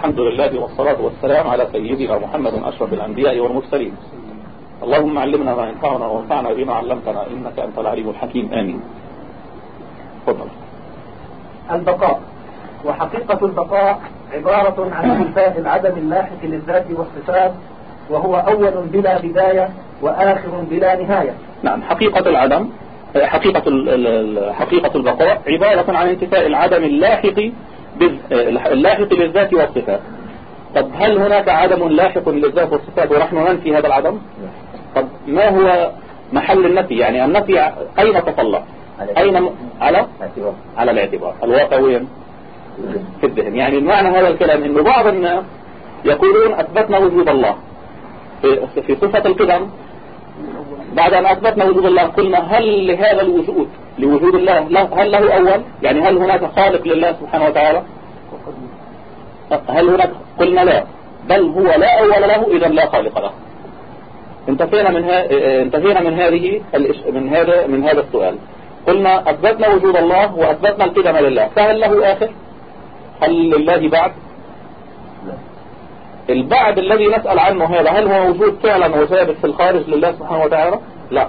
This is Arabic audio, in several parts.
الحمد لله والصلاة والسلام على سيدنا محمد أشرف الأنبياء والمرسلين. اللهم علمنا ما ينفعنا وانفعنا بما علمتنا إنك أنت العليم الحكيم. آمين. تفضل. البقاء. وحقيقة البقاء عبارة عن انتفاء العدم اللاحق للذات والصفات وهو أول بلا بداية وآخر بلا نهاية. نعم حقيقة العدم حقيقة حقيقة البقاء عبارة عن انتفاء العدم اللاحق اللاحق للذات والصفات. طب هل هناك عدم لاحق للذات والصفات ونحن ننفي هذا العدم؟ طب ما هو محل النفي؟ يعني النفي أين تطلع؟ أين على؟ على الاعتبار. الواقع وين؟ في الذهن. يعني معنى هذا الكلام إنه بعض الناس يقولون أثبتنا وجود الله. في, في صفة القدم بعد أن أثبتنا وجود الله قلنا هل لهذا الوجود لوجود الله هل له أول؟ يعني هل هناك خالق لله سبحانه وتعالى؟ هل هناك قلنا لا بل هو لا أول له إذا لا خالق له. انتهينا من انتهينا من هذه من هذا من هذا السؤال. قلنا أثبتنا وجود الله وأثبتنا القدم لله. فهل له آخر؟ هل لله بعد؟ البعد الذي نسأل عنه هذا هل هو موجود فعلا وثابت في الخارج لله سبحانه وتعالى؟ لا.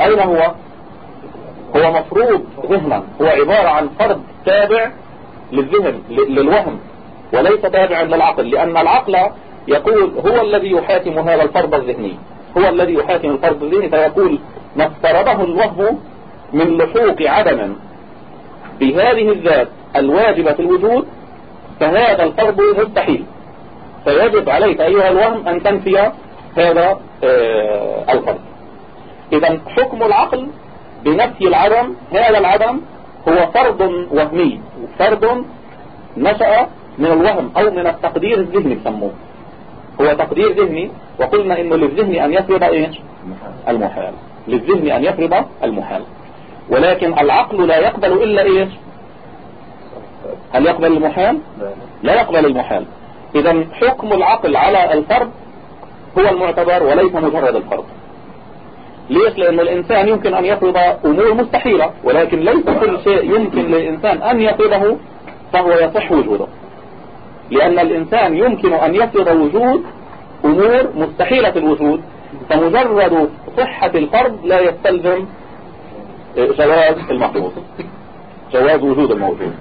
أين هو؟ هو مفروض ذهنا هو عبارة عن فرد تابع للذهن للوهم. وليس تابعا للعقل لأن العقل يقول هو الذي يحاكم هذا الفرد الذهني. هو الذي يحاكم الفرد الذهني فيقول ما افترضه الوهم من لحوق عدم. بهذه الذات الواجبة في الوجود فهذا الفرض مستحيل. فيجب عليك أيها الوهم أن تنفي هذا آه، الفرض. إذا حكم العقل بنفي العدم هذا العدم هو فرض وهمي. فرض نشأ من الوهم أو من التقدير الذهني بسموه هو تقدير ذهني وقلنا إنه للذهن أن يفرض إيش؟ المحال. للذهن أن يفرض المحال. ولكن العقل لا يقبل إلا إيش؟ هل يقبل المحال؟ لا يقبل المحال. إذا حكم العقل على الفرد هو المعتبر وليس مجرد الفرد ليش لأن الإنسان يمكن أن يفرض أمور مستحيلة ولكن ليس كل شيء يمكن للإنسان أن يفرضه فهو يصح وجوده. لأن الإنسان يمكن أن يفرض وجود أمور مستحيلة الوجود فمجرد صحة الفرد لا يستلزم جواز المفروض. جواز وجود الموجود.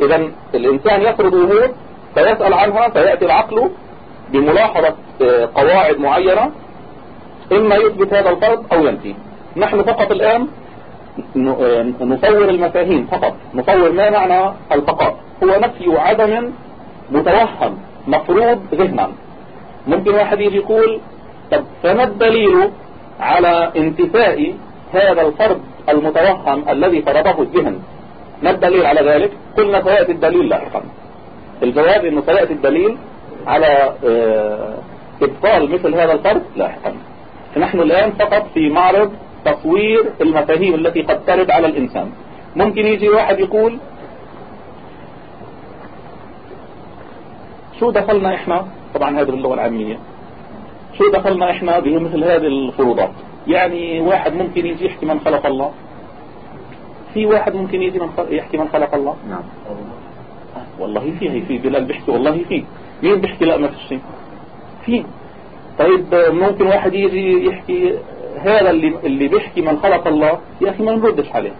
إذا الإنسان يفرض أمور فيسأل عنها فيأتي العقل بملاحظة قواعد معينة إما يثبت هذا الفرض أو ينفي. نحن فقط الآن نصور المفاهيم فقط. نصور ما معنى البقاء هو نفي عدم متوهم مفروض ذهنا. ممكن واحد يجي يقول طب فما الدليل على انتفاء هذا الفرض المتوهم الذي فرضه الذهن؟ ما الدليل على ذلك؟ قلنا سيأتي الدليل لاحقا. الجواب إنه سيأتي الدليل على آه، إبطال مثل هذا الفرض لاحقا. فنحن الآن فقط في معرض تصوير المفاهيم التي قد ترد على الإنسان. ممكن يجي واحد يقول شو دخلنا إحنا؟ طبعا هذا باللغة العامية. شو دخلنا إحنا بمثل هذه الفروضات؟ يعني واحد ممكن يجي يحكي من خلق الله. في واحد ممكن يجي من يحكي من خلق الله؟ نعم. والله في في بلال بيحكي والله في. مين بيحكي لا ما في شيء؟ في. طيب ممكن واحد يجي يحكي هذا اللي اللي بيحكي من خلق الله يا أخي ما نردش عليه.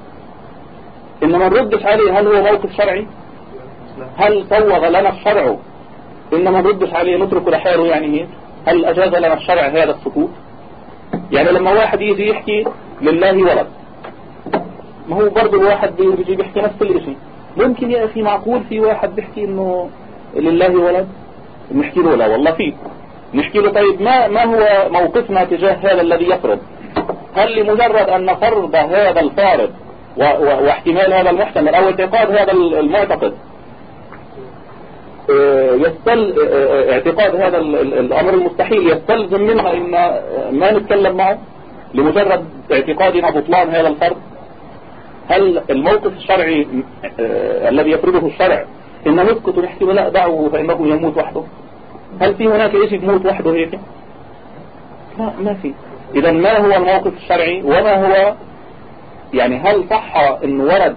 ان ما نردش عليه هل هو موقف شرعي؟ هل صوغ لنا الشرع؟ ان ما نردش عليه نتركه لحاله يعني هيك؟ هل أجاز لنا الشرع هذا السكوت؟ يعني لما واحد يجي يحكي لله ولد ما هو برضه الواحد بيجي بيحكي نفس الشيء ممكن يا أخي معقول في واحد بيحكي إنه لله ولد؟ نحكي له لا والله في نحكي له طيب ما ما هو موقفنا تجاه هذا الذي يفرض هل لمجرد أن نفرض هذا الفارض واحتمال هذا المحتمل أو اعتقاد هذا المعتقد؟ آه، يستل آه، آه، اعتقاد هذا الأمر المستحيل يستلزم منها إن ما نتكلم معه؟ لمجرد اعتقادنا بطلان هذا الفرض؟ هل الموقف الشرعي الذي يفرضه الشرع إن نسكت ونحكي لا دعوه فإنه يموت وحده؟ هل في هناك شيء يموت وحده هيك؟ لا ما في. إذا ما هو الموقف الشرعي؟ وما هو؟ يعني هل صح إن ورد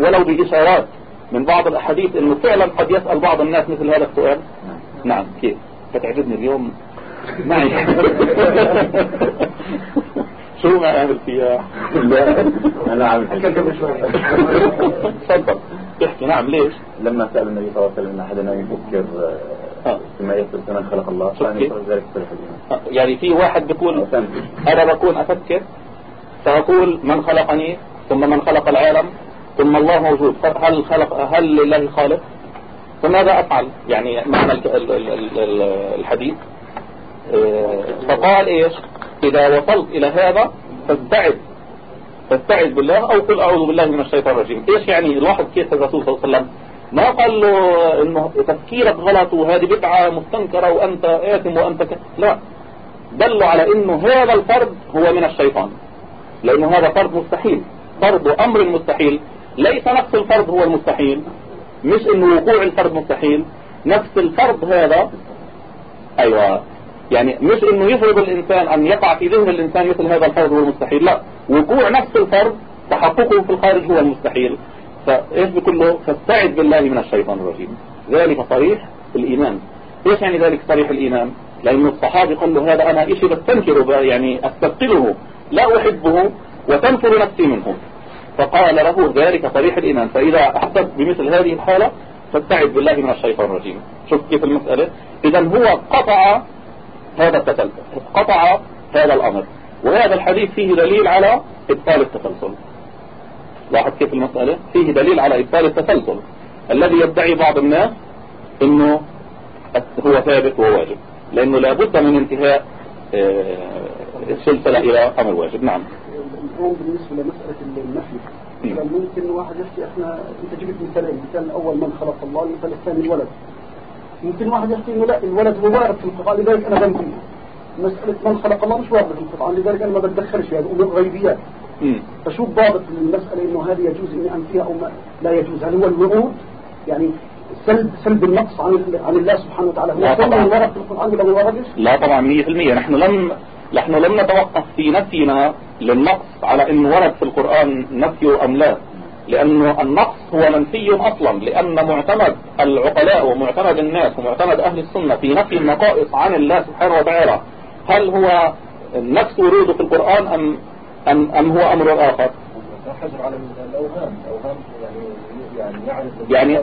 ولو بإشارات من بعض الأحاديث أنه فعلا قد يسأل بعض الناس مثل هذا السؤال؟ نعم كيف؟ فتعجبني اليوم. معي شو ما أعمل فيها؟ لا أنا عامل قبل شوي. تفضل. تحكي نعم ليش؟ لما سأل النبي صلى الله عليه وسلم أحدنا يفكر فيما يصل كما خلق الله. ذلك آه، يعني في واحد بيقول أنا بكون أفكر فأقول من خلقني ثم من خلق العالم ثم الله موجود. هل خلق هل لله خالق فماذا أفعل؟ يعني معنى الحديث. آه، فقال إيش؟ إذا وصلت إلى هذا فاستعد فاستعذ بالله أو قل أعوذ بالله من الشيطان الرجيم. إيش يعني؟ الواحد كيف الرسول صلى الله عليه وسلم ما قال له إنه تفكيرك غلط وهذه بدعة مستنكرة وأنت آثم وأنت ك... لا. دلوا على إنه هذا الفرد هو من الشيطان. لأنه هذا فرد مستحيل. فرض أمر مستحيل. ليس نفس الفرد هو المستحيل. مش انه وقوع الفرد مستحيل. نفس الفرد هذا أيوه. يعني مش إنه يفرض الإنسان أن يقع في ذهن الإنسان مثل هذا الفرض هو المستحيل. لا. وقوع نفس الفرض تحققه في الخارج هو المستحيل. فايش بكل له فاستعذ بالله من الشيطان الرجيم. ذلك صريح الإيمان. إيش يعني ذلك صريح الإيمان؟ لأن الصحابي قال له هذا أنا اشي بستنكره يعني استثقله لا أحبه وتنفر نفسي منه. فقال له ذلك صريح الإيمان. فإذا احسست بمثل هذه الحالة فاستعذ بالله من الشيطان الرجيم. شوف كيف المسألة. اذا هو قطع هذا التسلسل قطع هذا الأمر. وهذا الحديث فيه دليل على إبطال التسلسل. لاحظ كيف المسألة؟ فيه دليل على إبطال التسلسل. الذي يدعي بعض الناس إنه هو ثابت وواجب لأنه لابد من انتهاء آه، السلسلة إلى أمر واجب. نعم. الآن بالنسبة لمسألة النفي ممكن واحد يحكي إحنا أنت جبت مثالين مثال أول من خلق الله المثال الثاني الولد. ممكن واحد يحكي إنه لا الولد هو وارد في القرآن لذلك أنا بنفي مسألة من خلق الله مش واردة في القرآن لذلك أنا ما بتدخلش. هذه أمور غيبيات. فشو ضابط المسألة إنه هذه يجوز إني أنفيها أو ما لا يجوز. هل هو الورود يعني سلب سلب النقص عن عن الله سبحانه وتعالى. هو كل ورد في القرآن ولا وردش؟ لا طبعا 100% نحن لم نحن لم نتوقف في نفينا للنقص على انه ورد في القرآن نفيه أم لا. لأنه النقص هو منفي أصلا لأن معتمد العقلاء ومعتمد الناس ومعتمد أهل السنة في نفي النقائص عن الله سبحانه وتعالى. هل هو نفس وروده في القرآن أم, أم, أم هو أمر آخر؟ حجر على الأوهام أوهام يعني يعني,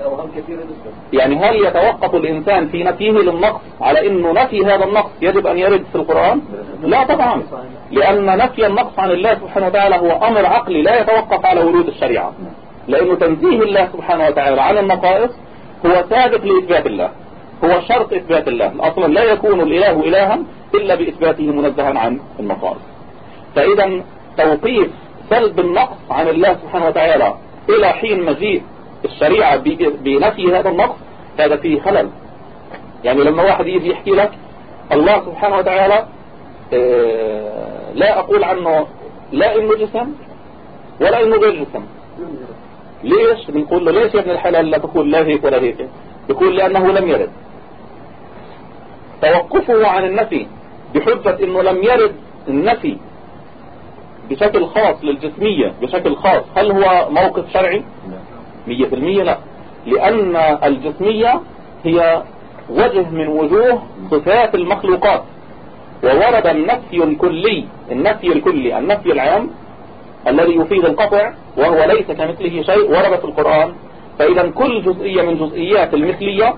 يعني هل يتوقف الإنسان في نفيه للنقص على أنه نفي هذا النقص يجب أن يرد في القرآن؟ لا طبعا لأن نفي النقص عن الله سبحانه وتعالى هو أمر عقلي لا يتوقف على ورود الشريعة. لأنه تنزيه الله سبحانه وتعالى عن النقائص هو ثابت لإثبات الله هو شرط إثبات الله. أصلا لا يكون الإله إلها إلا بإثباته منزها عن النقائص. فإذا توقيف سلب النقص عن الله سبحانه وتعالى. إلى حين مجيء الشريعة بنفي هذا النقص هذا فيه خلل. يعني لما واحد يجي يحكي لك الله سبحانه وتعالى آه، لا أقول عنه لا إنه جسم ولا إنه غير جسم. ليش؟ بنقول له ليش يا ابن الحلال لا تقول لا هيك ولا هيك؟ يقول لأنه لم يرد. توقفه عن النفي بحجة إنه لم يرد النفي. بشكل خاص للجسمية بشكل خاص هل هو موقف شرعي؟ مية في المية لا. لأن الجسمية هي وجه من وجوه صفات المخلوقات. وورد النفي الكلي النفي الكلي النفي العام الذي يفيد القطع وهو ليس كمثله شيء ورد في القرآن. فإذا كل جزئية من جزئيات المثلية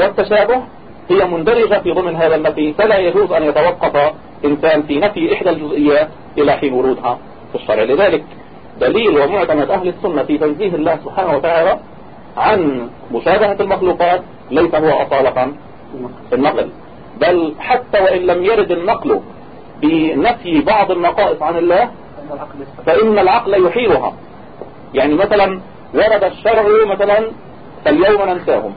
والتشابه هي مندرجة في ضمن هذا النفي فلا يجوز أن يتوقف إنسان في نفي إحدى الجزئيات إلى حين ورودها في الشرع. لذلك دليل ومعتمد أهل السنة في تنزيه الله سبحانه وتعالى عن مشابهة المخلوقات ليس هو أصالة النقل. بل حتى وإن لم يرد النقل بنفي بعض النقائص عن الله فإن العقل يحيلها يعني مثلا ورد الشرع مثلا فاليوم ننساهم.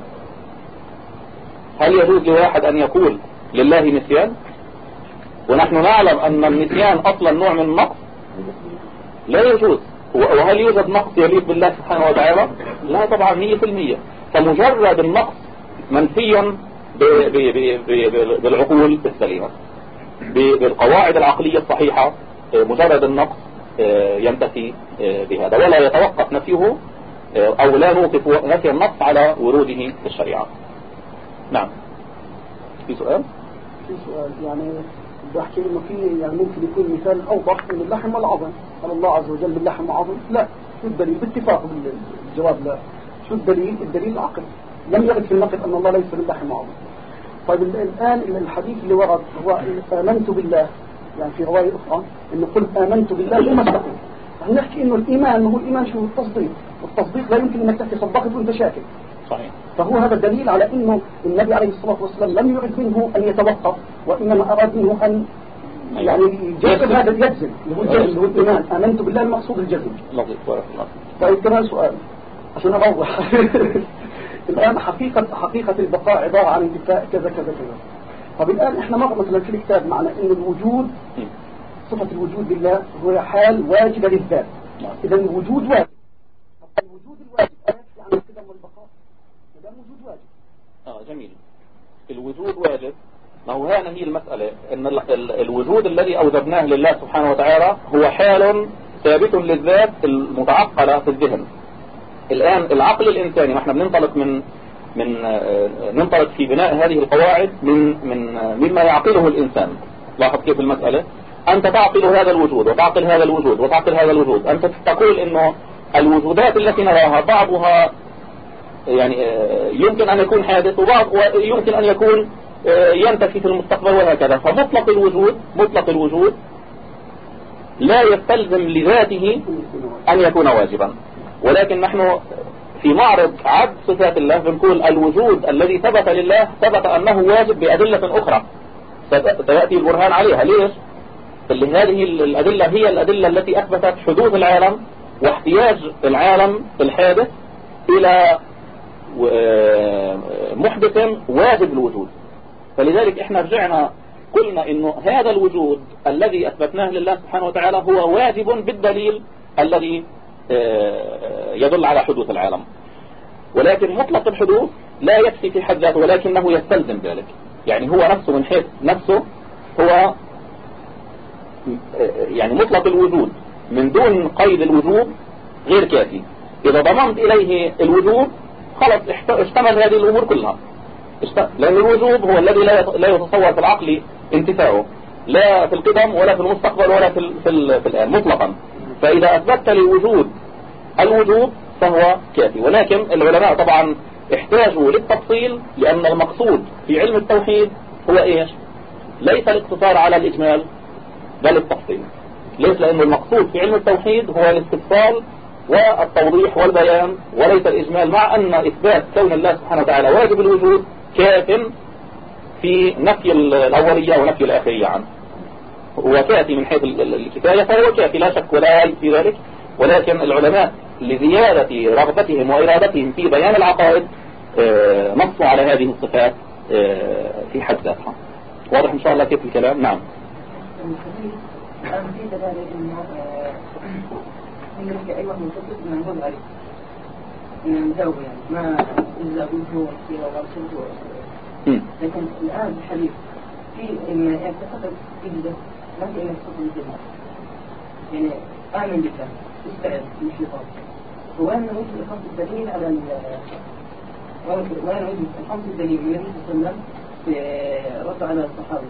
هل يجوز لواحد أن يقول لله نسيان؟ ونحن نعلم أن النسيان أصلا نوع من النقص؟ لا يجوز. وهل يوجد نقص يليق بالله سبحانه وتعالى؟ لا طبعا مية في المية. فمجرد النقص منفيا بالعقول السليمة بالقواعد العقلية الصحيحة مجرد النقص آه، ينتفي آه، بهذا. ولا يتوقف نفيه آه، أو لا نوقف نفي النص على وروده في الشريعة. نعم. في سؤال؟ في سؤال يعني بحكي انه في يعني ممكن يكون مثال أوضح من اللحم والعظم قال الله عز وجل باللحم والعظم لا. شو الدليل؟ باتفاق الجواب لا. شو الدليل؟ الدليل العقل. لم يرد في النقل أن الله ليس باللحم والعظم طيب الآن الحديث اللي ورد هو آمنت بالله. يعني في رواية أخرى إنه قل آمنت بالله ثم استقم نحكي إنه الإيمان هو الإيمان شو؟ التصديق. والتصديق لا يمكن أنك تحكي صدقت وأنت شاكك. صحيح فهو هذا دليل على إنه النبي عليه الصلاة والسلام لم يرد منه أن يتوقف وإنما أراد منه أن يعني يجزم هذا يجزم. اللي هو الجزم اللي هو الإيمان آمنت بالله المقصود الجزم. لطيف بارك الله طيب كمان سؤال. عشان أوضح الآن حقيقة حقيقة البقاء عبارة عن انتفاء كذا كذا كذا. طب الآن إحنا مر مثلا في الكتاب معنا إن الوجود صفة الوجود لله هو حال واجبة للذات. نعم. إذا الوجود واجب. الوجود الواجب أيكفي عن القدم والبقاء إذا الوجود واجب. آه جميل. الوجود واجب. ما هو هنا هي المسألة ال الوجود الذي أوجبناه لله سبحانه وتعالى هو حال ثابت للذات المتعقلة في الذهن. الآن العقل الإنساني إحنا بننطلق من من آه، ننطلق في بناء هذه القواعد من من آه، مما يعقله الإنسان. لاحظ كيف المسألة؟ أنت تعقل هذا الوجود وتعقل هذا الوجود وتعقل هذا الوجود. أنت تقول إنه الوجودات التي نراها بعضها يعني آه، يمكن أن يكون حادث وبعض ويمكن أن يكون ينتفي في المستقبل وهكذا. فمطلق الوجود مطلق الوجود لا يستلزم لذاته أن يكون واجبا. ولكن نحن في معرض عد صفات الله بنقول الوجود الذي ثبت لله ثبت أنه واجب بأدلة أخرى. سيأتي البرهان عليها. ليش؟ هذه الأدلة هي الأدلة التي أثبتت حدوث العالم واحتياج العالم الحادث إلى محدث واجب الوجود. فلذلك إحنا رجعنا قلنا إنه هذا الوجود الذي أثبتناه لله سبحانه وتعالى هو واجب بالدليل الذي آه، يدل على حدوث العالم. ولكن مطلق الحدوث لا يكفي في حد ذاته ولكنه يستلزم ذلك. يعني هو نفسه من حيث نفسه هو آه، يعني مطلق الوجود. من دون قيد الوجوب غير كافي. إذا ضممت إليه الوجوب خلص اشتمل هذه الأمور كلها. لأن الوجوب هو الذي لا يتصور في العقل انتفاعه. لا في القدم ولا في المستقبل ولا في, في, في الآن مطلقا. فإذا أثبتت للوجود الوجوب فهو كافي. ولكن العلماء طبعا احتاجوا للتفصيل لأن المقصود في علم التوحيد هو إيش؟ ليس الاقتصار على الإجمال بل التفصيل. ليس لأن المقصود في علم التوحيد هو الاستفصال والتوضيح والبيان وليس الإجمال مع أن إثبات كون الله سبحانه وتعالى واجب الوجود كاف في نفي الأولية ونفي الآخرية عنه. هو كافي من حيث الكفاية فهو كافي لا شك ولا عيب في ذلك. ولكن العلماء لزيادة رغبتهم وإرادتهم في بيان العقائد آه، نصوا على هذه الصفات آه، في حد ذاتها. واضح إن شاء الله كيف الكلام؟ نعم. الآن في دلالة إنه يمكن أي واحد من مجاوب يعني ما إلا قلته وغرسلته لكن الآن الحديث في اعتقدت إجدة ما في إنك تقول الجنة يعني آمن بك استعد من الشيطان وين وجد الخمس الدليل على ال وين وجد الخمس الدليل من النبي صلى الله عليه وسلم رد على الصحابة.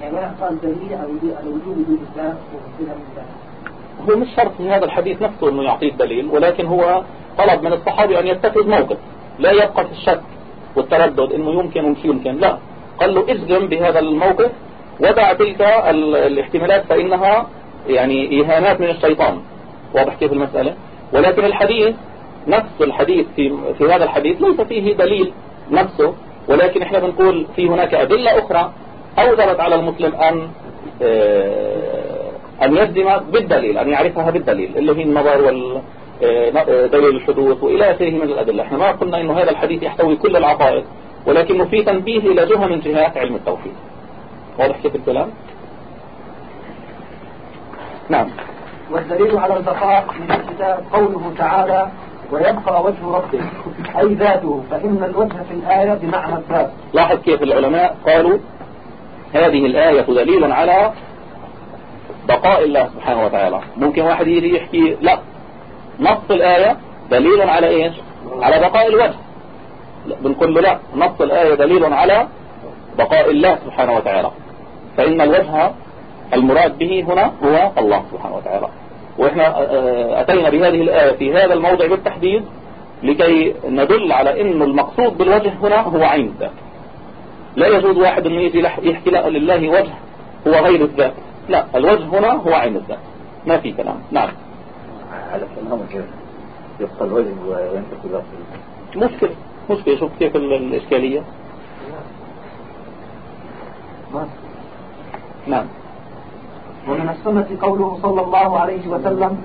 يعني وين قال دليل على وجود وجود الله من الله. هو مش شرط في هذا الحديث نفسه إنه يعطيه دليل ولكن هو طلب من الصحابي أن يتخذ موقف. لا يبقى في الشك والتردد إنه يمكن ومش يمكن لا. قال له اجزم بهذا الموقف ودع تلك الاحتمالات فإنها يعني إهانات من الشيطان. واضح كيف المسألة؟ ولكن الحديث نفس الحديث في, في هذا الحديث ليس فيه دليل نفسه ولكن إحنا بنقول في هناك أدلة أخرى أوجبت على المسلم أن آه، أن يجزم بالدليل أن يعرفها بالدليل اللي هي النظر وال آه، دليل الحدوث وإلى آخره من الأدلة. إحنا ما قلنا إنه هذا الحديث يحتوي كل العقائد ولكنه في تنبيه إلى جهة من جهات علم التوحيد. واضح كيف الكلام؟ نعم. والدليل على البقاء من الكتاب قوله تعالى ويبقى وجه ربك أي ذاته فإن الوجه في الآية بمعنى الذات. لاحظ كيف العلماء قالوا هذه الآية دليل على بقاء الله سبحانه وتعالى. ممكن واحد يجي يحكي لا. نص الآية دليل على إيش؟ على بقاء الوجه. بنقول له لا. نص الآية دليل على بقاء الله سبحانه وتعالى. فإن الوجه المراد به هنا هو الله سبحانه وتعالى. وإحنا آه، آه، أتينا بهذه الآية في هذا الموضع بالتحديد لكي ندل على أن المقصود بالوجه هنا هو عين الذات. لا يجوز واحد أن يجي يحكي لا لله وجه هو غير الذات. لا الوجه هنا هو عين الذات. ما في كلام. نعم. على كلامه يبقى الوجه وينتقل مشكلة. مشكلة. شوف كيف الإشكالية. نعم. ومن السنة قوله صلى الله عليه وسلم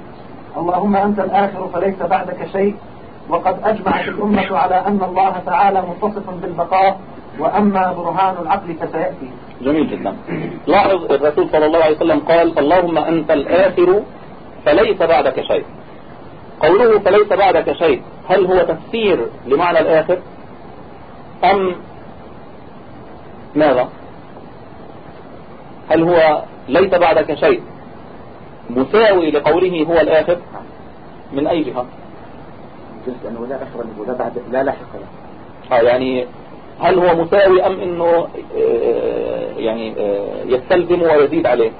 اللهم أنت الآخر فليس بعدك شيء. وقد أجمعت الأمة على أن الله تعالى متصف بالبقاء. وأما برهان العقل فسيأتي. جميل جدا. لاحظ الرسول صلى الله عليه وسلم قال اللهم أنت الآخر فليس بعدك شيء. قوله فليس بعدك شيء هل هو تفسير لمعنى الآخر؟ أم ماذا؟ هل هو ليس بعدك شيء مساوي لقوله هو الآخر من أي جهة؟ جزء أنه لا آخر ولا بعد لا لاحق له آه يعني هل هو مساوي أم أنه آه، يعني آه، يستلزم ويزيد عليه؟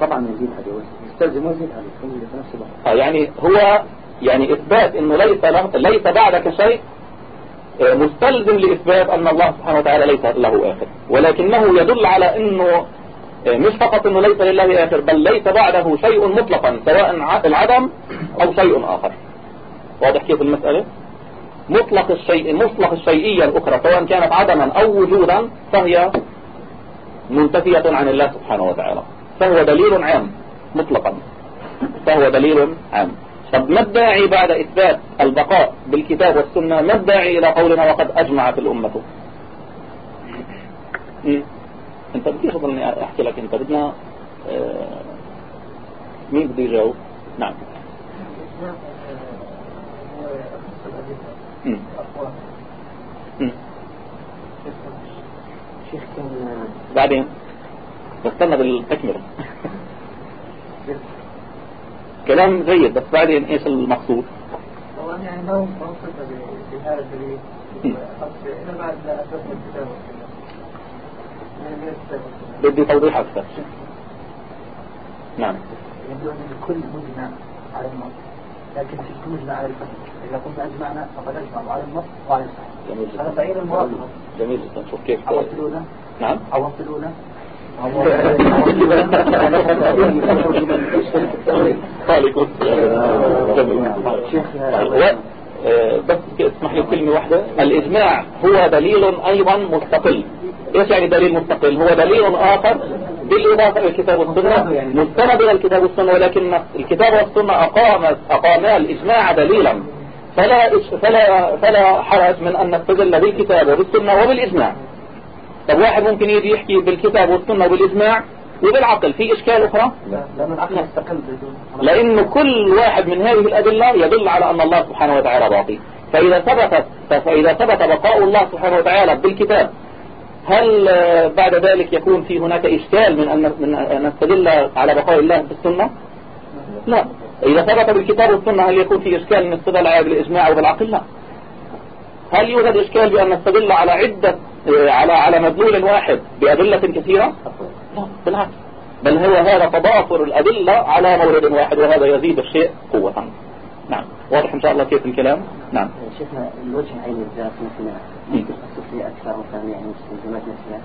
طبعا يزيد عليه يستلزم ويزيد عليه في نفس الوقت. آه يعني هو يعني إثبات أنه ليس ليس بعدك شيء مستلزم لإثبات أن الله سبحانه وتعالى ليس له آخر. ولكنه يدل على أنه مش فقط أنه ليس لله آخر بل ليس بعده شيء مطلقا سواء العدم أو شيء آخر. واضح كيف المسألة؟ مطلق الشيء مطلق الشيئية الأخرى سواء كانت عدما أو وجودا فهي منتفية عن الله سبحانه وتعالى. فهو دليل عام مطلقا. فهو دليل عام. طب ما الداعي بعد إثبات البقاء بالكتاب والسنة؟ ما الداعي إلى قولنا وقد أجمعت الأمة؟ أنت بديش اظني أحكي لك أنت بدنا آه مين بده يجاوب؟ نعم. بعدين بستنى بالتكملة كلام جيد بس بعدين إيش المقصود؟ طبعا يعني هو موصفة بهذا الدليل إذا بعد أساس الكتاب بدي توضيح أكثر. نعم. يبدو أن الكل مجمع على النص لكن في مجمع على الفهم إذا كنا أجمعنا فقد أجمعوا على النص وعلى الفهم هذا بعيد المرابطة جميل جدا. شوف كيف عوضتلونا نعم عوضتلونا عليكم بس اسمح لي كلمة واحدة. الإجماع هو دليل أيضا مستقل. إيش يعني دليل مستقل؟ هو دليل آخر بالإضافة إلى الكتاب والسنة. مستند إلى الكتاب والسنة ولكن الكتاب والسنة أقام أقاما الإجماع دليلا. فلا فلا فلا حرج من أن نستدل بالكتاب وبالسنة وبالإجماع. طب واحد ممكن يجي يحكي بالكتاب والسنة وبالإجماع وبالعقل في إشكال أخرى؟ لأن العقل يستقل لأن كل واحد من هذه الأدلة يدل على أن الله سبحانه وتعالى باقي فإذا ثبتت فإذا ثبت بقاء الله سبحانه وتعالى بالكتاب هل بعد ذلك يكون في هناك إشكال من أن نستدل على بقاء الله بالسنة؟ لا. إذا ثبت بالكتاب والسنة هل يكون في إشكال من استدل على بالإجماع أو بالعقل؟ لا. هل يوجد إشكال بأن نستدل على عدة على على مدلول واحد بأدلة كثيرة؟ لا. بالعكس. بل هو هذا تضافر الأدلة على مورد واحد وهذا يزيد الشيء قوة. نعم. واضح إن شاء الله كيف الكلام؟ نعم. شيخنا الوجه عين الذات مثلا الصوفية أكثر مثلا يعني مستلزمات نفسها.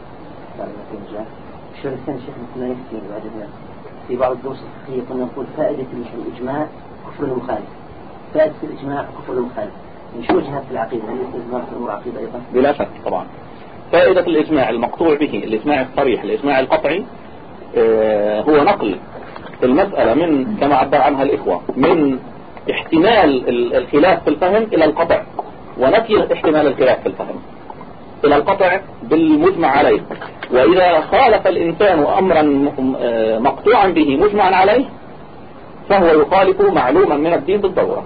الشيء الثاني شيخنا كنا نحكي بعد في بعض الدروس الفقهية كنا نقول فائدة الإجماع كفر المخالف. فائدة الإجماع كفر المخالف. مش وجهة في العقيدة؟ هل يستلزمها في الأمور عقيدة أيضا؟ بلا شك طبعا. فائدة الإجماع المقطوع به الإجماع الصريح الإجماع القطعي آه، هو نقل المسألة من كما عبر عنها الإخوة من احتمال الخلاف في الفهم إلى القطع ونفي احتمال الخلاف في الفهم إلى القطع بالمجمع عليه. وإذا خالف الإنسان أمرا آه، مقطوعا به مجمعا عليه فهو يخالف معلوما من الدين بالضرورة.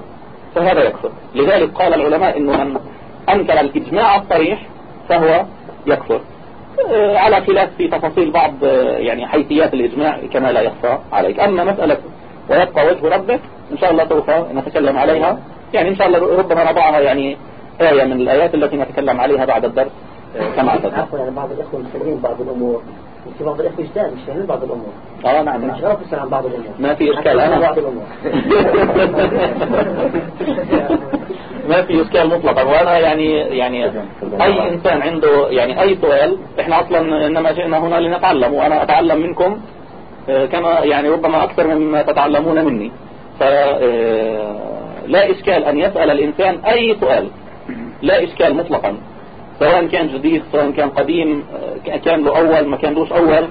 فهذا يكفر. لذلك قال العلماء إنه من أنكر الإجماع الصريح فهو يكفر. آه، على خلاف في تفاصيل بعض آه، يعني حيثيات الإجماع كما لا يخفى عليك. أما مسألة ويبقى وجه ربك إن شاء الله سوف نتكلم عليها. يعني إن شاء الله ربما نضعها يعني آية من الآيات التي نتكلم عليها بعد الدرس آه، كما اعتدنا عفوا يعني بعض الإخوة مسلمين بعض الأمور وفي بعض الإخوة جداد مش فاهمين بعض الأمور. آه نعم. مش غلط عن بعض الأمور. ما في إشكال. أنا بعض الأمور. ما في إشكال مطلقا. وأنا يعني يعني أي إنسان عنده يعني أي سؤال إحنا أصلا إنما جئنا هنا لنتعلم وأنا أتعلم منكم آه، كما يعني ربما أكثر مما تتعلمون مني. فلا إشكال أن يسأل الإنسان أي سؤال. لا إشكال مطلقا. سواء كان جديد سواء كان قديم آه، كان له أول ما كان لهش أول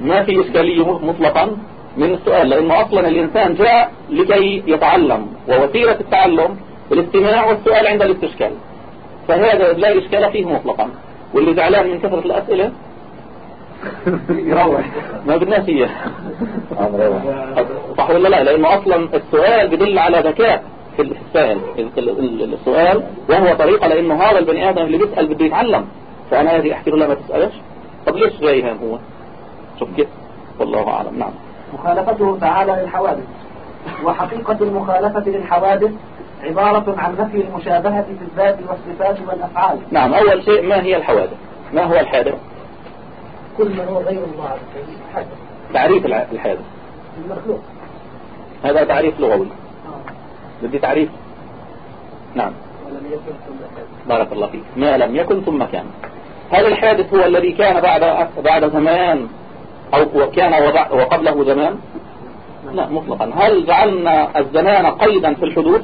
ما في إشكالية مطلقا من السؤال. لأنه أصلا الإنسان جاء لكي يتعلم ووسيلة التعلم الاستماع والسؤال عند الاستشكال. فهذا لا إشكال فيه مطلقا. واللي زعلان من كثرة الأسئلة يروح. ما بدناش إياه صح ولا لا؟ لأنه أصلا السؤال بدل على ذكاء في السائل ال- ال- السؤال وهو طريقة لأنه هذا البني آدم اللي بيسأل بده يتعلم. فأنا هذه أحكي له لا ما تسألش. طب ليش جاي هان هو؟ شوف كيف. والله أعلم. نعم. مخالفته تعالى للحوادث. وحقيقة المخالفة للحوادث عبارة عن نفي المشابهة في الذات والصفات والأفعال. نعم. أول شيء ما هي الحوادث؟ ما هو الحادث؟ كل من هو غير الله. عز وجل تعريف الحادث المخلوق. هذا تعريف لغوي. بدي تعريف. نعم. ولم يكن ثم كان. بارك الله فيك. ما لم يكن ثم كان. هذا الحادث هو الذي كان بعد بعد زمان أو كان وبع- وقبله زمان؟ لا مطلقا. هل جعلنا الزمان قيدا في الحدوث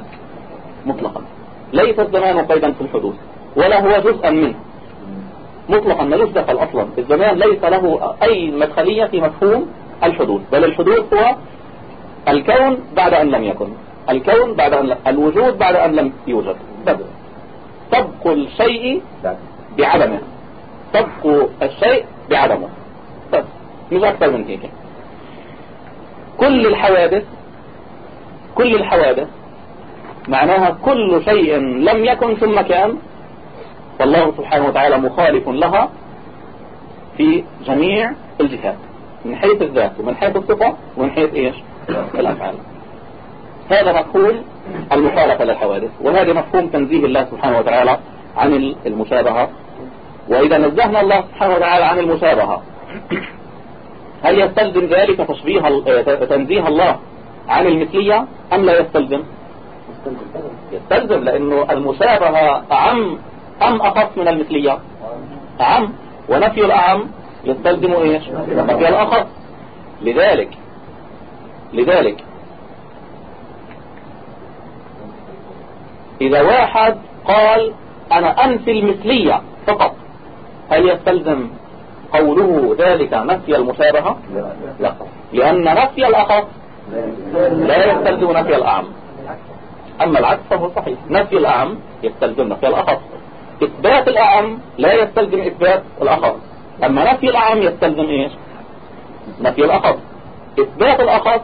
مطلقا. ليس الزمان قيدا في الحدوث ولا هو جزءا منه. مطلقا ملوش دخل أصلا. الزمان ليس له أي مدخلية في مفهوم الحدوث بل الحدوث هو الكون بعد أن لم يكن. الكون بعد أن الوجود بعد أن لم يوجد. بس. سبق الشيء بعدمه. سبق الشيء بعدمه. بس. مش أكثر من هيك. كل الحوادث كل الحوادث معناها كل شيء لم يكن ثم كان فالله سبحانه وتعالى مخالف لها في جميع الجهات. من حيث الذات ومن حيث الصفة ومن حيث إيش؟ الأفعال. هذا مفهوم المخالفة للحوادث وهذا مفهوم تنزيه الله سبحانه وتعالى عن المشابهة. وإذا نزهنا الله سبحانه وتعالى عن المشابهة هل يستلزم ذلك تشبيه ال- تنزيه الله عن المثلية أم لا يستلزم؟ يستلزم لأنه المشابهة أعم أم أخص من المثلية؟ أعم. ونفي الأعم يستلزم إيش؟ نفي الأخص لذلك لذلك إذا واحد قال أنا أنفي المثلية فقط هل يستلزم قوله ذلك نفي المشابهة؟ لا. لأن نفي الأخص لا يستلزم نفي الأعم. أما العكس فهو صحيح. نفي الأعم يستلزم نفي الأخص إثبات الأعم لا يستلزم إثبات الأخص. أما نفي الأعم يستلزم إيش؟ نفي الأخص. إثبات الأخص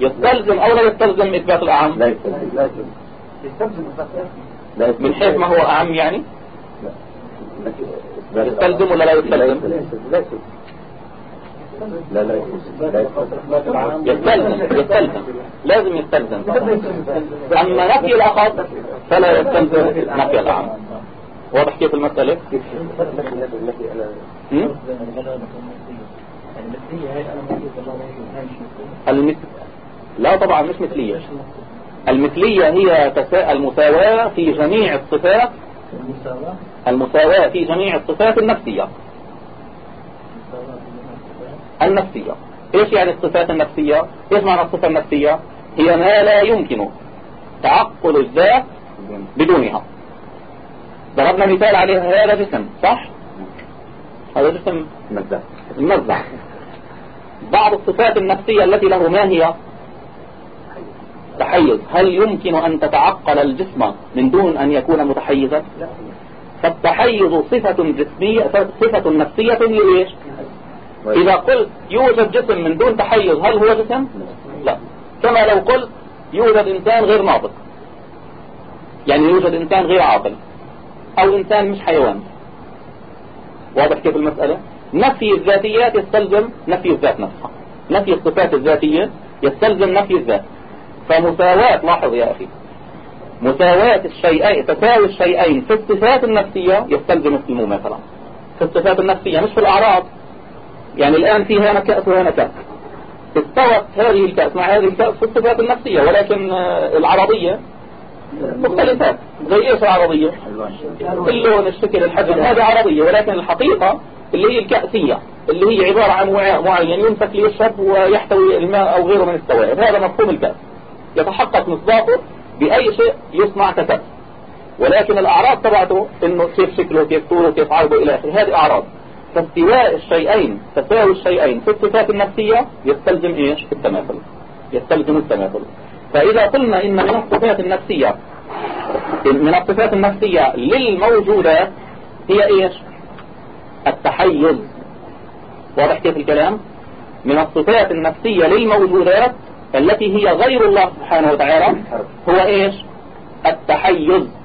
يستلزم أو لا يستلزم إثبات الأعم؟ لا يستلزم. لا يستلزم. من حيث ما هو أعم يعني؟ يستلزم ولا لا يستلزم. لا لا يستلزم لا يستلزم لازم يستلزم. أما نفي الأخص فلا يستلزم نفي الأعم واضح كيف المسألة؟ المثل لا طبعا مش مثلية. المثلية هي تسا... المساواة في جميع الصفات المساواة في جميع الصفات النفسية. النفسية. إيش يعني الصفات النفسية؟ إيش معنى الصفة النفسية؟ هي ما لا يمكن تعقل الذات بدونها. ضربنا مثال عليها هذا جسم صح؟ هذا جسم المزع بعض الصفات النفسية التي له ما هي؟ تحيز. هل يمكن أن تتعقل الجسم من دون أن يكون متحيزا؟ فالتحيز صفة جسمية صفة نفسية لإيش؟ إذا قلت يوجد جسم من دون تحيز هل هو جسم؟ لا. كما لو قلت يوجد إنسان غير ناطق يعني يوجد إنسان غير عاقل. أو إنسان مش حيوان. واضح كيف المسألة؟ نفي الذاتيات يستلزم نفي الذات نفسها نفي الصفات الذاتية يستلزم نفي الذات. فمساواة لاحظ يا أخي. مساواة الشيئين تساوي الشيئين في الصفات النفسية يستلزم اسمه مثلا في الصفات النفسية مش في الأعراض. يعني الآن في هنا كأس وهنا كأس. استوت هذه الكأس مع هذه الكأس في الصفات النفسية ولكن آه، العربية مختلفات زي إيش العربية اللون الشكل الحجم هذه عربية ولكن الحقيقة اللي هي الكأسية اللي هي عبارة عن وعاء معين يمسك ليشرب ويحتوي الماء أو غيره من السوائل. هذا مفهوم الكأس. يتحقق مصداقه بأي شيء يصنع ككأس. ولكن الأعراض تبعته إنه كيف شكله كيف طوله كيف عرضه إلى آخره. هذه أعراض. فاستواء الشيئين تساوي الشيئين في الصفات النفسية يستلزم إيش؟ التماثل. يستلزم التماثل. فإذا قلنا إن من الصفات النفسية من الصفات النفسية للموجودات هي إيش؟ التحيز. واضح كيف الكلام؟ من الصفات النفسية للموجودات التي هي غير الله سبحانه وتعالى هو إيش؟ التحيز.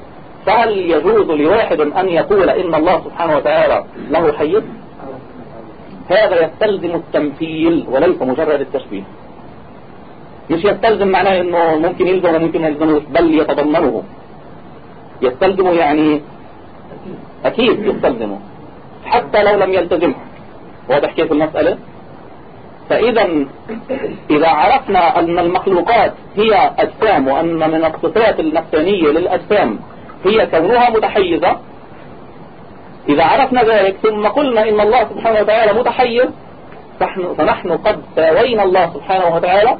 فهل يجوز لواحد أن يقول إن الله سبحانه وتعالى له حيز هذا يستلزم التمثيل وليس مجرد التشبيه. مش يستلزم معناه إنه ممكن يلزم وممكن ما بل يتضمنه. يستلزمه يعني أكيد يستلزمه حتى لو لم يلتزمه. واضح كيف المسألة؟ فإذا إذا عرفنا أن المخلوقات هي أجسام وأن من الصفات النفسانية للأجسام هي كونها متحيزة إذا عرفنا ذلك ثم قلنا إن الله سبحانه وتعالى متحيز فنحن قد ساوينا الله سبحانه وتعالى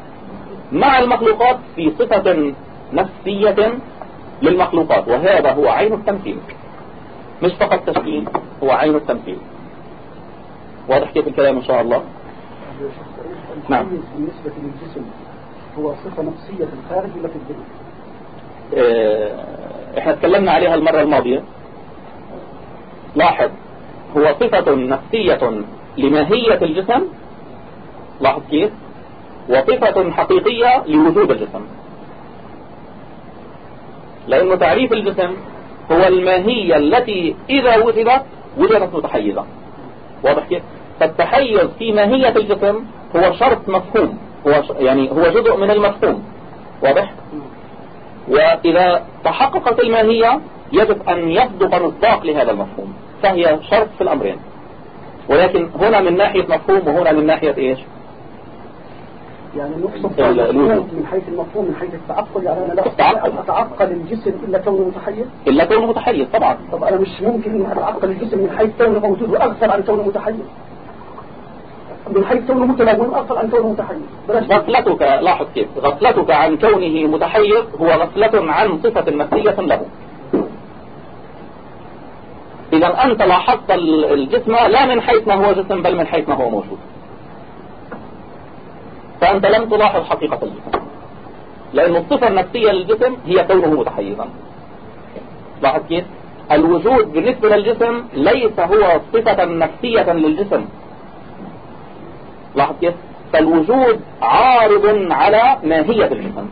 مع المخلوقات في صفة نفسية للمخلوقات وهذا هو عين التمثيل. مش فقط تشكيل هو عين التمثيل. واضح كيف الكلام إن شاء الله؟ نعم. بالنسبة للجسم هو صفة نفسية في الخارج ولا في الدنيا إحنا تكلمنا عليها المرة الماضية. لاحظ هو صفة نفسية لماهية الجسم. لاحظ كيف؟ وصفة حقيقية لوجود الجسم. لأن تعريف الجسم هو الماهية التي إذا وجدت وجدت متحيزة. واضح كيف؟ فالتحيز في ماهية الجسم هو شرط مفهوم. هو يعني هو جزء من المفهوم. واضح؟ وإذا تحققت الماهية يجب أن يصدق مصداق لهذا المفهوم فهي شرط في الأمرين. ولكن هنا من ناحية مفهوم وهنا من ناحية إيش؟ يعني نقصد من حيث المفهوم من حيث التعقل يعني أنا لا أتعقل الجسم إلا كونه متحيز؟ إلا كونه متحيز طبعا. طب أنا مش ممكن أن أتعقل الجسم من حيث كونه موجود وأغفل عن كونه متحيز. من حيث كونه متلون أغفل عن كونه متحيز. غفلتك لاحظ كيف. غفلتك عن كونه متحيز هو غفلة عن صفة نفسية له. إذا أنت لاحظت الجسم لا من حيث ما هو جسم بل من حيث ما هو موجود. فأنت لم تلاحظ حقيقة الجسم. لأن الصفة النفسية للجسم هي كونه متحيزا. لاحظ كيف؟ الوجود بالنسبة للجسم ليس هو صفة نفسية للجسم. لاحظ كيف؟ فالوجود عارض على ماهية الجسم.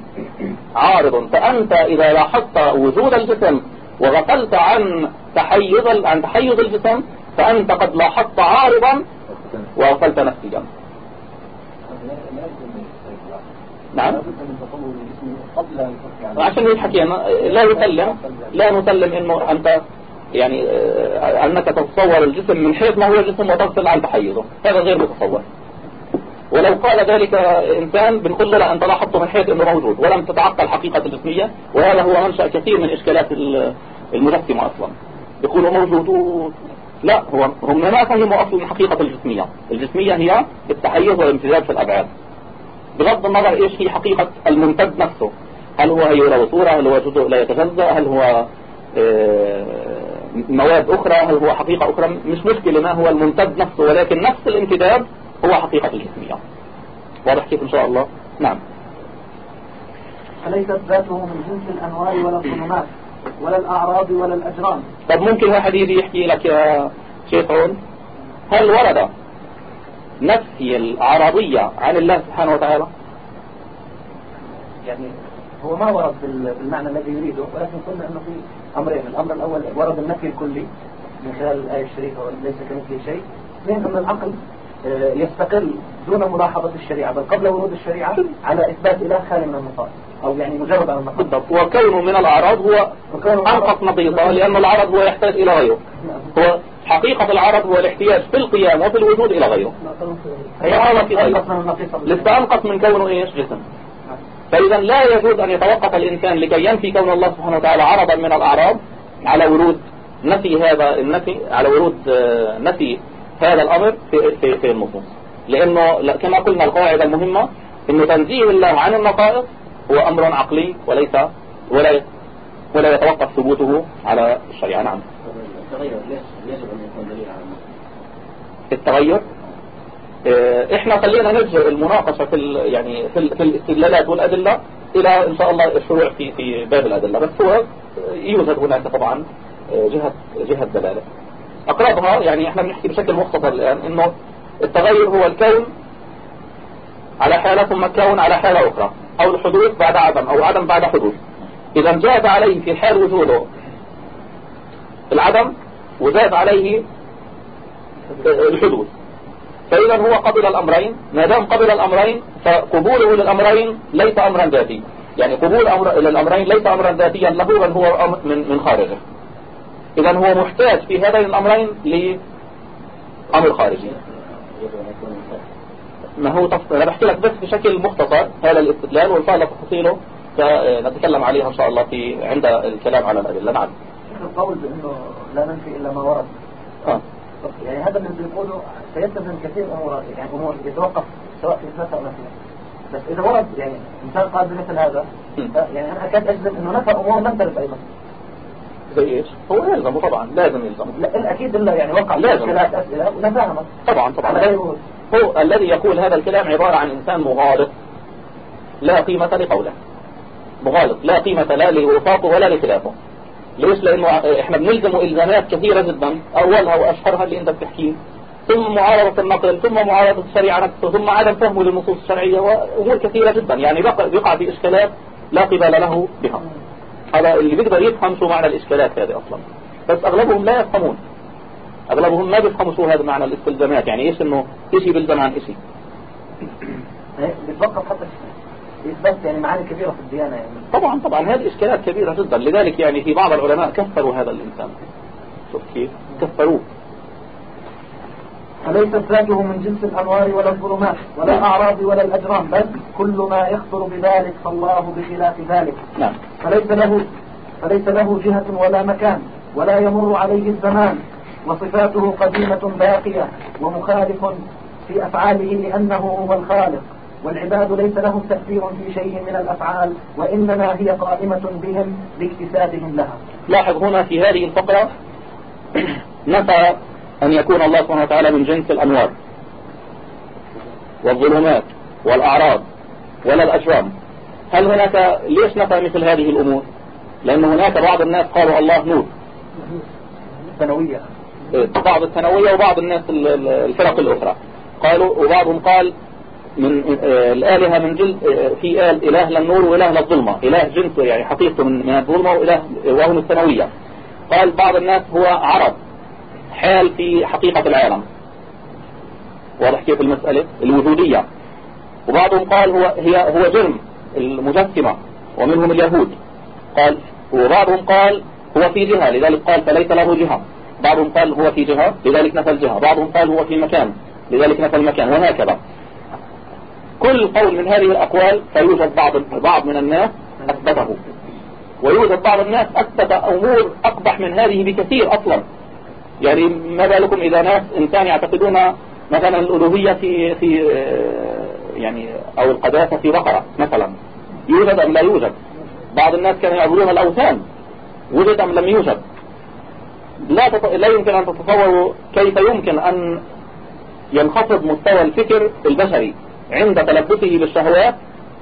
عارض. فأنت إذا لاحظت وجود الجسم وغفلت عن تحيز عن تحيز الجسم فأنت قد لاحظت عارضا وغفلت نفسيا. نعم؟ عشان يضحك يعني لا نسلم لا نسلم إنه أنت يعني آه، أنك تتصور الجسم من حيث ما هو الجسم وتغفل عن تحيزه هذا غير متصور. ولو قال ذلك إنسان بنقول له لا أنت لاحظته من حيث أنه موجود ولم تتعقل حقيقة الجسمية وهذا هو منشأ كثير من إشكالات المجسمة أصلا. يقولوا موجود لا هو هم ما فهموا أصلا حقيقة الجسمية. الجسمية هي التحيز والامتداد في الأبعاد. بغض النظر إيش هي حقيقة الممتد نفسه. هل هو هي له صورة هل هو جزء لا يتجزأ هل هو آه، مواد أخرى هل هو حقيقة أخرى. مش مشكلة ما هو الممتد نفسه ولكن نفس الامتداد هو حقيقة الجسمية واضح كيف إن شاء الله؟ نعم. فليست ذاته من جنس الأنواع ولا الصنومات ولا الأعراض ولا الأجرام؟ طب ممكن واحد يجي يحكي لك يا شيخ هل ورد نفي العربية عن الله سبحانه وتعالى؟ يعني هو ما ورد بالمعنى الذي يريده ولكن قلنا إنه في أمرين. الأمر الأول ورد النفي الكلي من خلال الآية الشريفة ليس كمثله شيء. اثنين أن العقل يستقل دون ملاحظة الشريعة بل قبل ورود الشريعة على إثبات إله خالي من النقائص أو يعني مجرد عن النقائص بالضبط. وكونه من الأعراض هو أنقص نقيضة لأن العرض هو يحتاج إلى غيره. هو حقيقة العرض هو الاحتياج في القيام وفي الوجود إلى غيره. هي هذا في غيره. لسه أنقص من كونه إيش؟ جسم. فإذا لا يجوز أن يتوقف الإنسان لكي ينفي كون الله سبحانه وتعالى عرضا من الأعراض على ورود نفي هذا النفي على ورود آه، نفي هذا الأمر في, في, في النصوص. لأنه كما قلنا القاعدة المهمة أنه تنزيه الله عن النقائص هو أمر عقلي وليس ولا ولا يتوقف ثبوته على الشريعة. نعم. التغير يجب أن يكون دليل على التغير؟ آه، إحنا خلينا نرجع المناقشة في يعني في, في الاستدلالات والأدلة إلى إن شاء الله الشروع في في باب الأدلة. بس هو يوجد هناك طبعا آه، جهة جهة دلالة. أقربها يعني إحنا بنحكي بشكل مختصر الآن إنه التغير هو الكون على حالة ثم الكون على حالة أخرى أو الحدوث بعد عدم أو عدم بعد حدوث. إذا جاز عليه في حال وجوده العدم وزاد عليه الحدوث. فإذا هو قبل الأمرين ما دام قبل الأمرين فقبوله للأمرين ليس أمرا ذاتي يعني قبول أمر للأمرين ليس أمرا ذاتيا له بل هو من خارجه. إذا هو محتاج في هذين الأمرين لأمر خارجي. ما هو تفصيل؟ أنا بحكي لك بس بشكل مختصر هذا الاستدلال وإن شاء الله تفاصيله نتكلم عليها إن شاء الله في عند الكلام على الأدلة. نعم. القول بأنه لا ننفي إلا ما ورد. آه. يعني هذا اللي بيقوله سيلتزم كثير أمور يعني أمور يتوقف سواء في إثبات أو نفي بس إذا ورد يعني إنسان قال بمثل هذا يعني أنا أكاد أجزم إنه نفى أمور لم ترد أيضا. زي إيش؟ هو يلزمه طبعا لازم يلزمه. لا أكيد الا يعني وقع لازم. أسئلة ونفاهمه طبعا طبعا. هو الذي يقول هذا الكلام عبارة عن إنسان مغالط. لا قيمة لقوله. مغالط. لا قيمة لا لوفاقه ولا لخلافه. ليش؟ لأنه إحنا بنلزمه إلزامات كثيرة جدا أولها وأشهرها اللي انت بتحكيه ثم معارضة النقل ثم معارضة الشريعة نفسه ثم عدم فهمه للنصوص الشرعية وأمور كثيرة جدا. يعني بيقع في إشكالات لا قبال له بها. هذا اللي بيقدر يفهم شو معنى الإشكالات هذه أصلا. بس أغلبهم لا يفهمون. أغلبهم ما بيفهموا شو هذا معنى الاستلزامات يعني إيش إنه إشي بيلزم عن إشي. إيه، بيتوقف حتى إثبات يعني معاني كبيرة في الديانة يعني. طبعا طبعا هذه إشكالات كبيرة جدا. لذلك يعني في بعض العلماء كفروا هذا الإنسان. شوف كيف؟ كفروه. فليست ذاته من جنس الأنوار ولا الظلمات ولا الأعراض ولا الأجرام؟ بل كل ما يخطر بذلك فالله بخلاف ذلك. نعم. فليس له فليس له جهة ولا مكان ولا يمر عليه الزمان وصفاته قديمة باقية ومخالف في أفعاله لأنه هو الخالق. والعباد ليس لهم تأثير في شيء من الأفعال وإنما هي قائمة بهم لاكتسابهم لها. لاحظ هنا في هذه الفقرة نفى أن يكون الله سبحانه وتعالى من جنس الأنوار والظلمات والأعراض ولا الأجرام هل هناك ليش نفى مثل هذه الأمور؟ لأن هناك بعض الناس قالوا الله نور. ثانوية. إيه، بعض الثانوية وبعض الناس الفرق الأخرى. قالوا وبعضهم قال من آه، الآلهة من جلد آه، في آل إله للنور وإله للظلمة إله جنسه يعني حقيقته من الظلمة وإله وهم الثانوية. قال بعض الناس هو عرب. حال في حقيقة العالم. واضح كيف المسألة الوجودية. وبعضهم قال هو هي هو جرم المجسمة ومنهم اليهود. قال وبعضهم قال هو في جهة لذلك قال فليس له جهة. بعضهم قال هو في جهة لذلك نفى الجهة. بعضهم قال هو في مكان لذلك نفى المكان وهكذا. كل قول من هذه الأقوال فيوجد بعض بعض من الناس أثبته. ويوجد بعض الناس أثبت أمور أقبح من هذه بكثير أصلا. يعني ما بالكم إذا ناس إنسان يعتقدون مثلا الألوهية في في يعني أو القداسة في بقرة مثلا. يوجد أم لا يوجد؟ بعض الناس كانوا يعبدون الأوثان. وجد أم لم يوجد. لا تط... لا يمكن أن تتصوروا كيف يمكن أن ينخفض مستوى الفكر البشري عند تلبسه بالشهوات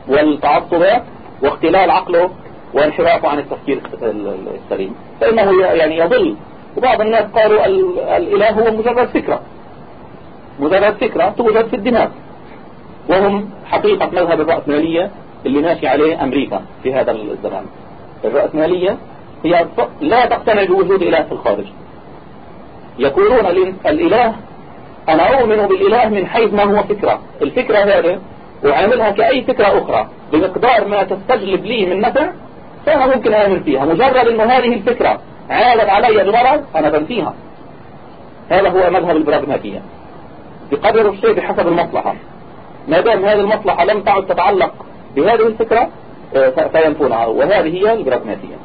والتعصبات واختلال عقله وانحرافه عن التفكير السليم. فإنه يعني يضل وبعض الناس قالوا الإله هو مجرد فكرة. مجرد فكرة توجد في الدماغ. وهم حقيقة مذهب الرأسمالية اللي ماشي عليه أمريكا في هذا الزمان. الرأسمالية هي لا تقتنع بوجود إله في الخارج. يقولون الإله أنا أؤمن بالإله من حيث ما هو فكرة. الفكرة هذه وعاملها كأي فكرة أخرى. بمقدار ما تستجلب لي من نفع فأنا ممكن آمن فيها. مجرد أن هذه الفكرة. عادت علي بضرر أنا بنفيها هذا هو مذهب البراغماتية. يقرر الشيء بحسب المصلحة. ما دام هذه المصلحة لم تعد تتعلق بهذه الفكرة آه، فينفونها وهذه هي البراغماتية.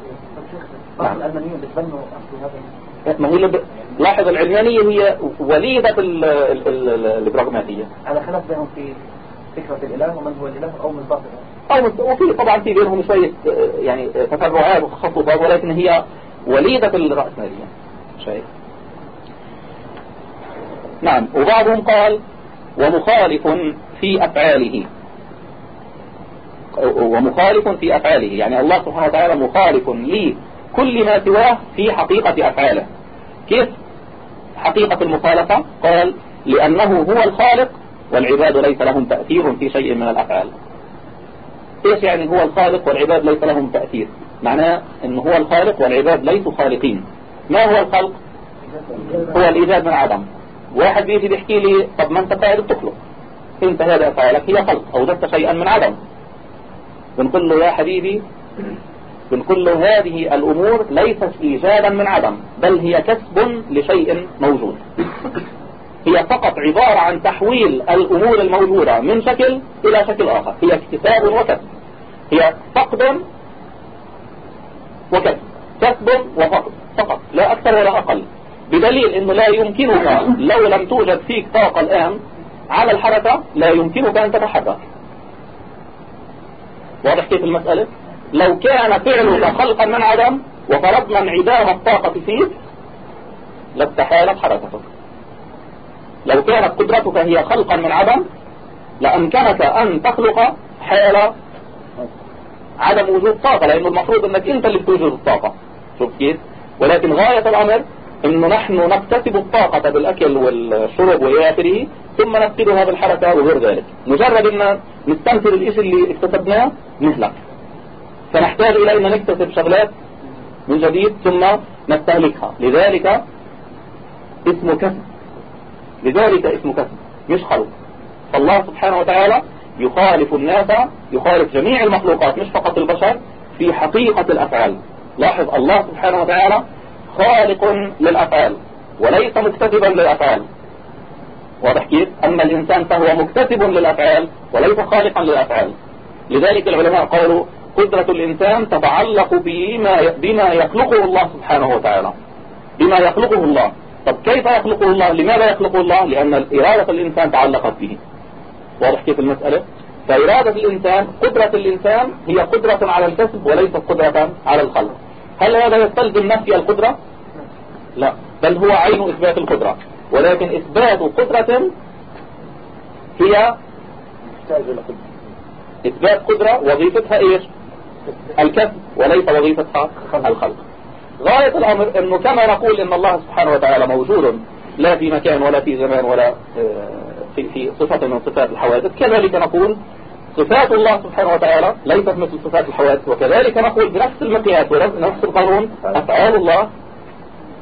نعم. الألمانيين بتبنوا ما هي لاحظ العلمانية هي وليدة البراغماتية. على خلاف بينهم في فكرة الإله ومن هو الإله أو مصداق أو وفي طبعا في بينهم شوية آه، يعني تفرعات وتخصصات ولكن هي وليدة الرأسمالية شايف نعم وبعضهم قال ومخالف في أفعاله. ومخالف في أفعاله. يعني الله سبحانه وتعالى مخالف لكل ما سواه في حقيقة أفعاله. كيف؟ حقيقة المخالفة؟ قال لأنه هو الخالق والعباد ليس لهم تأثير في شيء من الأفعال. إيش يعني هو الخالق والعباد ليس لهم تأثير؟ معناه أنه هو الخالق والعباد ليسوا خالقين. ما هو الخلق؟ هو الإيجاد من عدم. واحد بيجي بيحكي لي طب ما أنت قاعد بتخلق. انت هذا افعالك هي خلق اوجدت شيئا من عدم. بنقول له يا حبيبي بنقول له هذه الأمور ليست ايجادا من عدم بل هي كسب لشيء موجود. هي فقط عبارة عن تحويل الأمور الموجودة من شكل إلى شكل آخر. هي اكتساب وكسب. هي فقد وكسب. كسب وفقد. فقط. لا أكثر ولا أقل. بدليل إنه لا يمكنك لو لم توجد فيك طاقة الآن على الحركة لا يمكنك أن تتحرك. واضح كيف المسألة؟ لو كان فعلك خلقا من عدم وفرضنا انعدام الطاقة فيك لاستحالت حركتك. لو كانت قدرتك هي خلقا من عدم لأمكنك أن تخلق حال عدم وجود طاقة لأنه المفروض أنك أنت اللي بتوجد الطاقة. شوف كيف؟ ولكن غاية الأمر إنه نحن نكتسب الطاقة بالأكل والشرب والى اخره ثم نفقدها بالحركة وغير ذلك. مجرد إن نستنفر الإشي اللي اكتسبناه نهلك. فنحتاج إلى إن نكتسب شغلات من جديد ثم نستهلكها. لذلك اسمه كسب. لذلك اسمه كسب. مش خلق فالله سبحانه وتعالى يخالف الناس يخالف جميع المخلوقات مش فقط البشر في حقيقة الأفعال. لاحظ الله سبحانه وتعالى خالق للأفعال وليس مكتسبا للأفعال. واضح كيف؟ أما الإنسان فهو مكتسب للأفعال وليس خالقا للأفعال. لذلك العلماء قالوا قدرة الإنسان تتعلق بما بما يخلقه الله سبحانه وتعالى. بما يخلقه الله. طب كيف يخلقه الله؟ لماذا يخلقه الله؟ لأن إرادة الإنسان تعلقت به. واضح كيف المسألة؟ فإرادة الإنسان قدرة الإنسان هي قدرة على الكسب وليست قدرة على الخلق. هل هذا يستلزم نفي القدرة؟ لا بل هو عين إثبات القدرة. ولكن إثبات قدرة هي إثبات قدرة وظيفتها إيش؟ الكسب وليس وظيفتها الخلق. غاية الأمر أنه كما نقول أن الله سبحانه وتعالى موجود لا في مكان ولا في زمان ولا آه، في, في صفة من صفات الحوادث. كذلك نقول صفات الله سبحانه وتعالى ليست مثل صفات الحوادث وكذلك نقول بنفس المقياس ونفس القانون أفعال الله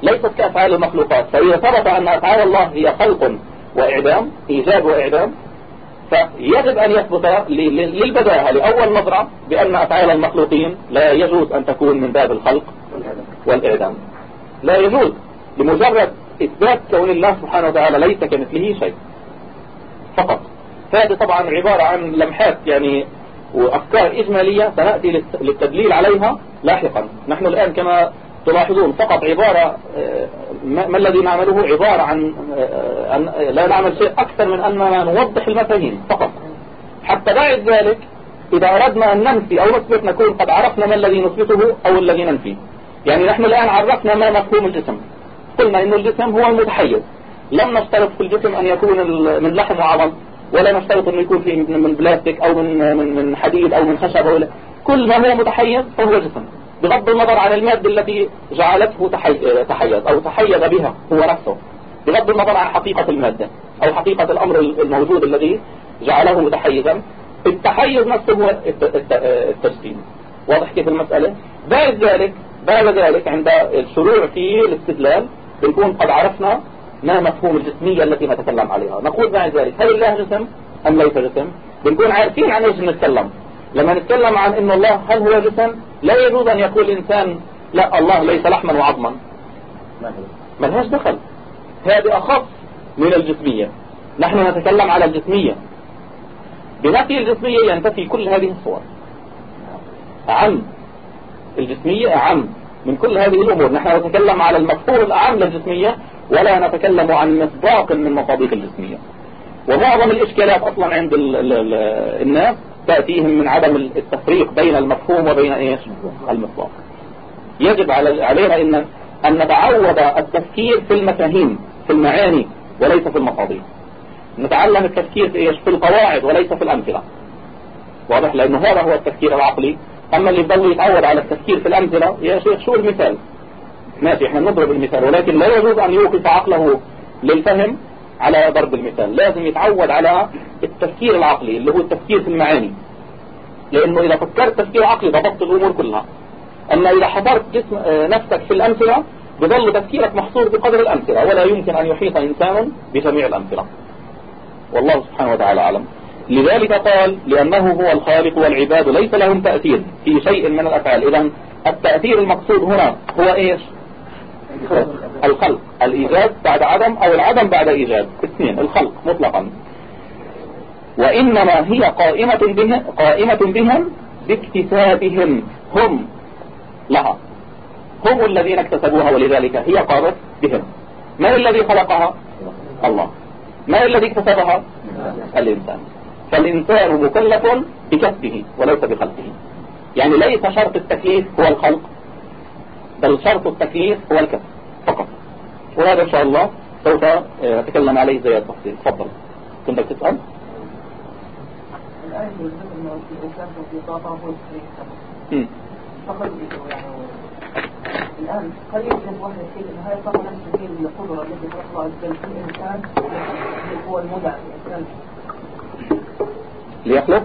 ليست كأفعال المخلوقات. فإذا ثبت أن أفعال الله هي خلق وإعدام إيجاد وإعدام فيجب أن يثبت للبداهة لأول نظرة بأن أفعال المخلوقين لا يجوز أن تكون من باب الخلق. والإعدام. لا يجوز لمجرد إثبات كون الله سبحانه وتعالى ليس كمثله شيء. فقط. هذه طبعا عبارة عن لمحات يعني وأفكار إجمالية سنأتي للتدليل عليها لاحقا. نحن الآن كما تلاحظون فقط عبارة آه، ما الذي نعمله؟ عبارة عن آه، أن لا نعمل شيء أكثر من أننا نوضح المفاهيم. فقط. حتى بعد ذلك إذا أردنا أن ننفي أو نثبت نكون قد عرفنا ما الذي نثبته أو الذي ننفي. يعني نحن الآن عرفنا ما مفهوم الجسم. قلنا إن الجسم هو المتحيز. لم نشترط في الجسم أن يكون من لحم وعظم ولا نشترط انه يكون في من بلاستيك أو من من من حديد أو من خشب ولا كل ما هو متحيز فهو جسم. بغض النظر عن المادة التي جعلته تحيز أو تحيز بها هو نفسه بغض النظر عن حقيقة المادة أو حقيقة الأمر الموجود الذي جعله متحيزا. التحيز نفسه هو التجسيم. واضح كيف المسألة؟ بعد ذلك بعد ذلك عند الشروع في الاستدلال بنكون قد عرفنا ما مفهوم الجسمية التي نتكلم عليها. نقول بعد ذلك هل الله جسم أم ليس جسم؟ بنكون عارفين عن إيش نتكلم. لما نتكلم عن إن الله هل هو جسم لا يجوز أن يقول الانسان لا الله ليس لحما وعظما. ما لهاش دخل. هذه أخف من الجسمية. نحن نتكلم على الجسمية. بنفي الجسمية ينتفي كل هذه الصور. أعم. الجسمية أعم من كل هذه الأمور. نحن نتكلم على المفهوم الأعم للجسمية ولا نتكلم عن مصداق من مصادق الجسمية. ومعظم الإشكالات أصلا عند ال ال ال الناس تأتيهم من عدم التفريق بين المفهوم وبين إيش؟ المصداق. يجب علينا إن, أن نتعود التفكير في المفاهيم في المعاني وليس في المصادق نتعلم التفكير في إيش؟ في القواعد وليس في الأمثلة. واضح؟ لأنه هذا هو التفكير العقلي أما اللي يضل يتعود على التفكير في الأمثلة يا شيخ شو المثال؟ ماشي إحنا نضرب المثال ولكن لا يجوز أن يوقف عقله للفهم على ضرب المثال. لازم يتعود على التفكير العقلي اللي هو التفكير في المعاني. لأنه إذا فكرت تفكير عقلي ضبطت الأمور كلها. أما إذا حضرت جسم نفسك في الأمثلة بظل تفكيرك محصور بقدر الأمثلة ولا يمكن أن يحيط إنسان بجميع الأمثلة. والله سبحانه وتعالى أعلم. لذلك قال لأنه هو الخالق والعباد ليس لهم تأثير في شيء من الأفعال. إذا التأثير المقصود هنا هو إيش؟ الخلق. الإيجاد بعد عدم أو العدم بعد إيجاد. اثنين الخلق مطلقا. وإنما هي قائمة بهم, قائمة بهم باكتسابهم. هم. لها. هم الذين اكتسبوها ولذلك هي قامت بهم. من الذي خلقها؟ الله. ما الذي اكتسبها؟ الإنسان. فالإنسان مكلف بكسبه وليس بخلقه. يعني ليس شرط التكليف هو الخلق بل شرط التكليف هو الكسب فقط. وهذا إن شاء الله سوف أتكلم عليه زي التفصيل. تفضل. كنت تسأل الآية يعني الآن قريب من واحد يقول أن هاي نفس هي القدرة التي في الإنسان هو الإنسان ليخلق.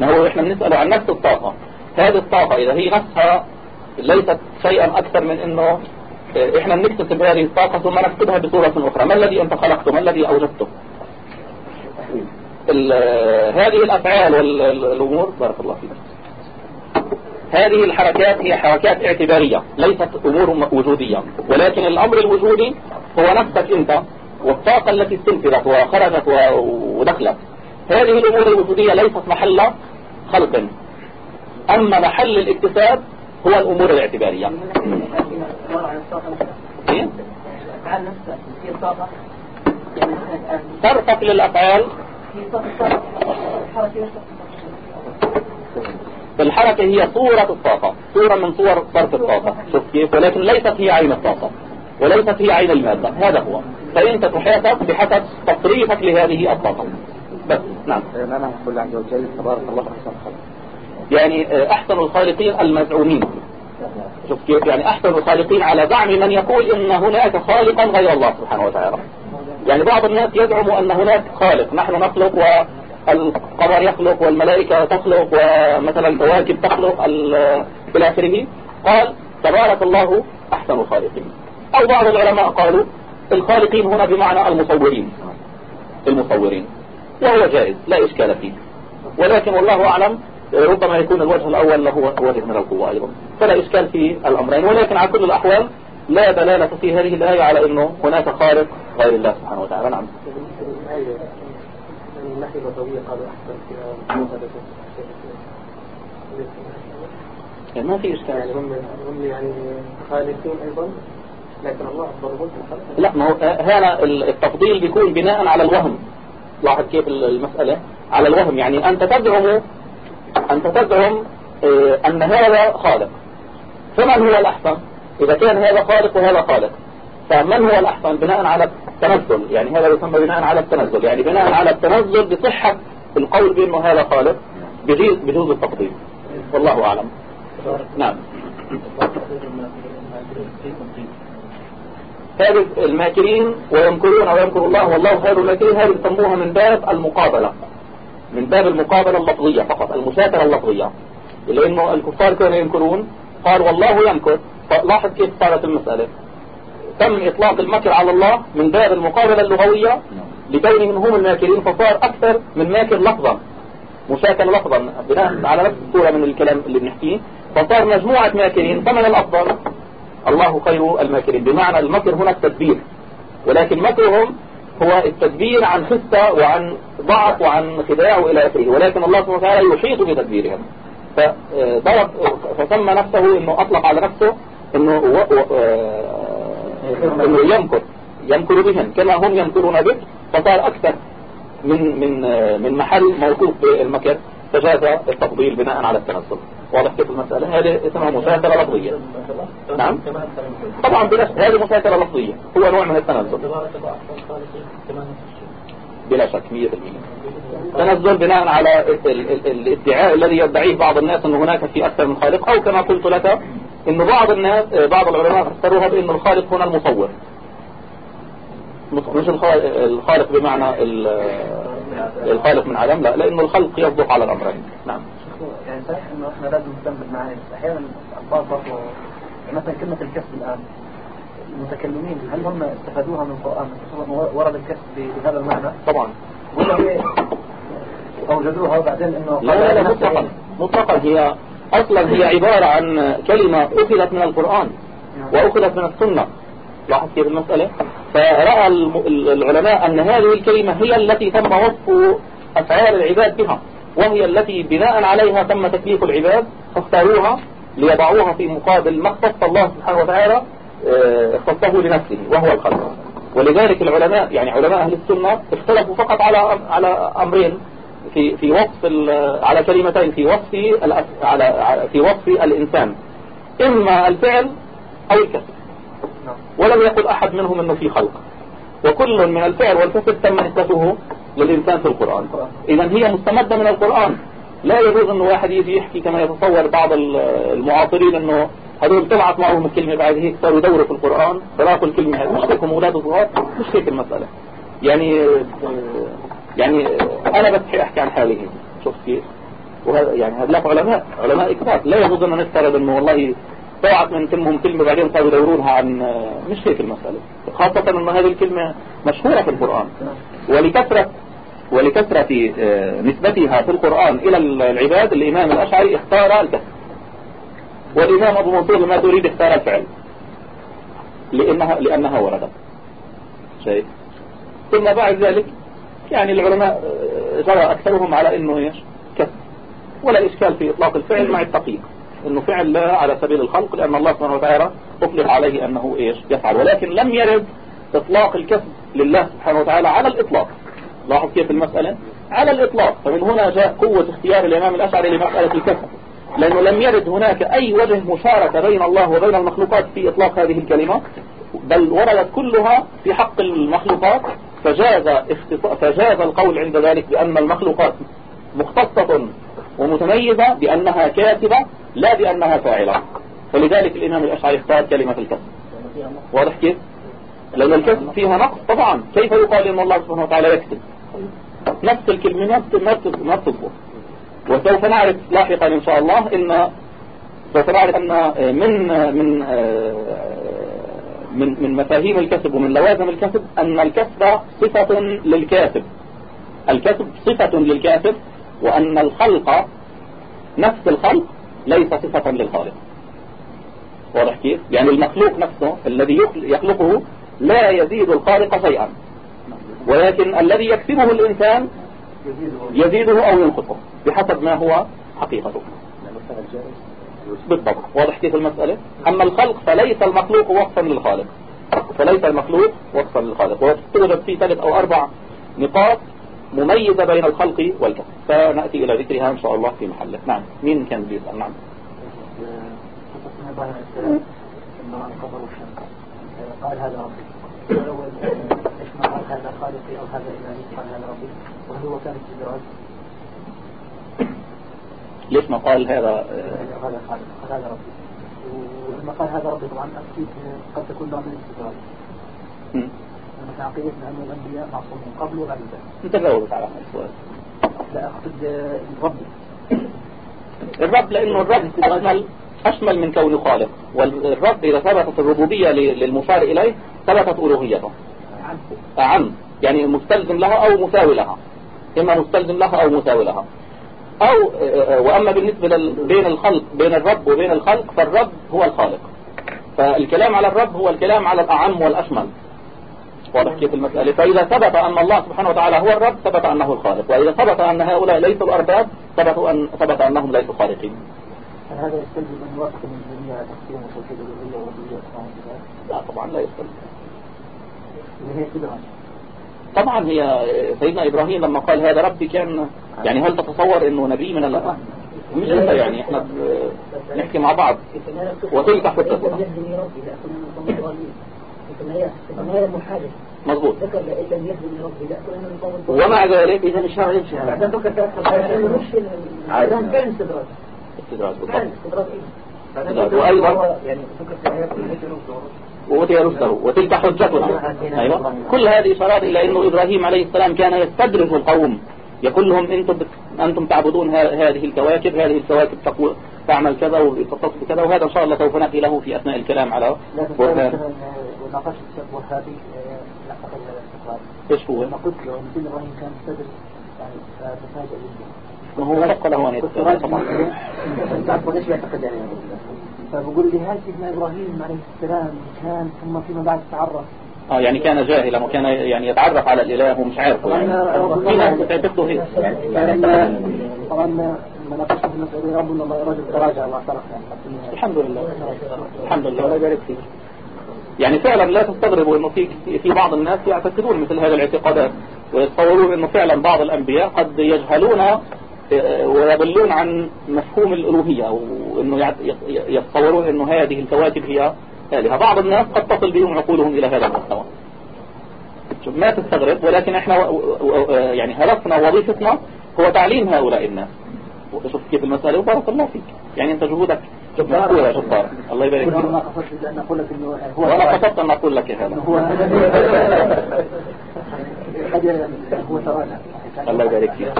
ما هو إحنا بنسأله عن نفس الطاقة. هذه الطاقة إذا هي نفسها ليست شيئا أكثر من إنه إحنا بنكتسب هذه الطاقة ثم نكتبها بصورة أخرى. ما الذي أنت خلقته؟ ما الذي أوجدته؟ هذه الأفعال والامور بارك الله فيك. هذه الحركات هي حركات اعتبارية ليست أمور وجودية. ولكن الأمر الوجودي هو نفسك أنت والطاقة التي استنفذت وخرجت ودخلت. هذه الأمور الوجودية ليست محل خلق. أما محل الاكتساب هو الأمور الاعتبارية. إيه؟ صرفك للأفعال. الحركة هي صورة الطاقة. صورة من صور صرف الطاقة. شوف كيف. ولكن ليست هي عين الطاقة. وليست هي عين المادة. هذا هو. فأنت تحاسب بحسب تصريفك لهذه الطاقة. بس. نعم. أنا أقول عز وجل. تبارك الله أحسن خلق يعني أحسن الخالقين المزعومين. شوف كيف. يعني أحسن الخالقين على زعم من يقول إن هناك خالقا غير الله سبحانه وتعالى. يعني بعض الناس يزعم أن هناك خالق. نحن نخلق والقمر يخلق والملائكة تخلق ومثلا الكواكب تخلق إلى آخره. قال تبارك الله أحسن الخالقين. أو بعض العلماء قالوا الخالقين هنا بمعنى المصورين. المصورين. وهو جائز لا إشكال فيه. ولكن والله أعلم ربما يكون الوجه الأول له وجه من القوة أيضا. فلا إشكال في الأمرين. ولكن على كل الأحوال لا دلالة في هذه الآية على أنه هناك خالق غير الله سبحانه وتعالى. نعم. يعني ما في إشكال يعني هم هم يعني خالقين أيضا لكن الله أفضل لا ما هو هنا التفضيل بيكون بناء على الوهم. لاحظ كيف المسألة؟ على الوهم. يعني أنت تزعم أنت تزعم أن هذا خالق. فمن هو الأحسن؟ إذا كان هذا خالق وهذا خالق. فمن هو الأحسن؟ بناء على التنزل. يعني هذا يسمى بناء على التنزل. يعني بناء على التنزل بصحة القول بأنه هذا خالق بجوز التفضيل والله أعلم. نعم. هذه الماكرين ويمكرون ويمكر الله والله خير الماكرين. هذه يسموها من باب المقابلة. من باب المقابلة اللفظية فقط المشاكلة اللفظية. لأنه الكفار كانوا ينكرون قال والله ينكر. فلاحظ كيف صارت المسألة. تم إطلاق المكر على الله من باب المقابلة اللغوية لكونهم هم الماكرين فصار أكثر من ماكر لفظا مشاكل لفظا. بناء على نفس الصورة من الكلام اللي بنحكيه فصار مجموعة ماكرين فمن الأفضل؟ الله خير الماكرين. بمعنى المكر هنا التدبير ولكن مكرهم هو التدبير عن خسة وعن ضعف وعن خداع وإلى آخره. ولكن الله سبحانه وتعالى يحيط بتدبيرهم. فضرب فسمى نفسه إنه أطلق على نفسه إنه آه، يمكر. يمكر بهم. كما هم يمكرون به فصار أكثر من من من محل موصوف بالمكر. فجاز التفضيل بناء على التنزل واضح كيف المسألة؟ هذه اسمها مساكرة لفظية. نعم. طبعا بلا هذه مساكرة لفظية. هو نوع من التنزل بلا شك 100% تنزل بناء على الادعاء الذي يدعيه بعض الناس أن هناك في أكثر من خالق أو كما قلت لك أن بعض الناس بعض العلماء فسروها بأن الخالق هنا المصور. مش الخالق بمعنى الخالق من عدم لا لأنه الخلق يصدق على الأمرين. نعم. يعني صحيح إنه إحنا لازم نستنبط معاه أحيانا الفاظ برضه يعني مثلا كلمة الكسب الآن المتكلمين هل هم استفادوها من القرآن؟ ورد الكسب بهذا المعنى؟ طبعا. اوجدوها وبعدين انه لا لا مطلقا. مطلقا. هي أصلا هي عبارة عن كلمة أخذت من القرآن. وأخذت من السنة. لاحظ كيف المسألة؟ فرأى العلماء أن هذه الكلمة هي التي تم وصف أفعال العباد بها وهي التي بناء عليها تم تكليف العباد فاختاروها ليضعوها في مقابل ما اختص الله سبحانه وتعالى آه، اختصه لنفسه وهو الخلق. ولذلك العلماء يعني علماء أهل السنة اختلفوا فقط على على أمرين. في في وصف على كلمتين في وصف على في وصف الإنسان. إما الفعل أو الكسب. ولم يقل أحد منهم أنه في خلق. وكل من الفعل والكسب تم نسبته للإنسان في القرآن. إذا هي مستمدة من القرآن. لا يجوز أنه واحد يجي يحكي كما يتصور بعض المعاصرين أنه هذول طلعت معهم الكلمة بعد هيك صاروا يدوروا في القرآن فراقوا الكلمة هذه مش هيك أولاد صغار مش هيك المسألة. يعني يعني أنا بس أحكي عن حالي شوف كيف. وهذا يعني هؤلاء علماء علماء كبار لا يجوز أن نفترض أنه والله طلعت من تمهم كلمة بعدين صاروا يدورونها عن مش هيك المسألة. خاصة أن هذه الكلمة مشهورة في القرآن. ولكثرة ولكثرة آه، نسبتها في القرآن إلى العباد الإمام الأشعري اختار الكسر والإمام أبو منصور لما تريد اختار الفعل. لأنها, لأنها وردت. شيء. ثم بعد ذلك يعني العلماء آه، جرى أكثرهم على أنه إيش؟ كسر ولا إشكال في إطلاق الفعل مع التقييد. إنه فعل لا على سبيل الخلق لأن الله سبحانه وتعالى اطلق عليه أنه إيش؟ يفعل. ولكن لم يرد إطلاق الكسب لله سبحانه وتعالى على الإطلاق. لاحظ كيف المسألة؟ على الإطلاق. فمن هنا جاء قوة اختيار الإمام الأشعري لمسألة الكسب لأنه لم يرد هناك أي وجه مشاركة بين الله وبين المخلوقات في إطلاق هذه الكلمة بل وردت كلها في حق المخلوقات فجاز, فجاز القول عند ذلك بأن المخلوقات مختصة ومتميزة بأنها كاتبة لا بأنها فاعلة. فلذلك الإمام الأشعري اختار كلمة الكسب. واضح كيف؟ لأن الكسب فيها نقص طبعا. كيف يقال أن الله سبحانه وتعالى يكتب؟ نفس الكلمة نفس ما بتضبط وسوف نعرف لاحقا إن شاء الله إن سوف نعرف أن من من من من مفاهيم الكسب ومن لوازم الكسب أن الكسب صفة للكاتب. الكسب صفة للكاتب وأن الخلق نفس الخلق ليس صفة للخالق. واضح كيف؟ يعني المخلوق نفسه الذي يخلقه لا يزيد الخالق شيئا. ولكن الذي يكسبه الإنسان يزيده أو ينقصه بحسب ما هو حقيقته. بالضبط واضح كيف المسألة؟ أما الخلق فليس المخلوق وصفا للخالق. فليس المخلوق وصفا للخالق. وتوجد في ثلاث أو أربع نقاط مميزة بين الخلق والكسب فنأتي إلى ذكرها إن شاء الله في محله. نعم مين كان بيسأل؟ نعم. قال هذا ربي. قال؟ هذا خالقي أو هذا إلهي؟ قال هذا ربي. هو كان استدراج ليش ما قال هذا؟ هذا هذا ربي. ولما قال هذا ربي طبعا أكيد قد تكون نوع من الاستدراج مثلا عقيدتنا أن الأنبياء معصومين قبل وبعد ذلك. انت جاوبت على السؤال لا أقصد ربي الرب لأنه الرب أشمل أشمل من كونه خالق. والرب إذا ثبتت الربوبية للمشار إليه ثبتت ألوهيته. أعم يعني مستلزم لها أو مساوي لها. إما مستلزم لها أو مساوي لها. أو وأما بالنسبة بين الخلق بين الرب وبين الخلق فالرب هو الخالق. فالكلام على الرب هو الكلام على الأعم والأشمل. واضح كيف المسألة؟ فإذا ثبت أن الله سبحانه وتعالى هو الرب ثبت أنه الخالق. وإذا ثبت أن هؤلاء ليسوا الأرباب ثبت أن ثبت أنهم ليسوا خالقين. هذا يستلزم أن يوافق من جميع تقسيم وتوحيد الألوهية والربوبية لا طبعا لا يستلزم. طبعا هي سيدنا إبراهيم لما قال هذا ربي كان يعني هل تتصور أنه نبي من الله؟ مش أنت يعني إحنا نحكي مع بعض. وتلك حجتنا مظبوط. ومع ذلك إذا الشرع يمشي بعدين فكر فعلا استدراج. استدراج. بالضبط وأيضا يعني فكر في وأوتي رسله وتلك حجتنا أيوة كل هذه إشارات إلى أنه إبراهيم عليه السلام كان يستدرج القوم يقول لهم أنتم أنتم تعبدون هذه الكواكب هذه الكواكب تقول تعمل كذا وتصف كذا وهذا إن شاء الله سوف نأتي له في أثناء الكلام على برهان وناقشت الشيخ وهابي الاستقرار إيش هو؟ لما قلت له ان إبراهيم كان مستدرج يعني تفاجئ جدا ما هو وفق له أن يتفاجئ طبعا تعرفوا ليش يعتقد يعني فبقول لي هل سيدنا إبراهيم عليه السلام كان ثم فيما بعد تعرف؟ آه يعني كان جاهلا وكان يعني يتعرف على الإله ومش عارفه يعني. في ناس بتعتقده هيك طبعا ما ناقشت في المسألة ربنا الله رجل تراجع واعترف يعني الحمد لله. الحمد لله. الله يبارك فيك. يعني فعلا لا تستغربوا إنه في في بعض الناس يعتقدون مثل هذه الاعتقادات ويتصورون إنه فعلا بعض الأنبياء قد يجهلون ويضلون عن مفهوم الالوهيه وانه يتصورون انه هذه الكواكب هي آلهة بعض الناس قد تصل بهم عقولهم إلى هذا المستوى ما تستغرب ولكن إحنا يعني هدفنا ووظيفتنا هو تعليم هؤلاء الناس وشوف كيف المسألة وبارك الله فيك يعني انت جهودك جبار يا جبار الله يبارك فيك ما قصدت ان أقول لك انه هو ولا قصدت ان أقول لك هذا هو هو تراجع الله يبارك فيك.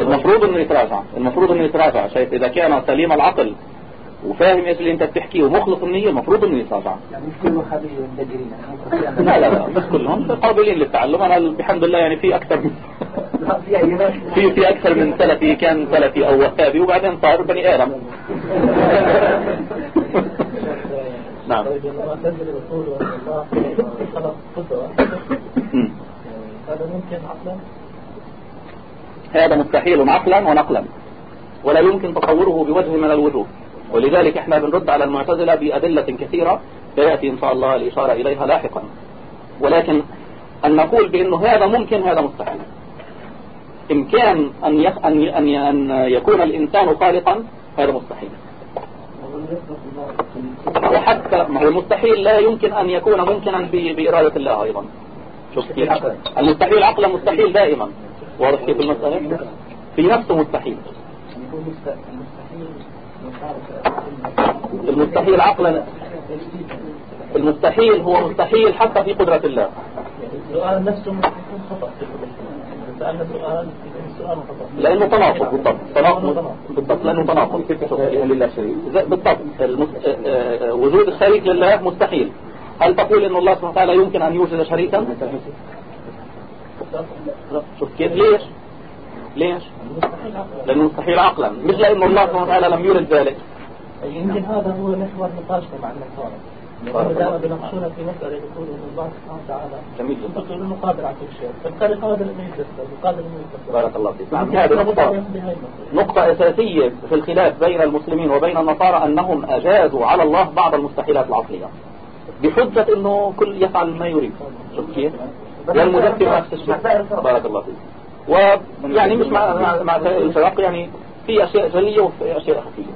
المفروض إنه يتراجع. المفروض إنه يتراجع. شايف إذا كان سليم العقل وفاهم إيش اللي أنت بتحكيه ومخلص النية المفروض إنه يتراجع. يعني مش كل خبير لا لا لا مش كلهم. قابلين للتعلم. أنا بحمد الله يعني في أكثر من في في أكثر من سلفي كان سلفي أو وهابي وبعدين صار بني آدم. نعم. هذا ممكن عقلا؟ هذا مستحيل عقلا ونقلا. ولا يمكن تصوره بوجه من الوجوه. ولذلك إحنا بنرد على المعتزلة بأدلة كثيرة سيأتي إن شاء الله الإشارة إليها لاحقا. ولكن أن نقول بأنه هذا ممكن هذا مستحيل. إمكان أن, يخ... أن... أن... أن يكون الإنسان خالقا هذا مستحيل. وحتى المستحيل لا يمكن أن يكون ممكنا. بإرادة الله أيضا. المستحيل عقلا مستحيل دائما. واضح كيف المسألة؟ في نفسه مستحيل المستحيل عقلا. المستحيل هو مستحيل حتى في قدرة الله. السؤال نفسه يكون خطأ سألنا سؤال خطأ لأنه تناقض بالضبط. تناقض. بالضبط. لأنه تناقض. لله شريك. بالضبط. المس... وجود الشريك لله مستحيل. هل تقول إن الله سبحانه وتعالى يمكن أن يوجد شريكا؟ شوف كيف ليش؟ ليش؟ لأنه مستحيل عقلا. مش لأنه الله سبحانه وتعالى لم يرد ذلك. يمكن هذا هو محور نقاشنا مع النصارى. دائما بيناقشونا في مسألة يقول الله سبحانه وتعالى جميل جدا. قادر على كل شيء فبالتالي قادر يتدخل إنه يتدخل بارك الله فيك. نعم هذه نقطة. نقطة أساسية في الخلاف بين المسلمين وبين النصارى أنهم أجازوا على الله بعض المستحيلات العقلية. بحجة أنه كل يفعل ما يريد. شوف كيف؟ والمدثر نفس الشيء بارك الله فيك. ويعني مش مع مع, الفرق يعني في أشياء جلية وفي أشياء خفية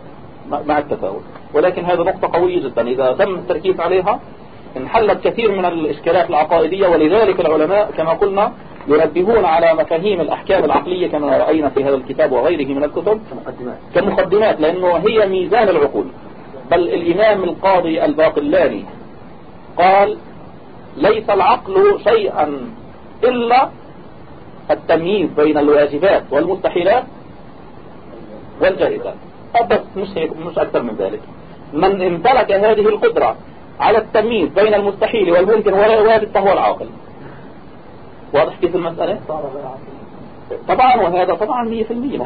مع التفاوت. ولكن هذه نقطة قوية جدا. إذا تم التركيز عليها انحلت كثير من الإشكالات العقائدية ولذلك العلماء كما قلنا ينبهون على مفاهيم الأحكام العقلية كما رأينا في هذا الكتاب وغيره من الكتب كمقدمات لأنه هي ميزان العقول. بل الإمام القاضي الباقلاني قال ليس العقل شيئا إلا التمييز بين الواجبات والمستحيلات والجائزات. بس مش مش أكثر من ذلك. من امتلك هذه القدرة على التمييز بين المستحيل والممكن والوارد فهو العاقل. واضح كيف المسألة؟ طبعا وهذا طبعا 100%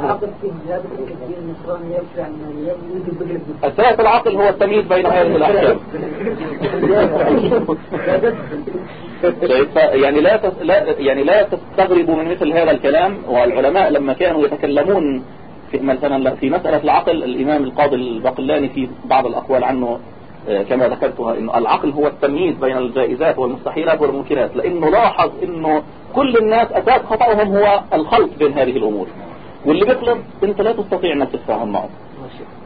أساس العقل هو التمييز بين هذه الأحكام. يعني لا يعني لا تستغربوا من مثل هذا الكلام والعلماء لما كانوا يتكلمون في مثلا في مسألة العقل الإمام القاضي الباقلاني في بعض الأقوال عنه كما ذكرتها إنه العقل هو التمييز بين الجائزات والمستحيلات والممكنات. لأنه لاحظ إنه كل الناس أساس خطأهم هو الخلط بين هذه الأمور. واللي بيخلط أنت لا تستطيع إنك تتفاهم معه.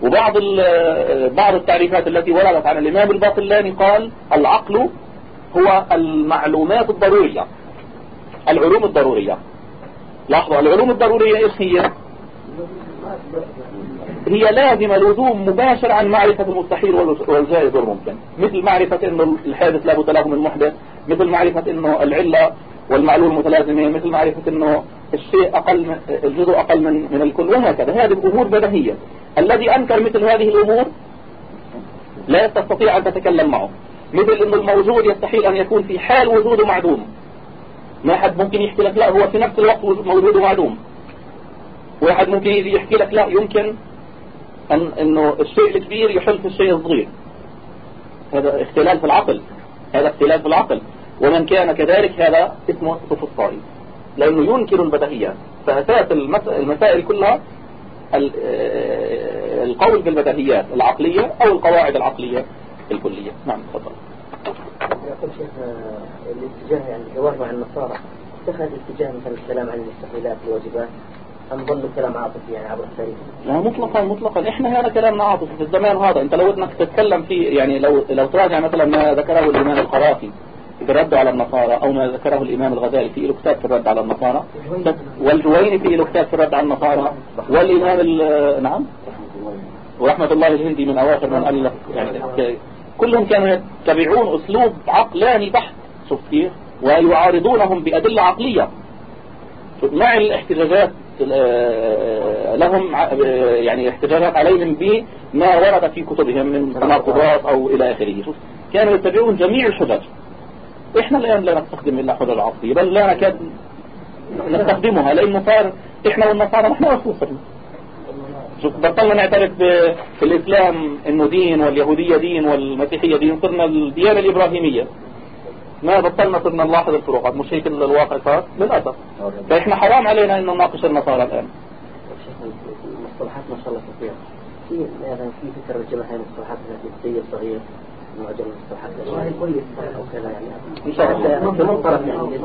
وبعض آه، بعض التعريفات التي وردت عن الإمام الباقلاني قال العقل هو المعلومات الضرورية. العلوم الضرورية. لاحظوا العلوم الضرورية إيش هي؟ هي لازمة لزوم مباشر عن معرفة المستحيل والجائز والممكن. مثل معرفة إنه الحادث لابد له من محدث مثل معرفة إنه العلة والمعلول متلازمين مثل معرفة إنه الشيء أقل من الجزء أقل من من الكل وهكذا. هذه الأمور بديهية الذي أنكر مثل هذه الأمور لا تستطيع أن تتكلم معه. مثل إنه الموجود يستحيل أن يكون في حال وجوده معدوم. ما حد ممكن يحكي لك لا هو في نفس الوقت موجوده معدوم. واحد ممكن يجي يحكي لك لا يمكن أن إنه الشيء الكبير يحل في الشيء الصغير. هذا اختلال في العقل. هذا اختلال في العقل. ومن كان كذلك هذا اسمه سفسطائي لأنه ينكر البدهيات فأساس المسائل كلها آه، القول بالبدهيات العقلية أو القواعد العقلية الكلية. نعم تفضل. يقول شيخ آه، الاتجاه يعني الحوار مع النصارى. اتخذ اتجاه مثل الكلام عن المستحيلات والواجبات. أم كلام عاطفي يعني عبر التاريخ؟ لا مطلقا مطلقا. إحنا هذا كلامنا عاطفي. في الزمان هذا أنت لو إنك تتكلم فيه يعني لو لو تراجع مثلا ما ذكره الإمام القرافي في الرد على النصارى أو ما ذكره الإمام الغزالي في له كتاب في الرد على النصارى. والجويني في له كتاب في الرد على النصارى. والإمام نعم. ورحمة الله الهندي من أواخر من الف يعني كلهم كانوا يتبعون أسلوب عقلاني بحت شوف كيف ويعارضونهم بأدلة عقلية. مع الاحتجاجات. لهم يعني احتجاجات عليهم بما ورد في كتبهم من تناقضات أو إلى آخره. كانوا يتبعون جميع الحجج. إحنا الآن لا نستخدم إلا حجج عصرية بل لا نكاد نستخدمها لأنه صار إحنا والنصارى نحن شوف بطلنا نعترف في الاسلام إنه دين واليهودية دين والمسيحية دين صرنا الديانة الإبراهيمية. ما بطلنا صرنا نلاحظ الفروقات مش هيك الواقع صار؟ للأسف. فإحنا حرام علينا إنه نناقش النصارى الآن. المصطلحات ما شاء الله كثيرة في مثلا في فكرة الجماهير المصطلحات التي السيد الصغير معجم المصطلحات كويس أو كذا يعني. إن شاء الله. في منطلق يعني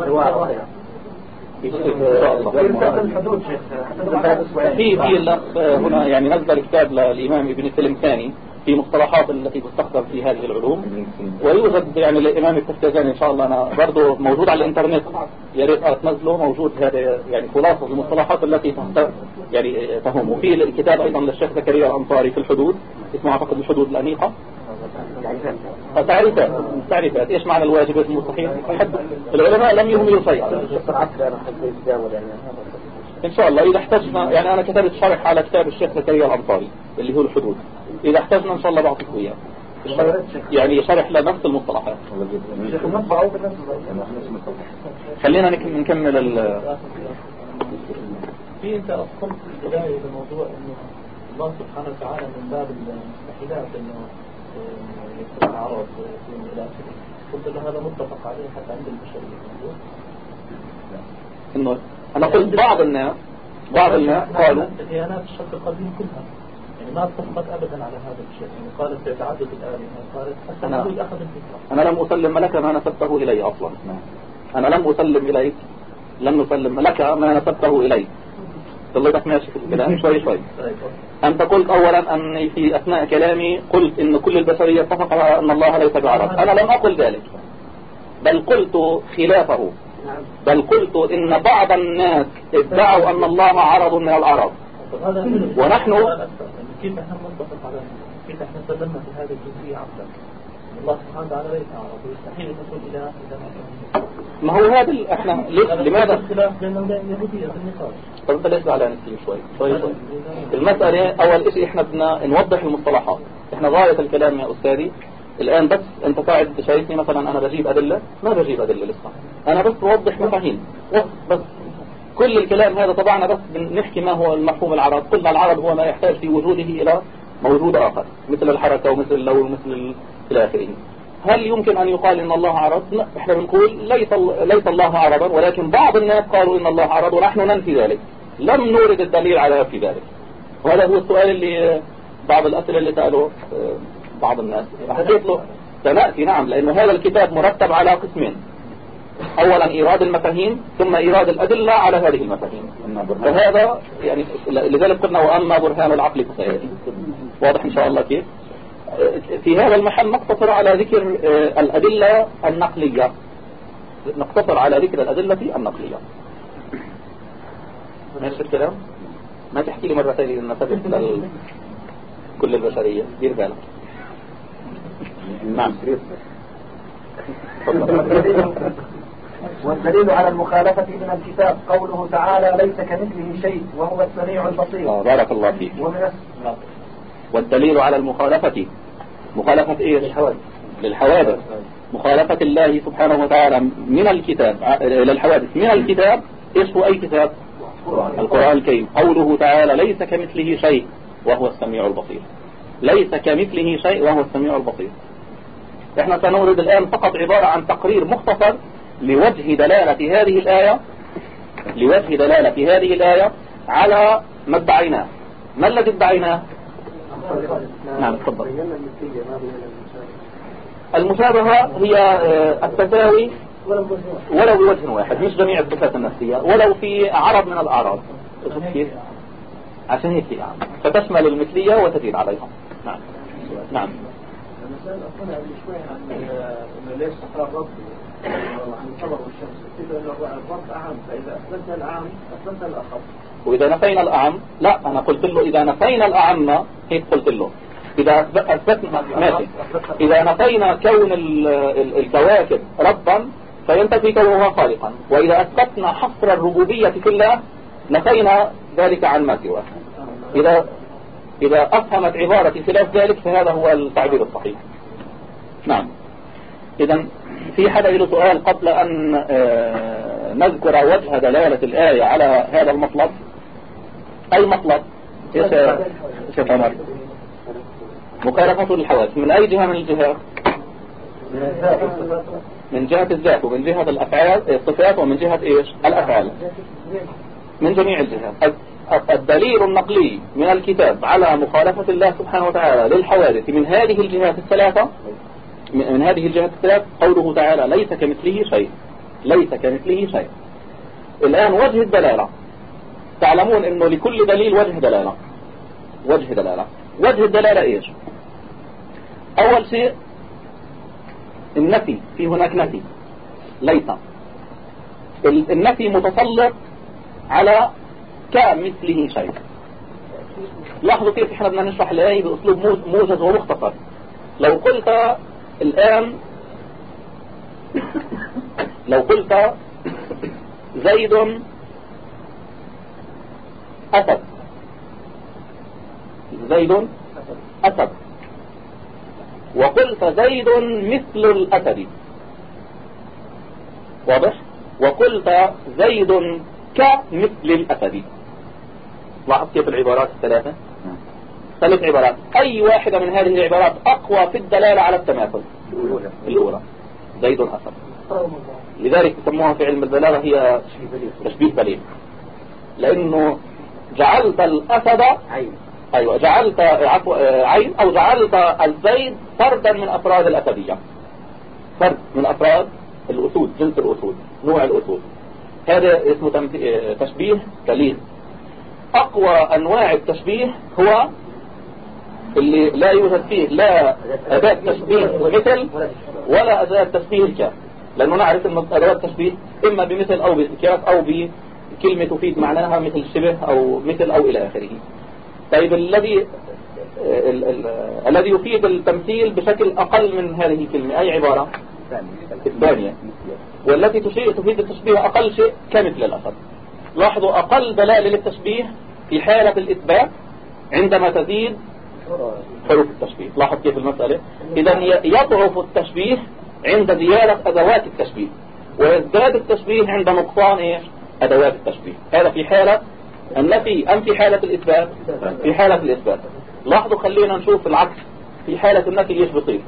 في في هنا يعني نزل كتاب للإمام ابن سلم ثاني. في مصطلحات التي تستخدم في هذه العلوم. ويوجد يعني الإمام التفتازاني إن شاء الله أنا برضه موجود على الإنترنت. يا ريت تنزله موجود هذا يعني خلاصة المصطلحات التي يعني تهم. وفي الكتاب أيضا للشيخ زكريا الأنصاري في الحدود اسمه أعتقد الحدود الأنيقة. تعريفات تعريفات. إيش معنى الواجب المستحيل؟ العلماء لم يهملوا شيئا. إن شاء الله إذا احتجنا يعني أنا كتبت شرح على كتاب الشيخ زكريا الأنصاري اللي هو الحدود. إذا احتجنا إن شاء الله بعطيك اياه يعني شرح لنفس المصطلحات. خلينا نكمل ال في أنت قلت في البداية بموضوع إنه الله سبحانه وتعالى من باب المستحيلات إنه يكون عرض يكون إلى آخره. قلت إنه هذا متفق عليه حتى عند البشرية. إنه أنا قلت بعض الناس بعض الناس قالوا الديانات الشرق القديم كلها. يعني ما اتفقت ابدا على هذا الشيء. يعني قالت تعدد الالهه قالت حتى أنا, أخذ الفكرة. أنا لم أسلم لك ما نسبته إلي أصلا. أنا لم أسلم إليك. لم نسلم لك ما نسبته الي ضليتك ماشي في الكلام. شوي شوي. أنت قلت أولا أني في أثناء كلامي قلت إن كل البشرية اتفق على أن الله ليس بعرض أنا لم أقل ذلك. بل قلت خلافه. بل قلت إن بعض الناس ادعوا أن الله عرض من العرض ونحن كيف إحنا نتفق على كيف إحنا سلمنا في هذه الجزئية عقلا الله سبحانه وتعالى ليس عرب ويستحيل أن يكون إله إذا ما ما هو هذا إحنا ليش لماذا؟ اختلاف بين اليهودية في النقاش. طب انت ليش زعلان كثير شوي شوي شوي. المسألة أول شيء إحنا بدنا نوضح المصطلحات. إحنا غاية الكلام يا أستاذي. الآن بس أنت قاعد شايفني مثلا أنا بجيب أدلة؟ ما بجيب أدلة لسه. أنا بس بوضح مفاهيم. بس كل الكلام هذا طبعا بس بنحكي ما هو المفهوم العرب. قلنا العرب هو ما يحتاج في وجوده إلى موجود آخر مثل الحركة ومثل اللون ومثل إلى آخره. هل يمكن أن يقال إن الله عرب؟ لا إحنا بنقول ليس ليس الله عربا ولكن بعض الناس قالوا إن الله عرب ونحن ننفي ذلك. لم نورد الدليل على في ذلك. وهذا هو السؤال اللي بعض الأسئلة اللي سألوه آه، بعض الناس. حكيت له سنأتي نعم لأنه هذا الكتاب مرتب على قسمين. أولا إيراد المفاهيم ثم إيراد الأدلة على هذه المفاهيم. فهذا يعني لذلك قلنا وأما برهان العقل فسيأتي. واضح إن شاء الله كيف؟ في هذا المحل نقتصر على ذكر آه، الأدلة النقلية. نقتصر على ذكر الأدلة النقلية. ماشي الكلام؟ ما تحكي لي مرة ثانية لل... كل البشرية. دير بالك. نعم. والدليل على المخالفة من الكتاب قوله تعالى ليس كمثله شيء وهو السميع البصير. آه، بارك الله فيك. ومن الس- والدليل على المخالفة مخالفة إيش للحوادث. مخالفة الله سبحانه وتعالى من الكتاب ع- للحوادث من الكتاب؟ إيش هو أي كتاب؟ القرآن الكريم. قوله تعالى ليس كمثله شيء وهو السميع البصير. ليس كمثله شيء وهو السميع البصير. إحنا سنورد الآن فقط عبارة عن تقرير مختصر لوجه دلالة هذه الآية لوجه دلالة هذه الآية على ما ادعيناه. ما الذي ادعيناه؟ نعم تفضل. المشابهة هي آه، التساوي ولو بوجه واحد مش جميع الصفات النفسية ولو في عرض من الأعراض. عشان هيك يعني. فتشمل المثلية وتزيد عليها. نعم. نعم. المسألة أصلا قبل عن ليش صفاء الرب عن القمر والشمس. إلا إنه الرب أعم فإذا أثبتنا الأعم أثبتنا الأخف وإذا نفينا الأعم لا أنا قلت له إذا نفينا الأعم هيك قلت له. إذا أثبت- أثبتنا ماشي. إذا نفينا كون ال- ال- الكواكب ربا فينتفي كونها خالقا. وإذا أثبتنا حصر الربوبية في الله نفينا ذلك عن ما سواه. إذا إذا أفهمت عبارة خلاف ذلك فهذا هو التعبير الصحيح. نعم. إذا في حدا له سؤال قبل أن آه، نذكر وجه دلالة الآية على هذا المطلب؟ أي مطلب؟ يا شيخ- عمر. مكالفة الحواس من أي جهة؟ من الجهات من جهة الذات ومن جهة الأفعال الصفات ومن جهة إيش؟ الأفعال. من جميع الجهات. الد- الدليل النقلي من الكتاب على مخالفة الله سبحانه وتعالى للحوادث من هذه الجهات الثلاثة من هذه الجهات الثلاث قوله تعالى ليس كمثله شيء. ليس كمثله شيء. الآن وجه الدلالة. تعلمون إنه لكل دليل وجه دلالة. وجه دلالة. وجه الدلالة إيش؟ أول شيء النفي. في هناك نفي. ليس. ال- النفي متسلط على كمثله شيء. لاحظوا كيف إحنا بدنا نشرح الآية بأسلوب موج- موجز ومختصر. لو قلت الآن لو قلت زيد أسد. زيد أسد. وقلت زيد مثل الأسد. واضح؟ وقلت زيد كمثل الأسد. لاحظ كيف العبارات الثلاثة؟ ثلاث عبارات. أي واحدة من هذه العبارات أقوى في الدلالة على التماثل؟ الأولى. زيد أسد لذلك يسموها في علم البلاغة هي تشبيه بليغ. لأنه جعلت الأسد عين. أيوة جعلت عفو عين أو جعلت الزيد فردا من أفراد الأسدية. فرد من أفراد الأسود جنس الأسود نوع الأسود. هذا اسمه تشبيه بليغ. أقوى أنواع التشبيه هو اللي لا يوجد فيه لا أداة تشبيه مثل ولا أداة تشبيه الكاف لأنه نعرف أن أداة التشبيه إما بمثل أو بالكاف أو بكلمة تفيد معناها مثل شبه أو مثل أو إلى آخره. طيب الذي ال- ال- الذي يفيد التمثيل بشكل أقل من هذه الكلمة أي عبارة؟ الثانية. والتي تفيد التشبيه أقل شيء كمثل الأسد لاحظوا أقل دلالة للتشبيه في حالة الإثبات عندما تزيد حروف التشبيه. لاحظ كيف المسألة؟ إذا يضعف التشبيه عند زيادة أدوات التشبيه ويزداد التشبيه عند نقصان إيش؟ أدوات التشبيه. هذا في حالة النفي أم في حالة الإثبات؟ في حالة الإثبات. لاحظوا خلينا نشوف العكس. في حالة النفي إيش بصير؟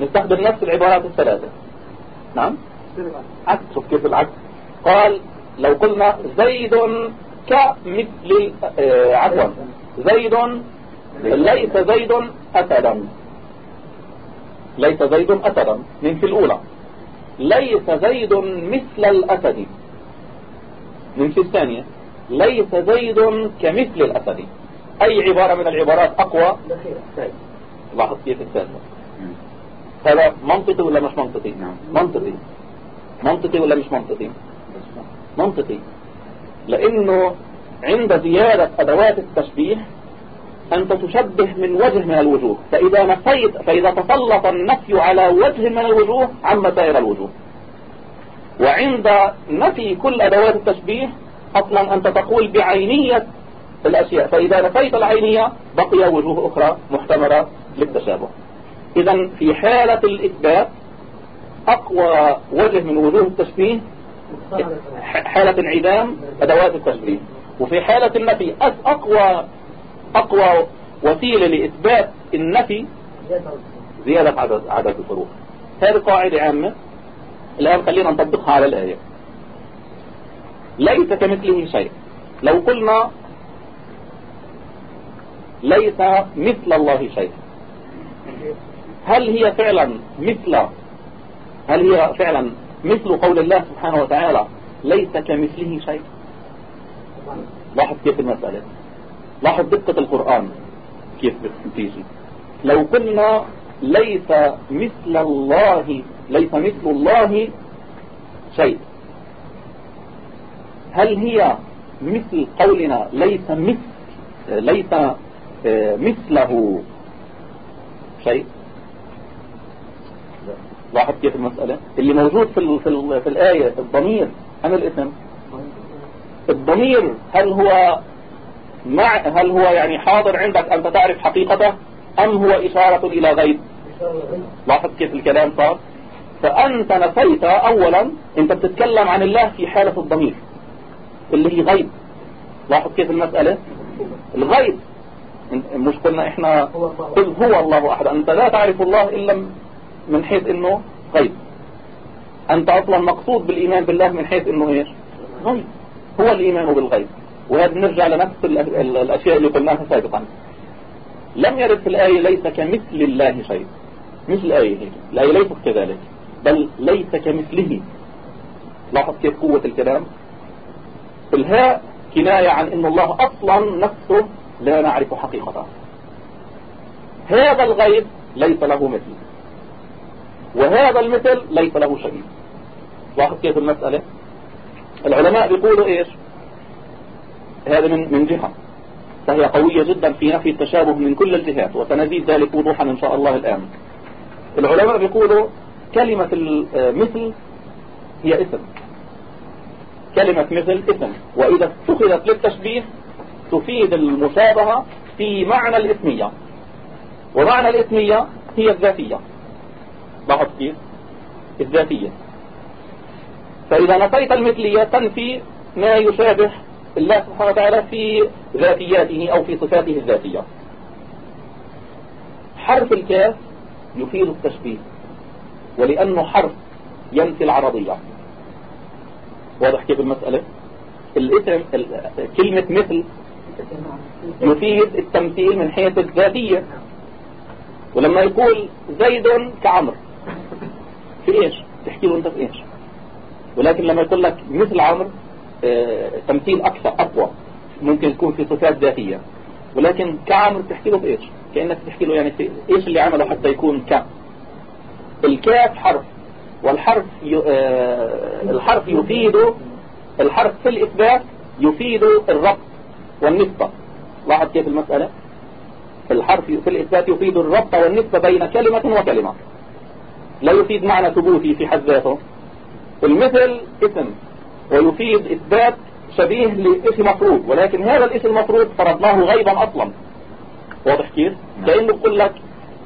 نستخدم نفس العبارات الثلاثة. نعم؟ عكس شوف كيف العكس. قال لو قلنا زيد كمثل آه، عفوا. زيد ليس زيد أسدا ليس زيد أسدا من في الأولى. ليس زيد مثل الأسد. من في الثانية. ليس زيد كمثل الأسد. أي عبارة من العبارات أقوى؟ لاحظ كيف الثالثة. هذا منطقي ولا مش منطقي؟ منطقي. منطقي ولا مش منطقي؟ منطقي. لأنه عند زيادة أدوات التشبيه أنت تشبه من وجه من الوجوه. فإذا نفيت فإذا تسلط النفي على وجه من الوجوه عم سائر الوجوه. وعند نفي كل أدوات التشبيه أصلا أنت تقول بعينية الأشياء. فإذا نفيت العينية بقي وجوه أخرى محتملة للتشابه. إذا في حالة الإثبات أقوى وجه من وجوه التشبيه حالة انعدام أدوات التشبيه. وفي حالة النفي أقوى أقوى وسيلة لإثبات النفي زيادة عدد عدد الحروف هذه قاعدة عامة. الآن خلينا نطبقها على الآية. ليس كمثله شيء. لو قلنا ليس مثل الله شيء. هل هي فعلا مثل هل هي فعلا مثل قول الله سبحانه وتعالى ليس كمثله شيء؟ لاحظ كيف المسألة. لاحظ دقة القرآن كيف بتيجي لو قلنا ليس مثل الله ليس مثل الله شيء. هل هي مثل قولنا ليس مثل ليس آه، مثله شيء؟ لاحظ كيف المسألة؟ اللي موجود في في, في الآية الضمير أم الاسم؟ الضمير هل هو مع هل هو يعني حاضر عندك أنت تعرف حقيقته أم هو إشارة إلى غيب؟ لاحظ كيف الكلام صار؟ فأنت نفيت أولا أنت بتتكلم عن الله في حالة الضمير اللي هي غيب. لاحظ كيف المسألة؟ الغيب. مش قلنا إحنا قل هو الله أحد. أنت لا تعرف الله إلا من حيث إنه غيب. أنت أصلا مقصود بالإيمان بالله من حيث إنه إيش؟ غيب. هو الإيمان بالغيب. وهذا نرجع لنفس ال- ال- الأشياء اللي قلناها سابقا. لم يرد في الآية ليس كمثل الله شيء. مثل الآية هيك. الآية ليست كذلك. بل ليس كمثله. لاحظ كيف قوة الكلام؟ الهاء كناية عن إن الله أصلا نفسه لا نعرف حقيقته. هذا الغيب ليس له مثل. وهذا المثل ليس له شبيه لاحظ كيف المسألة؟ العلماء بيقولوا إيش؟ هذا من من جهة. فهي قوية جدا في نفي التشابه من كل الجهات وسنزيد ذلك وضوحا إن شاء الله الآن. العلماء بيقولوا كلمة المثل هي اسم. كلمة مثل اسم. وإذا اتخذت للتشبيه تفيد المشابهة في معنى الإسمية. ومعنى الإسمية هي الذاتية. لاحظ كيف؟ الذاتية. فإذا نفيت المثلية تنفي ما يشابه الله سبحانه وتعالى في ذاتياته أو في صفاته الذاتية. حرف الكاف يفيد التشبيه ولأنه حرف ينفي العربية. واضح كيف المسألة؟ الاسم ال- كلمة مثل يفيد التمثيل من حيث الذاتية. ولما يقول زيد كعمر في إيش؟ تحكي له أنت في إيش؟ ولكن لما يقول لك مثل عمر تمثيل أكثر أقوى. ممكن يكون في صفات ذاتية. ولكن كعمر تحكي له إيش كأنك تحكي له يعني إيش اللي عمله حتى يكون ك. الكاف حرف والحرف. آه، الحرف يفيد الحرف في الإثبات يفيد الربط والنسبة. لاحظ كيف المسألة؟ الحرف في الإثبات يفيد الربط والنسبة بين كلمة وكلمة. لا يفيد معنى ثبوتي في حد ذاته. المثل اسم. ويفيد إثبات شبيه لاسم مفروض ولكن هذا الاسم المفروض فرضناه غيبا أصلا. واضح كيف؟ كأنه بقول لك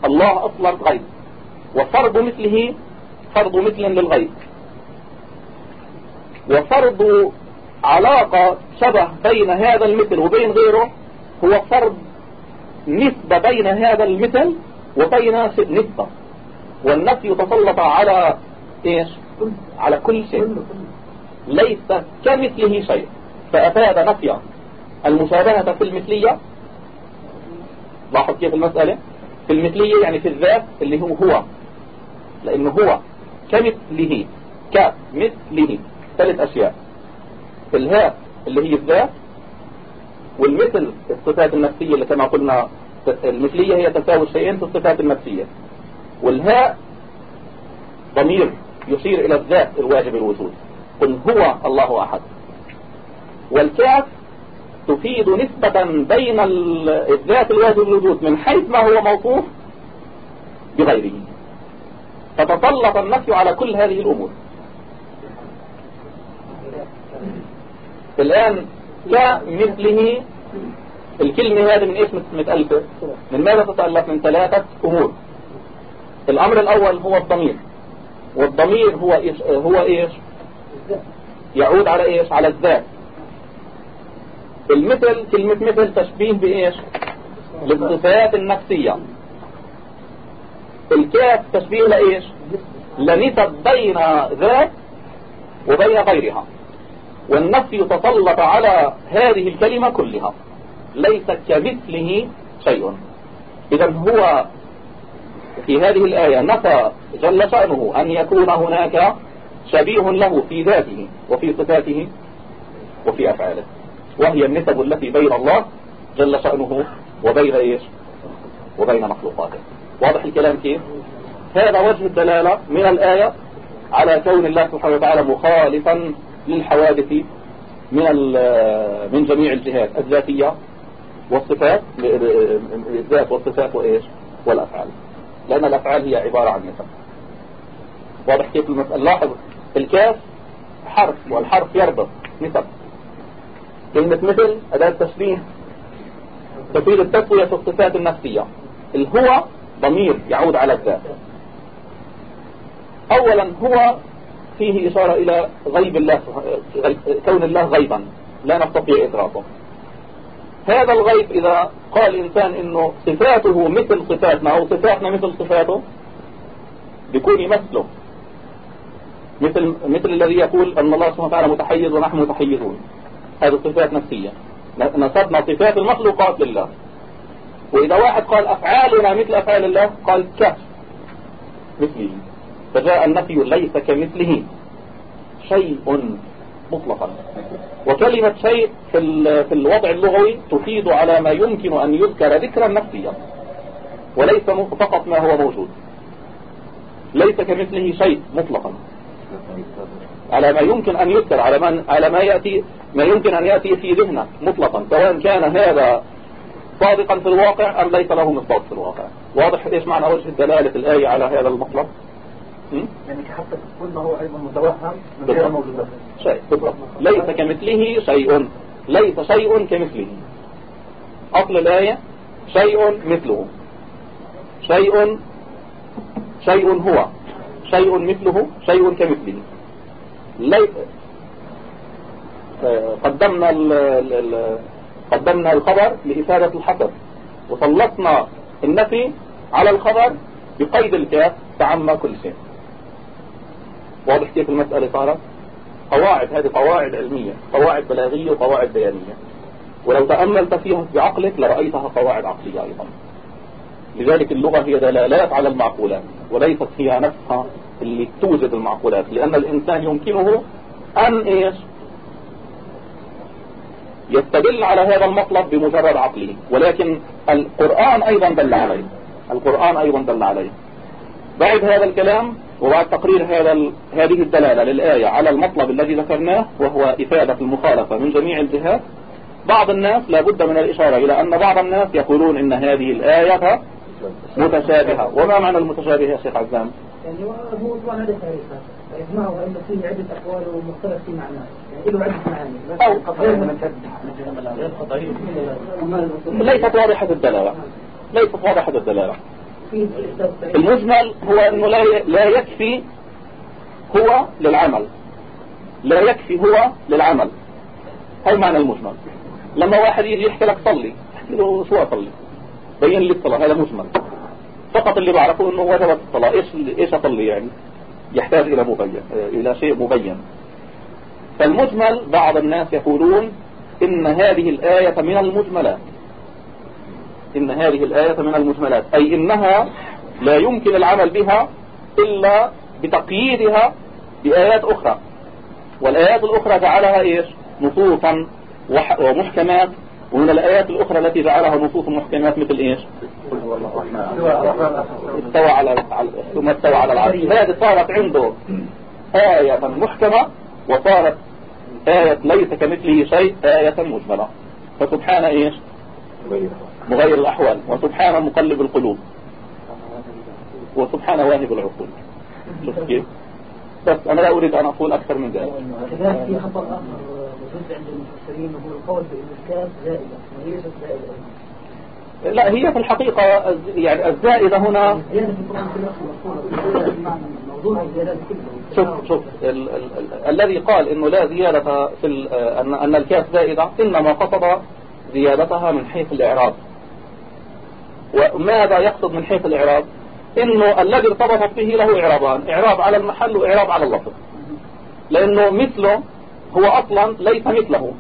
الله أصلا غيب وفرض مثله فرض مثل للغيب. وفرض علاقة شبه بين هذا المثل وبين غيره هو فرض نسبة بين هذا المثل وبين نسبة. والنفي تسلط على إيش؟ على كل شيء. ليس كمثله شيء. فأفاد نفي المشابهة في المثلية. لاحظ كيف المسألة؟ في المثلية يعني في الذات اللي هو هو. لأنه هو كمثله كمثله. ثلاث أشياء. الهاء اللي هي الذات والمثل الصفات النفسية اللي كما قلنا المثلية هي تساوي الشيئين في الصفات النفسية. والهاء ضمير يشير إلى الذات الواجب الوجود. قل هو الله أحد. والكاف تفيد نسبة بين الذات الواجب الوجود من حيث ما هو موصوف بغيره. فتسلط النفي على كل هذه الأمور. الآن كمثله الكلمة هذه من إيش متألفة من ماذا تتألف من ثلاثة أمور. الأمر الأول هو الضمير. والضمير هو إيش؟ هو إيش؟ يعود على إيش؟ على الذات. المثل كلمة مثل تشبيه بإيش؟ للصفات النفسية. الكاف تشبيه لإيش؟ لنسب بين ذات وبين غيرها. والنفي يتسلط على هذه الكلمة كلها. ليس كمثله شيء. إذا هو في هذه الآية نفى جل شأنه أن يكون هناك شبيه له في ذاته وفي صفاته وفي أفعاله. وهي النسب التي بين الله جل شأنه وبين إيش؟ وبين مخلوقاته. واضح الكلام كيف؟ هذا وجه الدلالة من الآية على كون الله سبحانه وتعالى مخالفا للحوادث من من جميع الجهات الذاتية والصفات الذات والصفات وإيش؟ والأفعال. لأن الأفعال هي عبارة عن نسب. واضح كيف المسألة لاحظ الكاف حرف والحرف يربط نسب كلمة مثل أداة تشبيه تفيد التسوية في الصفات النفسية. الهو ضمير يعود على الذات أولا هو فيه إشارة إلى غيب الله كون الله غيبا. لا نستطيع إدراكه. هذا الغيب إذا قال الإنسان إنه صفاته مثل صفاتنا أو صفاتنا مثل صفاته بيكون يمثله. مثل مثل الذي يقول أن الله سبحانه وتعالى متحيز ونحن متحيزون. هذه صفات نفسية. نسبنا صفات المخلوقات لله. وإذا واحد قال أفعالنا مثل أفعال الله قال كف. مثله. فجاء النفي ليس كمثله شيء مطلقا. وكلمة شيء في في الوضع اللغوي تفيد على ما يمكن أن يذكر ذكرا نفسيا. وليس فقط ما هو موجود. ليس كمثله شيء مطلقا. على ما يمكن أن يذكر على ما على ما يأتي ما يمكن أن يأتي في ذهنه مطلقا سواء كان هذا صادقا في الواقع أم ليس له مصداق في الواقع. واضح إيش معنى وجه الدلالة الآية على هذا المطلب يعني حتى كل ما هو أيضا متوهم من غير موجودات شيء بالضبط. ليس كمثله شيء. ليس شيء كمثله. أصل الآية شيء مثله. شيء شيء هو. شيء مثله شيء كمثله. لي... قدمنا ال... ال... قدمنا الخبر لإفادة الحصر. وسلطنا النفي على الخبر بقيد الكاف تعمى كل شيء. واضح كيف المسألة صارت؟ قواعد هذه قواعد علمية قواعد بلاغية وقواعد بيانية. ولو تأملت فيها بعقلك لرأيتها قواعد عقلية أيضا. لذلك اللغة هي دلالات على المعقولات وليست هي نفسها اللي توجد المعقولات لأن الإنسان يمكنه أن إيش؟ يستدل على هذا المطلب بمجرد عقله ولكن القرآن أيضا دل عليه القرآن أيضا دل عليه. بعد هذا الكلام وبعد تقرير هذا هذه الدلالة للآية على المطلب الذي ذكرناه وهو إفادة المخالفة من جميع الجهات بعض الناس لابد من الإشارة إلى أن بعض الناس يقولون إن هذه الآية متشابهة. وما معنى المتشابه يا شيخ عزام؟ يعني هو طبعا هذا تعريف يجمعه انه فيه عدة أقوال ومختلف في معناه يعني له عدة معاني. ليست واضحة الدلالة. ليست واضحة الدلالة. المجمل هو أنه لا لا يكفي هو للعمل. لا يكفي هو للعمل. هاي معنى المجمل. لما واحد يجي يحكي لك صلي تحكي له شو اصلي بين لي الصلاة هذا مجمل. فقط اللي بعرفه إنه وجبت الصلاة إيش إيش اصلي يعني؟ يحتاج إلى مبين إلى شيء مبين. فالمجمل بعض الناس يقولون إن هذه الآية من المجملات. إن هذه الآية من المجملات. أي إنها لا يمكن العمل بها إلا بتقييدها بآيات أخرى. والآيات الأخرى جعلها إيش؟ نصوصا ومحكمات ومن الآيات الأخرى التي جعلها نصوص محكمات مثل إيش؟ استوى على ثم استوى على العرش. هذه صارت عنده آية محكمة وصارت آية ليس كمثله شيء آية مجملة. فسبحان إيش؟ مغير الأحوال. وسبحان مقلب القلوب. وسبحان واهب العقول. شوف كيف. بس أنا لا أريد أن أقول أكثر من ذلك. وهو القول بأن زائدة وليست زائدة. لا هي في الحقيقة يعني الزائدة هنا شوف شوف ال ال ال الذي قال إنه لا زيادة في ان أن الكاف زائدة إنما قصد زيادتها من حيث الإعراب. وماذا يقصد من حيث الإعراب؟ إنه الذي ارتبطت به له إعرابان إعراب على المحل وإعراب على اللفظ لأنه مثله هو أصلا ليس مثله.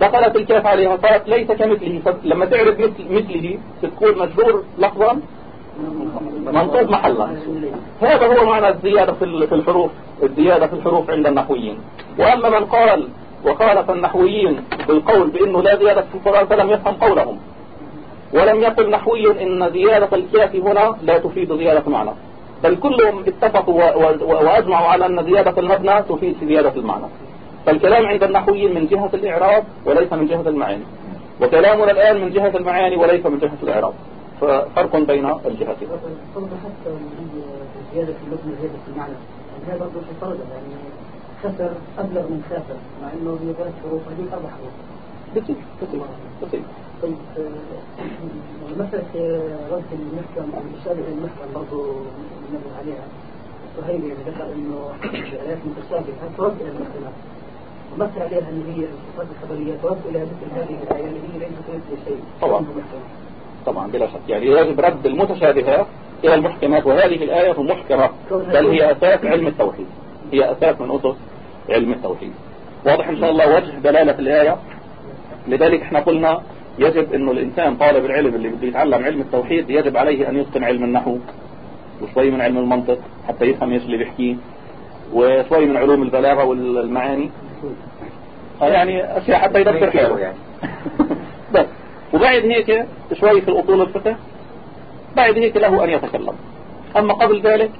دخلت الكاف عليها صارت ليس كمثله. لما تعرف مثل مثله تكون مجرور لفظا منصوب محلا هذا هو معنى الزيادة في الحروف الزيادة في الحروف عند النحويين. وأما من قال وخالف النحويين بالقول بأنه لا زيادة في القرآن فلم يفهم قولهم. ولم يقل نحوي إن زيادة الكاف هنا لا تفيد زيادة المعنى. بل كلهم اتفقوا وأجمعوا على أن زيادة المبنى تفيد زيادة المعنى. فالكلام عند النحويين من جهة الإعراب وليس من جهة المعاني. وكلامنا الآن من جهة المعاني وليس من جهة الإعراب. ففرق بين الجهتين. حتى زيادة المبنى زيادة المعنى. هذا برضه في فرق يعني خسر أبلغ من خاسر مع أنه هي ثلاث حروف هذه أربع حروف. بسيط بسيط بسيط. طيب مسألة رد المحكم أو الإشارة إلى المحكم برضه نبه عليها. وهي ذكر إنه الآيات متشابهة ترد إلى المحكمات عليها إلى مثل هذه ليست مثل شيء. طبعا. طبعا بلا شك. يعني يجب رد المتشابهات إلى المحكمات وهذه الآية محكمة بل هي أساس علم التوحيد. هي أساس من أسس علم التوحيد. واضح إن شاء الله وجه دلالة الآية. لذلك إحنا قلنا يجب انه الإنسان طالب العلم اللي بده يتعلم علم التوحيد يجب عليه أن يتقن علم النحو وشوي من علم المنطق حتى يفهم إيش اللي بيحكيه وشوي من علوم البلاغة والمعاني. يعني اشياء حتى يدبر حاله يعني. بس وبعد هيك شوي في الأصول الفقه بعد هيك له أن يتكلم. أما قبل ذلك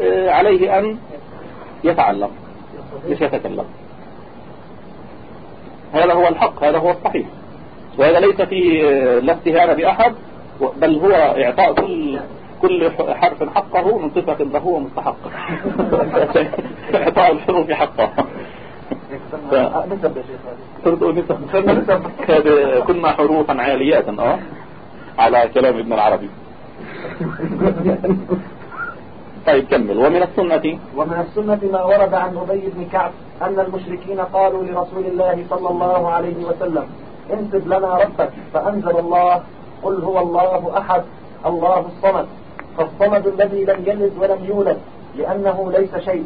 آه، عليه أن يتعلم. مش يتكلم. هذا هو الحق هذا هو الصحيح. وهذا ليس فيه لا استهانة بأحد بل هو إعطاء كل كل حرف حقه من صفة له ومستحق إعطاء الحروف حقها كنا حروفا عاليات آه على كلام ابن العربي. طيب كمل. ومن السنة؟ ومن السنة ما ورد عن أبي بن كعب أن المشركين قالوا لرسول الله صلى الله عليه وسلم انسب لنا ربك فأنزل الله قل هو الله أحد الله الصمد. فالصمد الذي لم يلد ولم يولد لأنه ليس شيء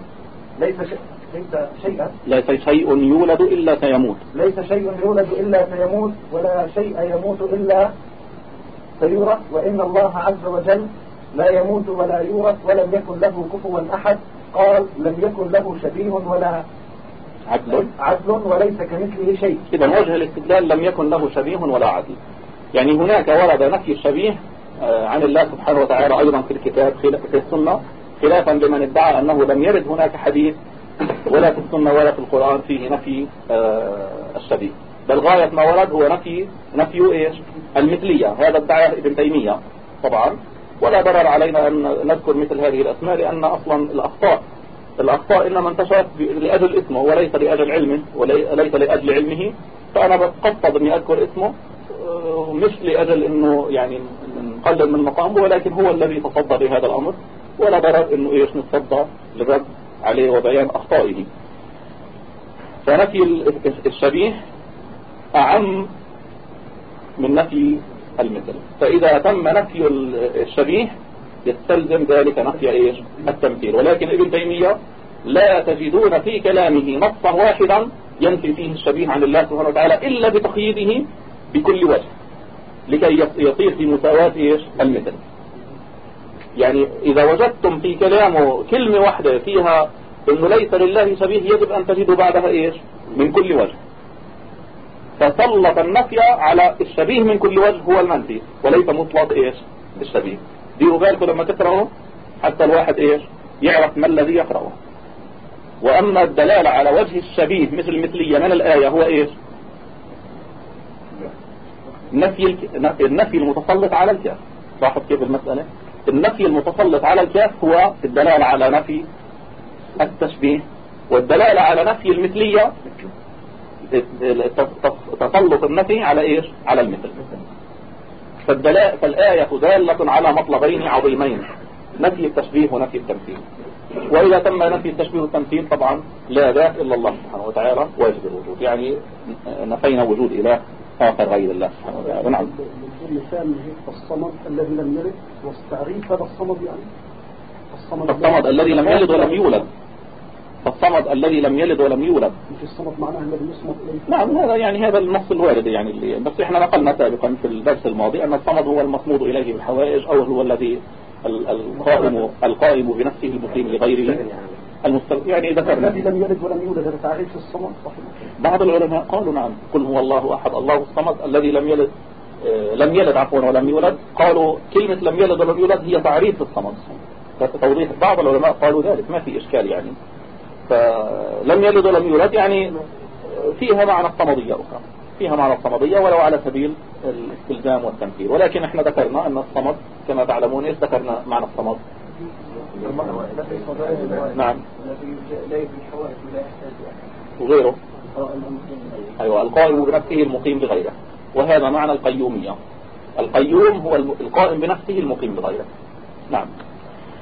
ليس شيء. ليس شيئا. ليس شيء يولد إلا سيموت. ليس شيء يولد إلا سيموت ولا شيء يموت إلا سيورث وإن الله عز وجل لا يموت ولا يورث ولم يكن له كفوا أحد. قال لم يكن له شبيه ولا عدل. عدل وليس كمثله شيء. إذا وجه الاستدلال لم يكن له شبيه ولا عدل. يعني هناك ورد نفي الشبيه آه، عن الله سبحانه وتعالى أيضا في الكتاب في السنة خلافا لمن ادعى أنه لم يرد هناك حديث ولا في السنة ولا في القرآن فيه نفي آه الشبيه بل غاية ما ورد هو نفي نفي إيش؟ المثلية. هذا ادعاه ابن تيمية طبعا. ولا ضرر علينا أن نذكر مثل هذه الأسماء لأن أصلا الأخطاء الأخطاء إنما انتشرت لأجل اسمه وليس لأجل علمه وليس لأجل علمه. فأنا بقصد أني أذكر اسمه آه، مش لأجل أنه يعني نقلل من مقامه ولكن هو الذي تصدى لهذا الأمر. ولا ضرر أنه إيش؟ نتصدى للرد. عليه وبيان أخطائه. فنفي الشبيه أعم من نفي المثل. فإذا تم نفي الشبيه يستلزم ذلك نفي إيش؟ التمثيل. ولكن ابن تيمية لا تجدون في كلامه نصا واحدا ينفي فيه الشبيه عن الله سبحانه وتعالى إلا بتقييده بكل وجه لكي يصير في مساواة إيش؟ المثل. يعني إذا وجدتم في كلامه كلمة واحدة فيها إنه ليس لله شبيه يجب أن تجدوا بعدها إيش؟ من كل وجه. فسلط النفي على الشبيه من كل وجه هو المنفي وليس مطلق إيش؟ الشبيه ديروا بالكم لما تقرأوا حتى الواحد إيش؟ يعرف ما الذي يقرأه. وأما الدلالة على وجه الشبيه مثل المثلية من الآية هو إيش؟ نفي النفي المتسلط على الكاف. لاحظ كيف المسألة؟ النفي المتسلط على الكاف هو الدلالة على نفي التشبيه والدلالة على نفي المثلية تسلط النفي على إيش؟ على المثل. فالآية دالة على مطلبين عظيمين نفي التشبيه ونفي التمثيل. وإذا تم نفي التشبيه والتمثيل طبعا لا ذات إلا الله سبحانه وتعالى واجب الوجود. يعني نفينا وجود إله آخر غير الله سبحانه وتعالى. نعم. مثال الصمد الذي لم يلد والتعريف هذا الصمد يعني. الصمد, الصمد الذي لم يلد ولم يولد. فالصمد الذي لم يلد ولم يولد. مش الصمد معناه الذي يصمد إليه. نعم هذا يعني هذا النص الوارد يعني اللي بس إحنا نقلنا سابقا في الدرس الماضي أن الصمد هو المصمود إليه بالحوائج أو هو الذي القائم القائم بنفسه المقيم لغيره. المستو... يعني ذكرنا. الذي لم يلد ولم يولد هذا تعريف الصمد صحيح. بعض العلماء قالوا نعم قل هو الله أحد. الله الصمد الذي لم يلد. لم يلد عفوا ولم يولد. قالوا كلمة لم يلد ولم يولد هي تعريف الصمد. توضيح بعض العلماء قالوا ذلك ما في إشكال يعني. فلم يلد ولم يولد يعني فيها معنى الصمدية أخرى. فيها معنى الصمدية ولو على سبيل الاستلزام والتمثيل. ولكن إحنا ذكرنا أن الصمد كما تعلمون إيش؟ ذكرنا معنى الصمد. نعم. وغيره أيوة القائم بنفسه المقيم بغيره. وهذا معنى القيومية. القيوم هو القائم بنفسه المقيم بغيره. نعم.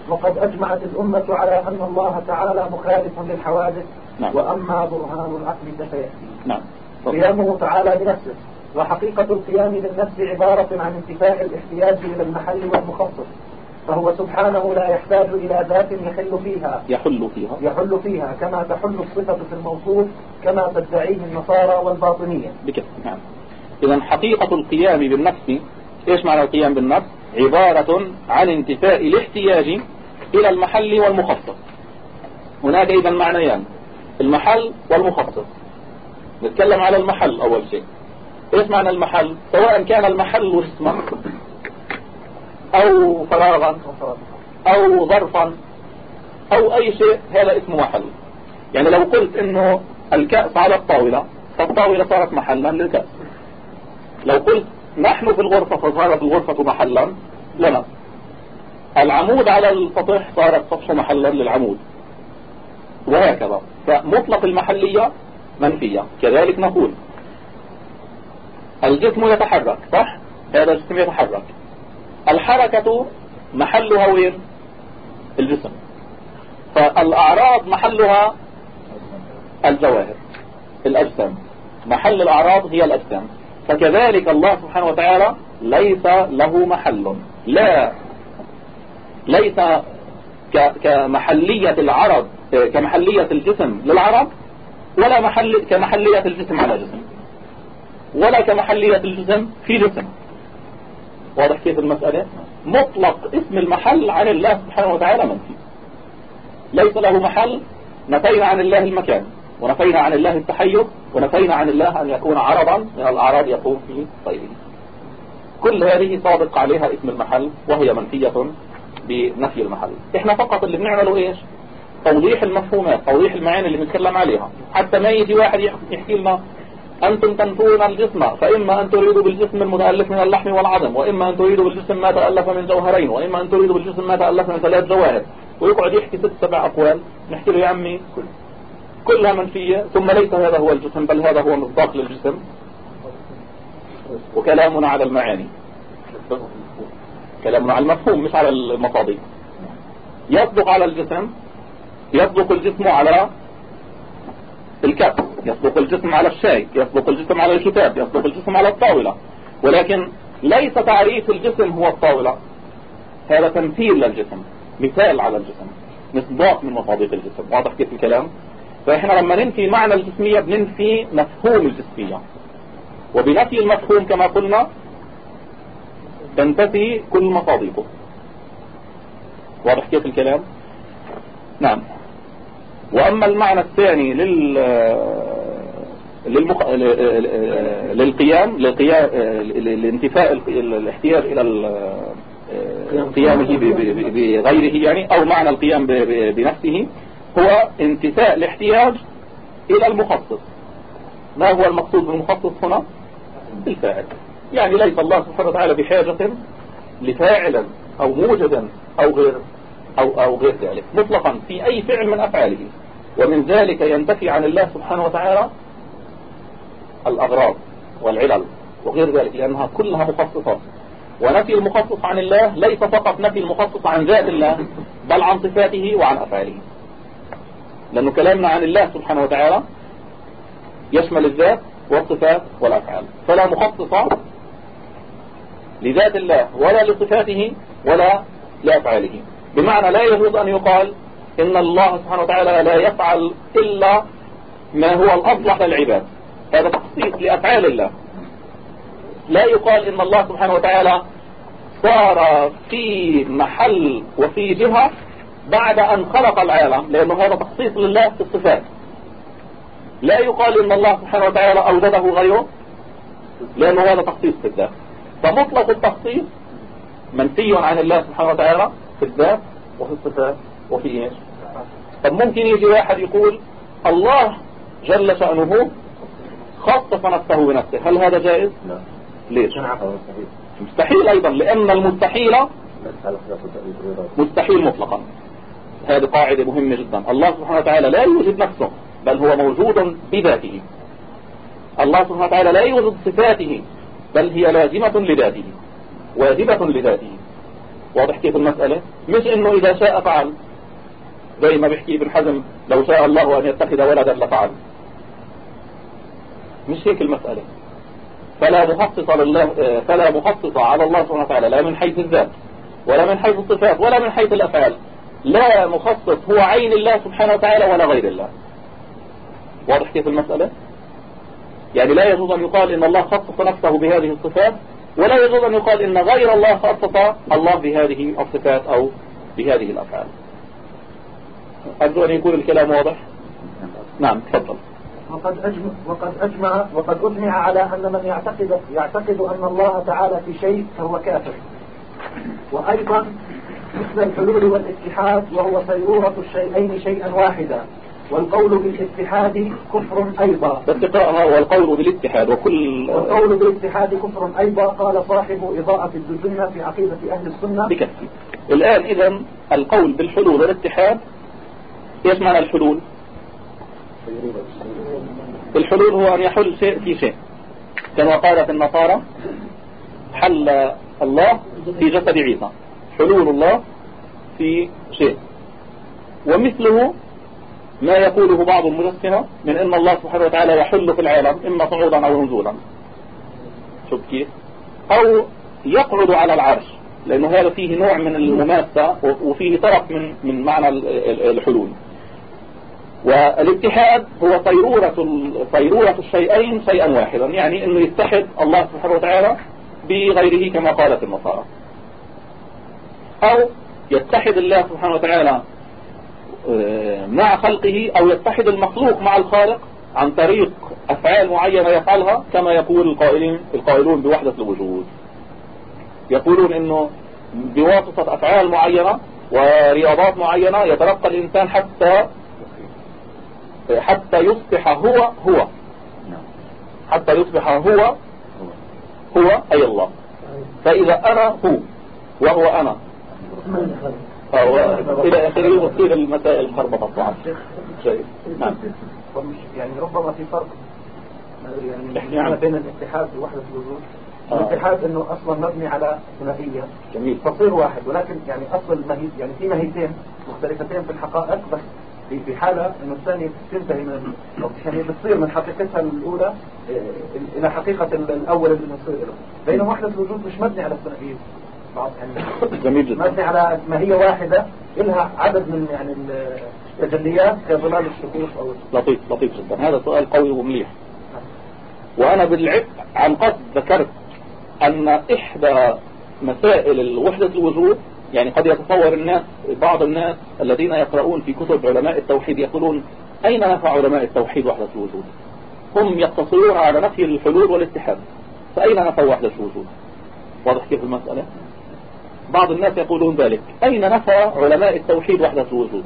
وقد أجمعت الأمة على أن الله تعالى مخالف للحوادث نعم. وأما برهان العقل فسيأتي. نعم. قيامه تعالى بنفسه وحقيقة القيام بالنفس عبارة عن انتفاء الاحتياج إلى المحل والمخصص فهو سبحانه لا يحتاج إلى ذات يحل فيها. يحل فيها. يحل فيها كما تحل الصفة في الموصوف كما تدعيه النصارى والباطنية. بكث نعم. إذا حقيقة القيام بالنفس إيش معنى القيام بالنفس؟ عبارة عن انتفاء الاحتياج إلى المحل والمخصص هناك إذا معنيان المحل والمخصص نتكلم على المحل أول شيء. إيش معنى المحل؟ سواء كان المحل اسما أو فراغا أو ظرفا أو أي شيء هذا اسمه محل. يعني لو قلت إنه الكأس على الطاولة فالطاولة صارت محلا للكأس. لو قلت نحن في الغرفة فصارت الغرفة محلا لنا. العمود على السطح صار السطح محلا للعمود. وهكذا. فمطلق المحلية منفية. كذلك نقول الجسم يتحرك صح؟ هذا الجسم يتحرك. الحركة محلها وين؟ الجسم. فالأعراض محلها الجواهر الأجسام. محل الأعراض هي الأجسام. فكذلك الله سبحانه وتعالى ليس له محل. لا. ليس كمحلية العرض كمحلية الجسم للعرض ولا محل كمحلية الجسم على جسم. ولا كمحلية الجسم في جسم. واضح كيف المسألة؟ مطلق اسم المحل عن الله سبحانه وتعالى منفي. ليس له محل نفينا عن الله المكان. ونفينا عن الله التحيز ونفينا عن الله أن يكون عرضا من الأعراض يقوم في غيره كل هذه صادق عليها اسم المحل وهي منفية بنفي المحل. إحنا فقط اللي بنعمله إيش؟ توضيح المفهومات توضيح المعاني اللي بنتكلم عليها. حتى ما يجي واحد يحكي لنا أنتم تنفون الجسم فإما أن تريدوا بالجسم المتألف من اللحم والعظم وإما أن تريدوا بالجسم ما تألف من جوهرين وإما أن تريدوا بالجسم ما تألف من ثلاث جواهر. ويقعد يحكي ست سبع أقوال نحكي له يا عمي كلها منفية ثم ليس هذا هو الجسم بل هذا هو مصداق للجسم. وكلامنا على المعاني. كلامنا على المفهوم مش على المصادق يصدق على الجسم يصدق الجسم على الكأس يصدق الجسم على الشاي يصدق الجسم على الكتاب يصدق الجسم على الطاولة. ولكن ليس تعريف الجسم هو الطاولة. هذا تمثيل للجسم مثال على الجسم مصداق من مصادق الجسم. واضح كيف الكلام؟ فإحنا لما ننفي معنى الجسمية بننفي مفهوم الجسمية. وبنفي المفهوم كما قلنا تنتفي كل مصادقه. واضح كيف الكلام؟ نعم. وأما المعنى الثاني لل للمخ... للقيام للقيام لانتفاء الاحتياج إلى قيامه بغيره يعني أو معنى القيام بنفسه. هو انتفاء الاحتياج إلى المخصص ما هو المقصود بالمخصص هنا؟ الفاعل. يعني ليس الله سبحانه وتعالى بحاجة لفاعل أو موجدا أو غير أو, أو غير ذلك. مطلقا في أي فعل من أفعاله. ومن ذلك ينتفي عن الله سبحانه وتعالى الأغراض والعلل وغير ذلك لأنها كلها مخصصات. ونفي المخصص عن الله ليس فقط نفي المخصص عن ذات الله بل عن صفاته وعن أفعاله. لأنه كلامنا عن الله سبحانه وتعالى يشمل الذات والصفات والأفعال. فلا مخصص لذات الله ولا لصفاته ولا لأفعاله. بمعنى لا يجوز أن يقال إن الله سبحانه وتعالى لا يفعل إلا ما هو الأصلح للعباد. هذا تخصيص لأفعال الله. لا يقال إن الله سبحانه وتعالى صار في محل وفي جهة بعد أن خلق العالم لأنه هذا تخصيص لله في الصفات. لا يقال إن الله سبحانه وتعالى أوجده غيره لأنه هذا تخصيص في الذات. فمطلق التخصيص منفي عن الله سبحانه وتعالى في الذات وفي الصفات وفي إيش؟ طب ممكن يجي واحد يقول الله جل شأنه خصص نفسه بنفسه. هل هذا جائز؟ لا. ليش؟ مستحيل. أيضا لأن المستحيل مستحيل مطلقا. هذه قاعدة مهمة جدا. الله سبحانه وتعالى لا يوجد نفسه بل هو موجود بذاته. الله سبحانه وتعالى لا يوجد صفاته بل هي لازمة لذاته. واجبة لذاته. واضح كيف المسألة؟ مش إنه إذا شاء فعل. زي ما بيحكي ابن حزم لو شاء الله أن يتخذ ولدا لفعل. مش هيك المسألة. فلا مخصص لله فلا مخصص على الله سبحانه وتعالى لا من حيث الذات ولا من حيث الصفات ولا من حيث الأفعال. لا مخصص هو عين الله سبحانه وتعالى ولا غير الله. واضح كيف المسألة؟ يعني لا يجوز أن يقال إن الله خصص نفسه بهذه الصفات ولا يجوز أن يقال إن غير الله خصص الله بهذه الصفات أو بهذه الأفعال. أرجو أن يكون الكلام واضح؟ نعم تفضل. وقد أجمع, وقد أجمع وقد أجمع على أن من يعتقد يعتقد أن الله تعالى في شيء فهو كافر. وأيضا مثل الحلول والاتحاد وهو صيرورة الشيئين شيئا واحدا. والقول بالاتحاد كفر أيضا. باستقراءها والقول بالاتحاد وكل والقول بالاتحاد كفر أيضا. قال صاحب إضاءة الدجنة في عقيدة أهل السنة. بكفي. الآن إذا القول بالحلول والاتحاد إيش معنى الحلول؟ الحلول هو أن يحل شيء في شيء. كما قالت النصارى حل الله في جسد عيسى. حلول الله في شيء. ومثله ما يقوله بعض المجسمة من إن الله سبحانه وتعالى يحل في العالم إما صعودا أو نزولا. شوف كيف. أو يقعد على العرش لأنه هذا فيه نوع من المماسة وفيه طرف من من معنى الحلول. والاتحاد هو طيرورة طيرورة الشيئين شيئا واحدا. يعني إنه يتحد الله سبحانه وتعالى بغيره كما قالت النصارى أو يتحد الله سبحانه وتعالى آه، مع خلقه أو يتحد المخلوق مع الخالق عن طريق أفعال معينة يفعلها كما يقول القائلين القائلون بوحدة الوجود. يقولون إنه بواسطة أفعال معينة ورياضات معينة يترقى الإنسان حتى حتى يصبح هو هو. حتى يصبح هو هو أي الله. فإذا أنا هو وهو أنا إلى آخره تصير المسائل خربطة طبعا. جيد نعم. يعني ربما في فرق يعني نعم. بين الاتحاد ووحدة الوجود آه. الاتحاد إنه أصلا مبني على ثنائية. جميل. فصير واحد ولكن يعني أصل المهي يعني في مهيتين مختلفتين في الحقائق بس في في حالة إنه الثانية تنتهي من يعني بتصير من حقيقتها الأولى إلى حقيقة ال- الأول اللي بنصير له بينما وحدة الوجود مش مبني على الثنائية. بعض جميل جدا. مبني على ماهية واحدة إلها عدد من يعني التجليات كظلال الشكوك أو لطيف لطيف جدا. هذا سؤال قوي ومليح. وأنا بالعب عن قصد ذكرت أن إحدى مسائل الوحدة الوجود يعني قد يتصور الناس بعض الناس الذين يقرؤون في كتب علماء التوحيد يقولون أين نفع علماء التوحيد وحدة الوجود هم يقتصرون على نفي الحلول والاتحاد. فأين نفوا وحدة الوجود واضح كيف المسألة؟ بعض الناس يقولون ذلك. أين نفى علماء التوحيد وحدة الوجود؟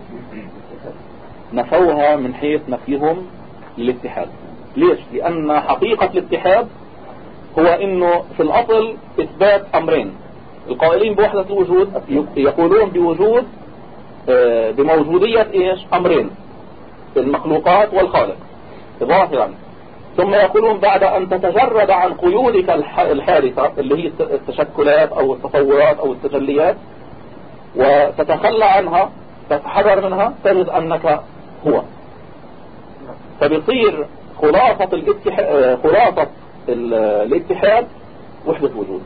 نفوها من حيث نفيهم للاتحاد. ليش؟ لأن حقيقة الاتحاد هو إنه في الأصل إثبات أمرين. القائلين بوحدة الوجود يقولون بوجود آه، بموجودية إيش؟ أمرين. المخلوقات والخالق. ظاهرا ثم يقولون بعد أن تتجرد عن قيودك الح- الحادثة اللي هي التشكلات أو التصورات أو التجليات وتتخلى عنها تتحرر منها تجد أنك هو. فبيصير خلاصة خلاصة ال- الاتحاد وحدة وجود.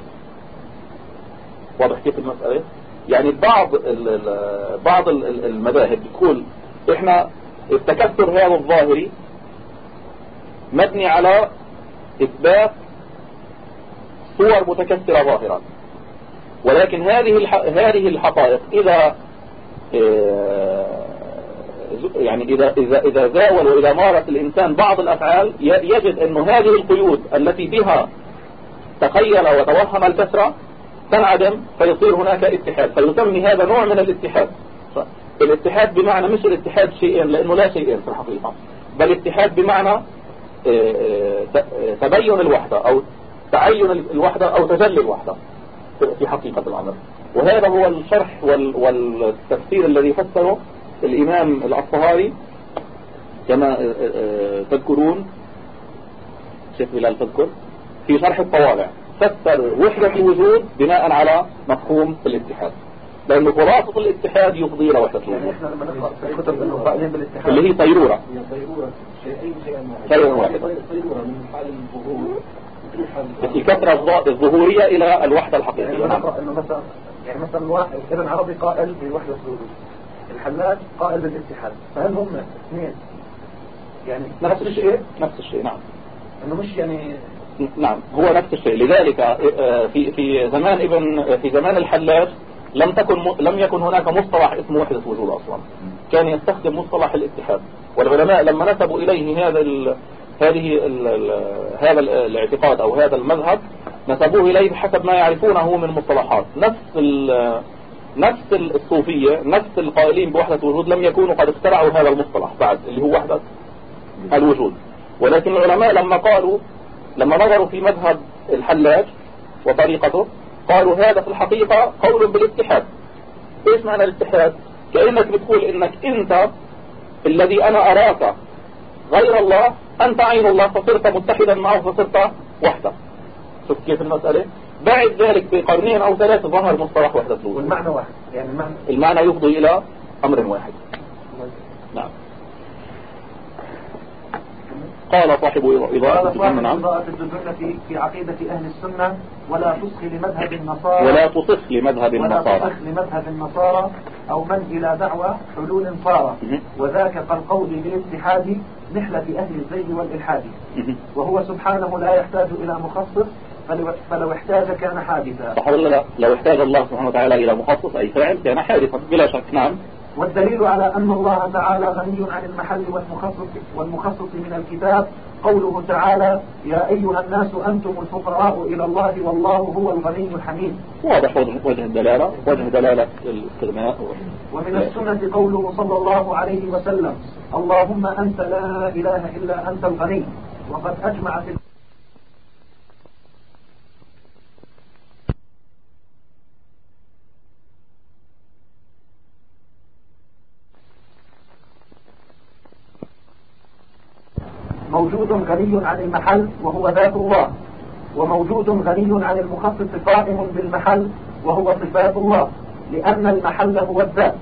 واضح كيف المسألة؟ يعني بعض بعض ال- ال- المذاهب بتقول إحنا التكسر هذا الظاهري مبني على إثبات صور متكسرة ظاهرة ولكن هذه. هذه الحقائق إذا آه، يعني إذا, إذا, إذا زاول وإذا مارس الإنسان بعض الأفعال يجد أن هذه القيود التي بها تخيل وتوهم الكسرة تنعدم فيصير هناك اتحاد. فيسمي هذا نوع من الاتحاد. الاتحاد بمعنى مش الاتحاد شيئين لأنه لا شيئين في الحقيقة. بل اتحاد بمعنى تبين الوحدة أو تعين الوحدة أو تجلي الوحدة في- حقيقة الأمر. وهذا هو الشرح وال- والتفسير الذي فسره الإمام الأصفهاني كما آه، آه، تذكرون شيخ بلال تذكر في شرح الطوالع فسر وحدة الوجود بناء على مفهوم الاتحاد. لأن خلاصة الاتحاد يفضي إلى وحدة يعني في بالاتحاد اللي هي طيرورة. حال الظهور الكثرة الظ- الظهورية إلى الوحدة يعني الحقيقية انه مثلا يعني مثلا واحد ابن عربي قائل بوحدة الوجود الحلاج قائل بالاتحاد. فهل هم اثنين؟ يعني نفس الشيء؟ نفس الشيء نعم. إنه مش يعني نعم هو نفس الشيء. لذلك آه، في في زمان ابن في زمان الحلاج لم تكن م- لم يكن هناك مصطلح اسمه وحدة وجود أصلا. كان يستخدم مصطلح الاتحاد. والعلماء لما نسبوا إليه هذا ال هذه ال ال هذا ال- الاعتقاد أو هذا المذهب نسبوه إليه بحسب ما يعرفونه من مصطلحات. نفس ال نفس الصوفية نفس القائلين بوحدة الوجود لم يكونوا قد اخترعوا هذا المصطلح بعد اللي هو وحدة الوجود. ولكن العلماء لما قالوا لما نظروا في مذهب الحلاج وطريقته قالوا هذا في الحقيقة قول بالاتحاد. إيش معنى الاتحاد؟ كأنك بتقول إنك أنت الذي أنا أراك غير الله أنت عين الله فصرت متحدا معه فصرت وحده. شوف كيف المسألة؟ بعد ذلك بقرنين أو ثلاثة ظهر مصطلح وحدة. الوجود والمعنى واحد. يعني المعنى المعنى يفضي إلى أمر واحد نعم قال صاحب إضاءة الجنة نعم. إضاءة في, عقيدة أهل السنة ولا تصغي لمذهب النصارى ولا تصف لمذهب ولا النصارى. تصغ لمذهب النصارى أو من إلى دعوى حلول صار. وذاك كالقول بالاتحاد نحلة أهل الزيد والإلحاد. وهو سبحانه لا يحتاج إلى مخصص فلو, احتاج كان حادثا. صح ولا لا؟ لو احتاج الله سبحانه وتعالى إلى مخصص أي فاعل كان حادثا بلا شك نعم. والدليل على أن الله تعالى غني عن المحل والمخصص, والمخصص من الكتاب قوله تعالى يا أيها الناس أنتم الفقراء إلى الله والله هو الغني الحميد. واضح وجه الدلالة. وجه دلالة الاستغناء ومن السنة قوله صلى الله عليه وسلم اللهم أنت لا إله إلا أنت الغني. وقد أجمع في موجود غني عن المحل وهو ذات الله وموجود غني عن المخصص قائم بالمحل وهو صفات الله لأن المحل هو الذات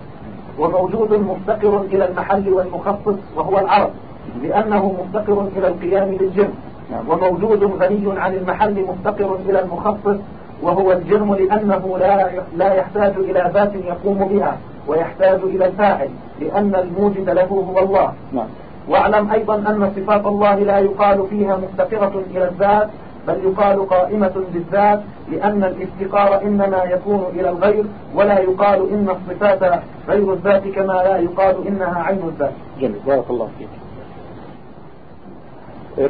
وموجود مفتقر إلى المحل والمخصص وهو العرب لأنه مفتقر إلى القيام بالجرم وموجود غني عن المحل مفتقر إلى المخصص وهو الجرم لأنه لا لا يحتاج إلى ذات يقوم بها ويحتاج إلى الفاعل لأن الموجد له هو الله. نعم. واعلم أيضا أن صفات الله لا يقال فيها مفتقرة إلى الذات بل يقال قائمة بالذات لأن الافتقار إنما يكون إلى الغير ولا يقال إن الصفات غير الذات كما لا يقال إنها عين الذات. جميل بارك الله فيك.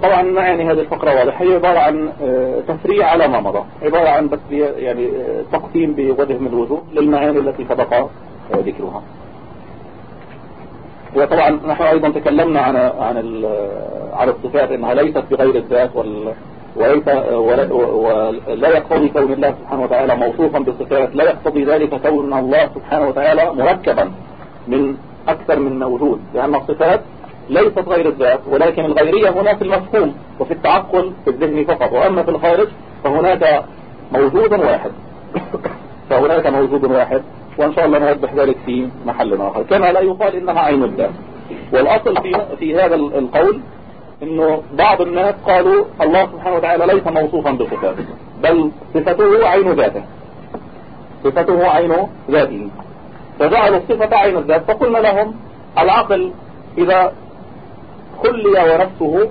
طبعا يعني هذه الفقرة واضحة هي عبارة عن آه، تفريع على ما مضى عبارة عن بس يعني آه، تقسيم بوجه من الوجوه للمعاني التي سبق ذكرها وطبعا نحن أيضا تكلمنا عن عن عن الصفات إنها ليست بغير الذات وال وليس ولا يقتضي كون الله سبحانه وتعالى موصوفا بصفات لا يقتضي ذلك كون الله سبحانه وتعالى مركبا من أكثر من موجود لأن الصفات ليست غير الذات ولكن الغيرية هنا في المفهوم وفي التعقل في الذهن فقط وأما في الخارج فهناك موجود واحد. فهناك موجود واحد. وإن شاء الله نوضح ذلك في محل آخر. كما لا يقال إنها عين الذات والأصل في, في هذا القول إنه بعض الناس قالوا الله سبحانه وتعالى ليس موصوفا بصفاته بل صفته عين ذاته. صفته عين ذاته. فجعلوا الصفة عين الذات فقلنا لهم العقل إذا خلي ونفسه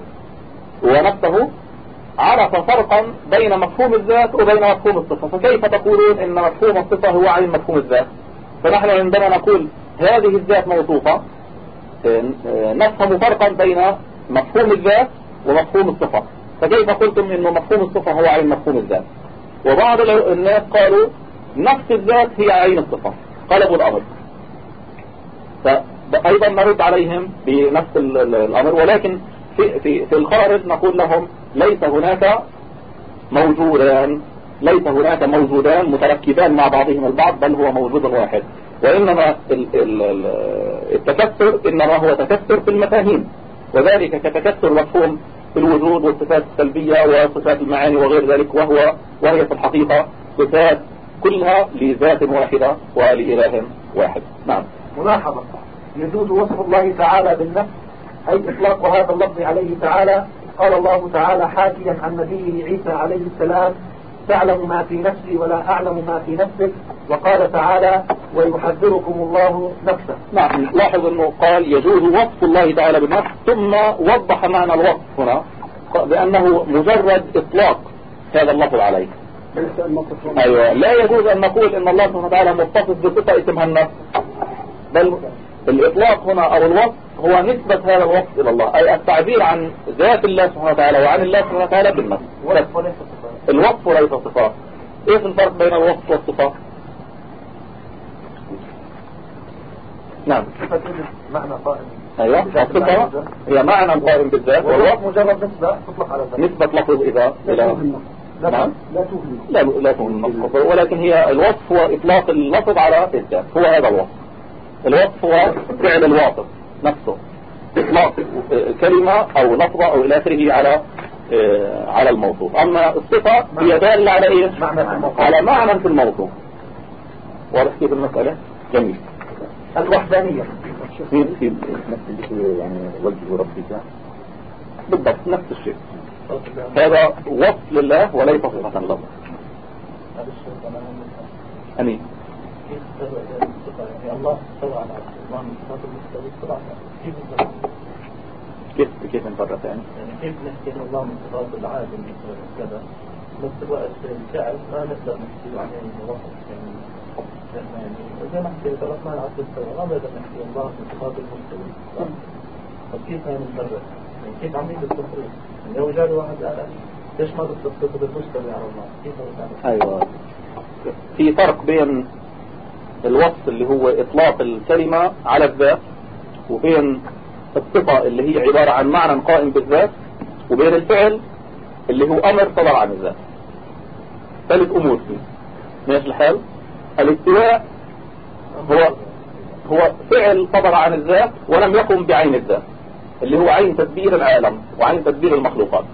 ونفسه عرف فرقا بين مفهوم الذات وبين مفهوم الصفة. فكيف تقولون إن مفهوم الصفة هو عين مفهوم الذات؟ فنحن عندما نقول هذه الذات موصوفة نفهم فرقا بين مفهوم الذات ومفهوم الصفة. فكيف قلتم إن مفهوم الصفة هو عين مفهوم الذات؟ وبعض الناس قالوا نفس الذات هي عين الصفة. قلبوا الامر فأيضا نرد عليهم بنفس الأمر. ولكن في, في, في الخارج نقول لهم ليس هناك موجودان ليس هناك موجودان متركبان مع بعضهم البعض بل هو موجود واحد. وإنما التكسر إنما هو تكسر في المفاهيم. وذلك كتكسر مفهوم الوجود والصفات السلبية وصفات المعاني وغير ذلك وهو وهي في الحقيقة صفات كلها لذات واحدة ولإله واحد. نعم. ملاحظة. يجوز وصف الله تعالى بالنفس أي إطلاق هذا اللفظ عليه تعالى قال الله تعالى حاكيا عن نبيه عيسى عليه السلام تعلم ما في نفسي ولا أعلم ما في نفسك. وقال تعالى ويحذركم الله نفسه. نعم لاحظ أنه قال يجوز وصف الله تعالى بالنفس ثم وضح معنى الوصف هنا بأنه مجرد إطلاق. هذا اللفظ عليه أيوة لا يجوز أن نقول أن الله سبحانه وتعالى متصف بصفة اسمها النفس بل الإطلاق هنا أو الوصف هو نسبة هذا الوصف إلى الله أي التعبير عن ذات الله سبحانه وتعالى وعن الله سبحانه وتعالى بالنفس. الوصف وليس صفات إيه الفرق بين الوصف والصفات نعم. معنى قائم. أيوه الصفة هي معنى قائم بالذات. والوصف مجرد نسبة تطلق على ذلك. نسبة لفظ إذا إلى نعم. لا توهم لا لا توهم ولكن هي الوصف هو إطلاق اللفظ على الذات. هو هذا الوصف. الوصف هو فعل الواصف نفسه. إطلاق كلمة أو لفظة أو إلى آخره على آه، على الموصوف. أما الصفة هي دالة على إيه؟ على معنى في الموصوف. واضح كيف المسألة؟ جميل. الوحدانية. في في يعني وجه ربك. بالضبط نفس الشيء. هذا وصف لله وليس صفة له أمين. الله استوى على الله من صفات المستوى كيف كيف كيف نفرق يعني؟ يعني كيف نحكي الله من صفات العالم كذا بس الوقت الفعل ما نقدر نحكي عليه وقت يعني يعني حكيت الرحمن على المستوى ما نقدر نحكي الله في صفات المستوى طب كيف هنفرق؟ يعني كيف عملية التفريق؟ يعني لو جاني واحد قال ليش ما بتصدق بالمستوى على الله؟ كيف هنفرق؟ أيوه في فرق بين الوصف اللي هو إطلاق الكلمة على الذات وبين الصفة اللي هي عبارة عن معنى قائم بالذات وبين الفعل اللي هو أمر صدر عن الذات. ثلاث أمور فيه. ماشي الحال؟ الاستواء هو هو فعل صدر عن الذات ولم يقم بعين الذات اللي هو عين تدبير العالم وعين تدبير المخلوقات.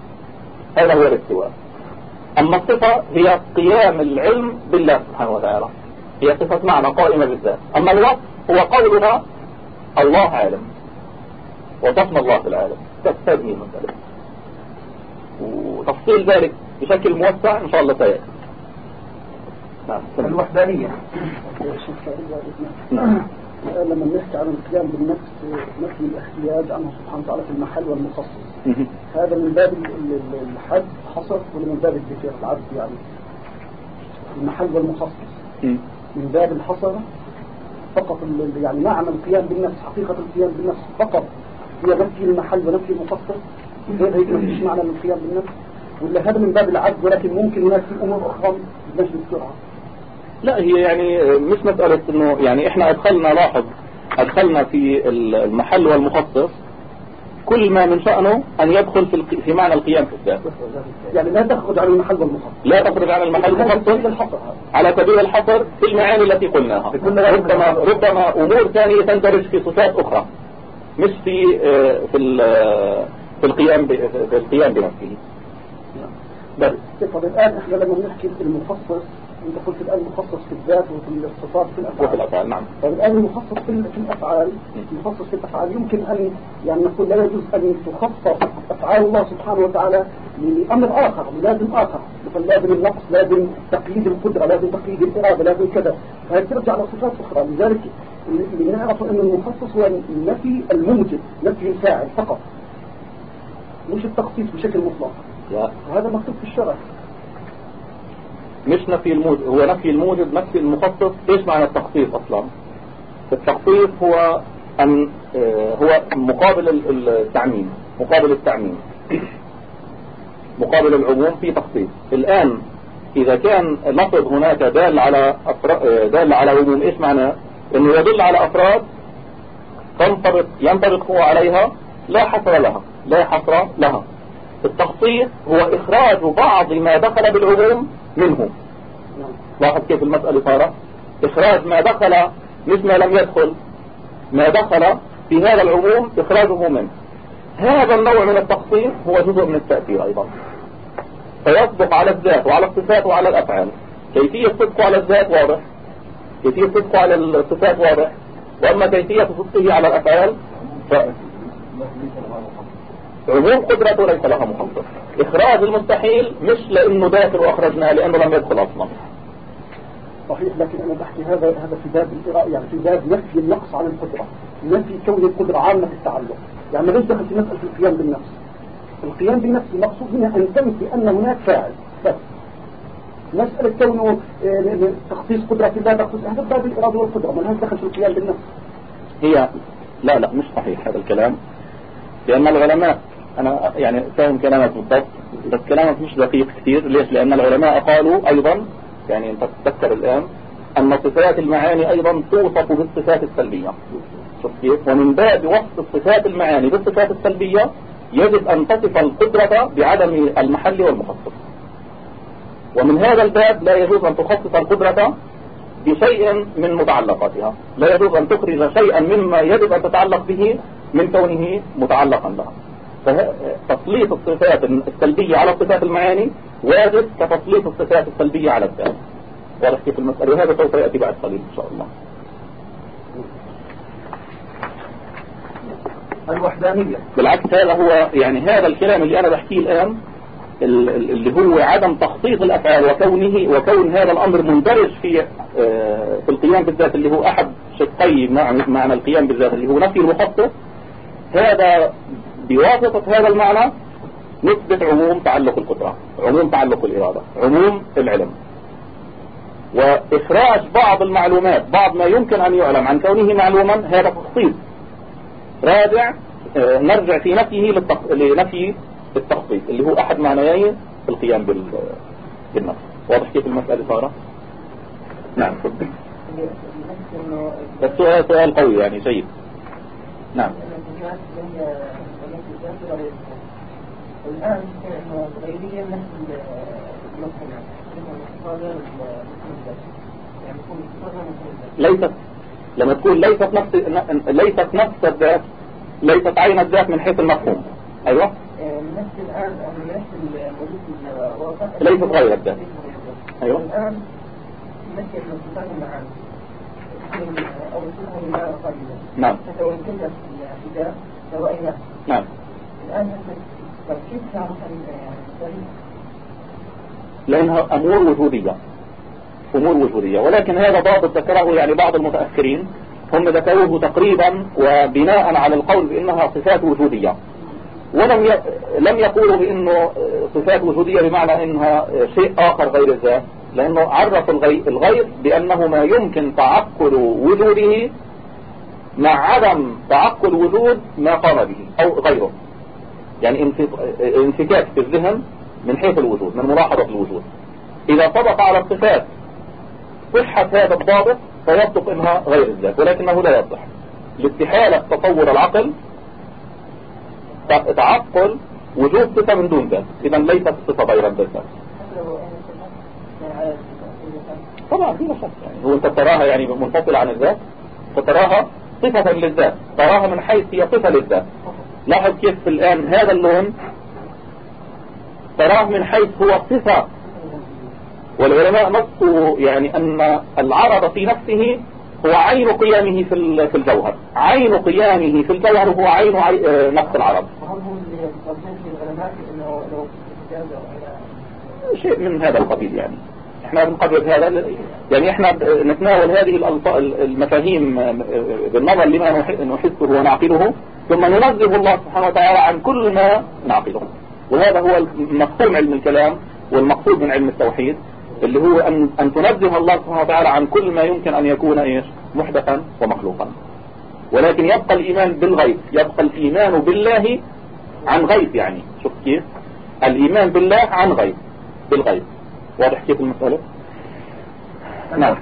هذا هو الاستواء. أما الصفة هي قيام العلم بالله سبحانه وتعالى. هي صفة معنى قائمة بالذات. أما الوصف هو قولنا الله عالم وصفنا الله في العالم. هذه المسألة وتفصيل ذلك بشكل موسع إن شاء الله سيأتي. نعم الوحدانية. نعم. لما نحكي عن القيام بالنفس نفي الاحتياج عنه سبحانه وتعالى في المحل والمخصص. هذا من باب الحد حصر ولا من باب الذكر العبد يعني. المحل والمخصص. من باب الحصر فقط يعني معنى القيام بالنفس حقيقة القيام بالنفس فقط. هي نفي المحل ونفي المخصص غير هيك فيش معنى للقيام بالنفس. ولا هذا من باب العبد ولكن ممكن هناك في أمور أخرى نجد بسرعة لا هي يعني مش مسألة إنه يعني إحنا أدخلنا لاحظ أدخلنا في المحل والمخصص كل ما من شأنه أن يدخل في في معنى القيام في الذات يعني لا تخرج عن المحل والمخصص لا تخرج عن المحل والمخصص على سبيل الحصر في المعاني التي قلناها. ربما ربما أمور ثانية تندرج في صفات أخرى. مش في آه، في في القيام في القيام بنفسه. بل طب الآن إحنا لما بنحكي المخصص انت قلت الان مخصص في الذات وفي الصفات في الأفعال. وفي الأفعال نعم. طيب الان المخصص في الأفعال المخصص في الأفعال. يمكن أن يعني نقول لا يجوز أن تخصص أفعال الله سبحانه وتعالى لأمر آخر لازم آخر. مثلا لازم النقص لازم تقييد القدرة لازم تقييد الإرادة لازم كذا. فهي ترجع لصفات أخرى؟ لذلك لنعرف أن المخصص هو نفي الموجب نفي الفاعل فقط مش التخصيص بشكل مطلق. هذا مكتوب في الشرع. مش نفي الموجب هو نفي الموجب نفي المخصص. إيش معنى التخصيص أصلا؟ التخصيص هو أن آه، هو مقابل التعميم مقابل التعميم مقابل العموم في تخصيص. الآن إذا كان لفظ هناك دال على آه، دال على عموم إيش معناه إنه يدل على أفراد تنطبق ينطبق هو عليها لا حصر لها لا حصر لها. التخصيص هو إخراج بعض ما دخل بالعموم منه. لاحظ كيف المسألة صارت إخراج ما دخل مش ما لم يدخل ما دخل في هذا العموم إخراجه منه. هذا النوع من التخصيص هو جزء من التأثير أيضا. فيصدق على الذات وعلى الصفات وعلى الأفعال. كيفية صدقه على الذات واضح. كيفية صدقه على الصفات واضح. وأما كيفية صدقه على الأفعال ف... عموم قدرته ليس لها مخصص إخراج المستحيل مش لأنه داخل وأخرجناه لأنه لم يدخل أصلا. صحيح لكن أنا بحكي هذا هذا في باب يعني في باب نفي النقص عن القدرة. نفي كون القدرة عامة التعلق. يعني ليس دخل في مسألة القيام بالنفس. القيام بالنفس المقصود هنا أن تنفي أن هناك فاعل بس. مسألة كونه آه، تخصيص قدرة الله تخصيص هذا باب الإرادة والقدرة ما لهاش دخل في القيام بالنفس. هي لا لا مش صحيح هذا الكلام. لأن العلماء أنا يعني فاهم كلامك بالضبط بس كلامك مش دقيق كثير. ليش؟ لأن العلماء قالوا أيضا يعني أنت تتذكر الآن أن صفات المعاني أيضا توصف بالصفات السلبية. شوف كيف؟ ومن باب وصف الصفات المعاني بالصفات السلبية يجب أن تصف القدرة بعدم المحل والمخصص. ومن هذا الباب لا يجوز أن تخصص القدرة بشيء من متعلقاتها. لا يجوز أن تخرج شيئا مما يجب أن تتعلق به من كونه متعلقا بها فتسليط الصفات السلبية على صفات المعاني واجب كتسليط الصفات السلبية على الذات واضح كيف المسألة؟ وهذا سوف يأتي بعد قليل إن شاء الله. الوحدانية. بالعكس هذا هو يعني هذا الكلام اللي أنا بحكيه الآن اللي هو عدم تخصيص الأفعال وكونه وكون هذا الأمر مندرج في آه، في القيام بالذات اللي هو أحد شقي معنى القيام بالذات اللي هو نفي المخصص هذا بواسطة هذا المعنى نثبت عموم تعلق القدرة عموم تعلق الإرادة عموم العلم. وإخراج بعض المعلومات بعض ما يمكن أن يعلم عن كونه معلوما هذا تخصيص راجع آه، نرجع في نفيه لنفي التخصيص اللي هو أحد معنيي القيام بالنفس. واضح كيف المسألة صارت؟ نعم. السؤال سؤال قوي يعني جيد. نعم. ليست لما تقول ليست نفس ليست نفس الذات ليست عين الذات من حيث المفهوم. أيوه. نفس الان نفس الموجود ليست غير الذات. أيوه. الان نفس أو نعم. نعم. لأنها أمور وجودية. أمور وجودية. ولكن هذا ضابط ذكره يعني بعض المتأخرين. هم ذكروه تقريبا وبناء على القول بأنها صفات وجودية. ولم ي... لم يقولوا بأنه صفات وجودية بمعنى أنها شيء آخر غير الذات. لأنه عرف الغي... الغير بأنه ما يمكن تعقل وجوده مع عدم تعقل وجود ما قام به أو غيره. يعني انفكاك في الذهن من حيث الوجود من ملاحظة الوجود. إذا طبق على الصفات صحة هذا الضابط فيصدق إنها غير الذات ولكنه لا يصح لاستحالة تصور العقل تعقل وجود صفة من دون ذات. إذا ليست صفة غير الذات. طبعا في شك يعني هو أنت تراها يعني منفصلة عن الذات فتراها صفة للذات. تراها من حيث هي صفة للذات. لاحظ كيف الآن هذا اللون تراه من حيث هو صفة. والعلماء نصوا يعني أن العرض في نفسه هو عين قيامه في في الجوهر. عين قيامه في الجوهر هو عين آه، نفس العرض. شيء من هذا القبيل يعني. إحنا بنقرب هذا يعني إحنا نتناول هذه المفاهيم آه، بالنظر لما نحسه ونعقله. ثم ننزه الله سبحانه وتعالى عن كل ما نعقله وهذا هو مفهوم علم الكلام والمقصود من علم التوحيد اللي هو أن, أن تنزه الله سبحانه وتعالى عن كل ما يمكن أن يكون إيش؟ محدثا ومخلوقا. ولكن يبقى الإيمان بالغيب يبقى الإيمان بالله عن غيب يعني. شوف كيف؟ الإيمان بالله عن غيب بالغيب. واضح كيف المسألة؟ نعم.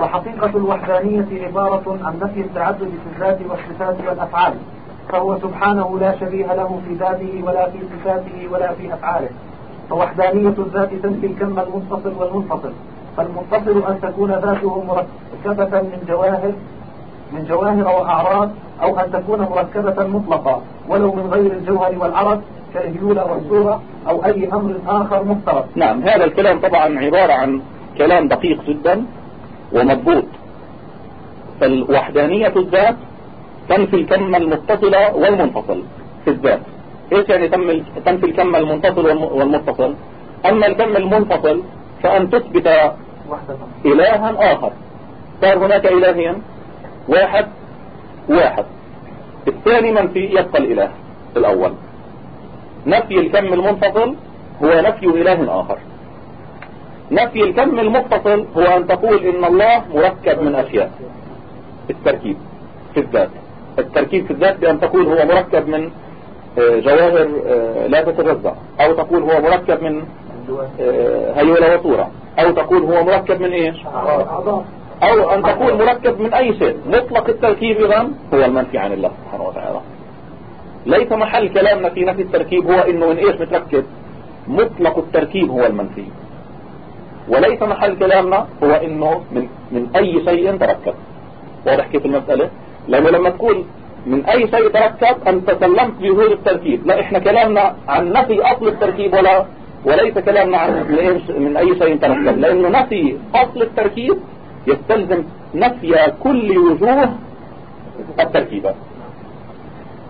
وحقيقة الوحدانية عبارة عن نفي التعدد في الذات والصفات والأفعال فهو سبحانه لا شبيه له في ذاته ولا في صفاته ولا في أفعاله. فوحدانية الذات تنفي الكم المتصل والمنفصل فالمتصل أن تكون ذاته مركبة من جواهر من جواهر وأعراض أو أن تكون مركبة مطلقة ولو من غير الجوهر والعرض كالهيولة والصورة أو أي أمر آخر مفترض. نعم هذا الكلام طبعا عبارة عن كلام دقيق جدا. ومضبوط. فالوحدانية الذات تنفي الكم المتصل والمنفصل في الذات. إيش يعني تنفي الكم المنفصل والمتصل؟ أما الكم المنفصل فأن تثبت إلها آخر. صار هناك إلهين. واحد واحد. الثاني منفي يبقى الإله الأول. نفي الكم المنفصل هو نفي إله آخر. نفي الكم المتصل هو أن تقول إن الله مركب من أشياء. التركيب في الذات. التركيب في الذات بأن تقول هو مركب من آه، جواهر آه، لا تتجزأ أو تقول هو مركب من آه، هيولة وصورة. أو تقول هو مركب من إيش؟ أو أن تقول مركب من أي شيء. مطلق التركيب إذا هو المنفي عن الله سبحانه وتعالى. ليس محل كلامنا في نفي التركيب هو إنه من إيش متركب. مطلق التركيب هو المنفي. وليس محل كلامنا هو إنه من, من أي شيء تركب. واضح كيف المسألة؟ لأنه لما تقول من أي شيء تركب أنت سلمت بظهور التركيب. لا إحنا كلامنا عن نفي أصل التركيب ولا وليس كلامنا عن من أي شيء تركب. لأنه نفي أصل التركيب يستلزم نفي كل وجوه التركيبة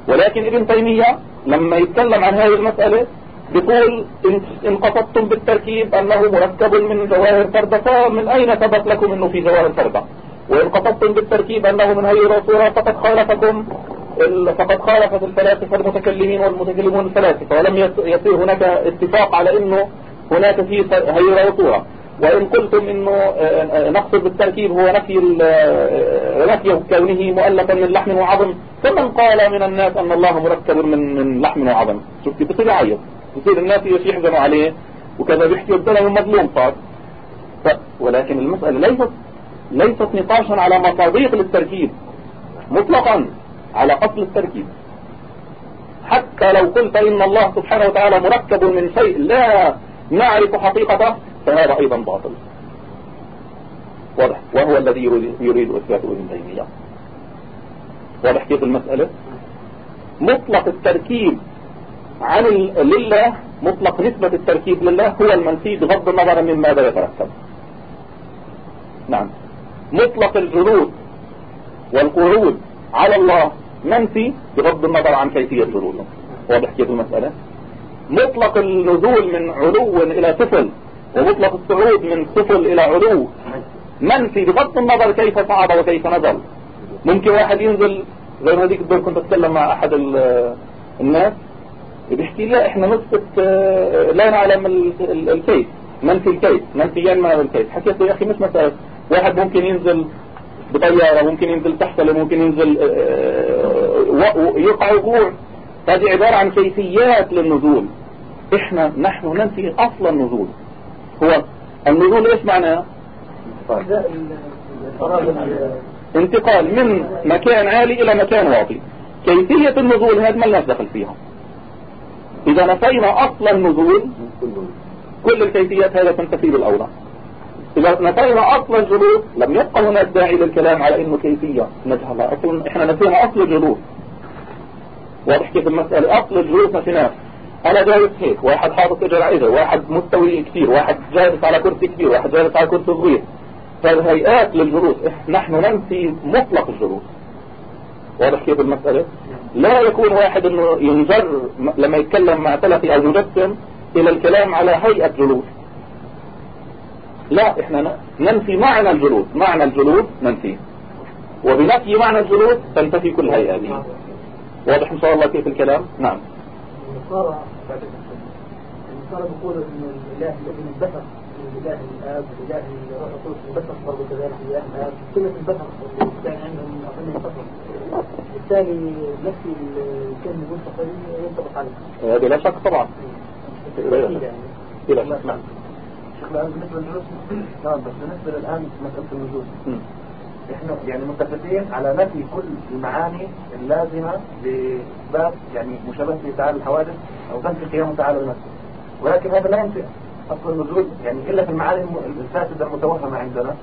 ولكن ابن تيمية لما يتكلم عن هذه المسألة بيقول إن قصدتم بالتركيب أنه مركب من جواهر فردة فمن أين ثبت لكم أنه في جواهر فردة؟ وإن قصدتم بالتركيب أنه من هي صورة فقد خالفكم فقد خالفت الفلاسفة المتكلمين والمتكلمون الفلاسفة ولم يصير هناك اتفاق على إنه هناك في هيرة وصورة وإن قلتم إنه آه، آه، نقصد بالتركيب هو نفي آه، نفي كونه مؤلفا من لحم وعظم فمن قال من الناس أن الله مركب من من لحم وعظم؟ شفتي؟ بصير يعيط. بصير الناس يحزنوا عليه وكذا بيحكي الزلمه مظلوم صار. ولكن المسألة ليست ليست نقاشا على مصاديق للتركيب مطلقا على أصل التركيب. حتى لو قلت إن الله سبحانه وتعالى مركب من شيء لا نعرف حقيقته فهذا أيضا باطل. واضح. وهو الذي يريد, يريد إثباته ابن تيمية. واضح كيف المسألة؟ مطلق التركيب عن لله مطلق نسبة التركيب لله هو المنفي بغض النظر من ماذا يتركب نعم. مطلق الجلود والقعود على الله منفي بغض النظر عن كيفية جلوده واضح كيف المسألة؟ مطلق النزول من علو إلى سفل ومطلق الصعود من سفل إلى علو منفي بغض النظر كيف صعد وكيف نزل. ممكن واحد ينزل زي ما هذيك الدور كنت أتكلم مع أحد الناس؟ بيحكي لا إحنا نثبت آه، لا نعلم الكيف منفي الكيف منفي ينمى الكيف حكيت يا أخي مش مسألة واحد ممكن ينزل بطيارة ممكن ينزل تحت ممكن ينزل آه، آه، يقع وقوع هذه عبارة عن كيفيات للنزول. إحنا نحن ننفي أصل النزول. هو النزول إيش معناه؟ انتقال من مكان عالي إلى مكان واطي. كيفية النزول هذا ما لناش دخل فيها. إذا نفينا أصل النزول كل الكيفيات هذا تنتفي بالاولى إذا نفينا أصل الجلوس لم يبقى هناك داعي للكلام على إنه كيفية. نجهل إحنا نفينا أصل الجلوس. واضح كيف المسألة. أصل الجلوس نفيناه أنا جالس هيك. واحد حاطط إجر على إجر واحد مستوي كثير. واحد جالس على كرسي كثير. واحد جالس على كرسي صغير. هذه هيئات للجلوس نحن ننفي مطلق الجلوس. واضح كيف المسألة لا يكون واحد انه ينجر لما يتكلم مع ثلاثة أو يجسم إلى الكلام على هيئة جلوس لا إحنا ننفي معنى الجلوس معنى الجلوس ننفيه وبنفي معنى الجلوس تنتفي كل هيئة دي واضح ان شاء الله كيف الكلام نعم النصارى النصارى بيقولوا ان الاله الذي انبثق الاله الاب والاله الروح القدس انبثق برضه كذلك الاله الاب كلمه انبثق كان عندهم اظن انفصل بالتالي نفس الكلمة المنفصل ينطبق عليه هذه لا شك طبعا. بلا شك. نعم. بالنسبة للجلوس نعم بس بالنسبة للآن مسألة النزول إحنا يعني متفقين على نفي كل المعاني اللازمة لإثبات يعني مشابهة تعالى الحوادث أو تنفي قيامه تعالى لنفسه ولكن هذا لا ينفي أصل النزول يعني إلا في المعاني الفاسدة المتوهمة عندنا.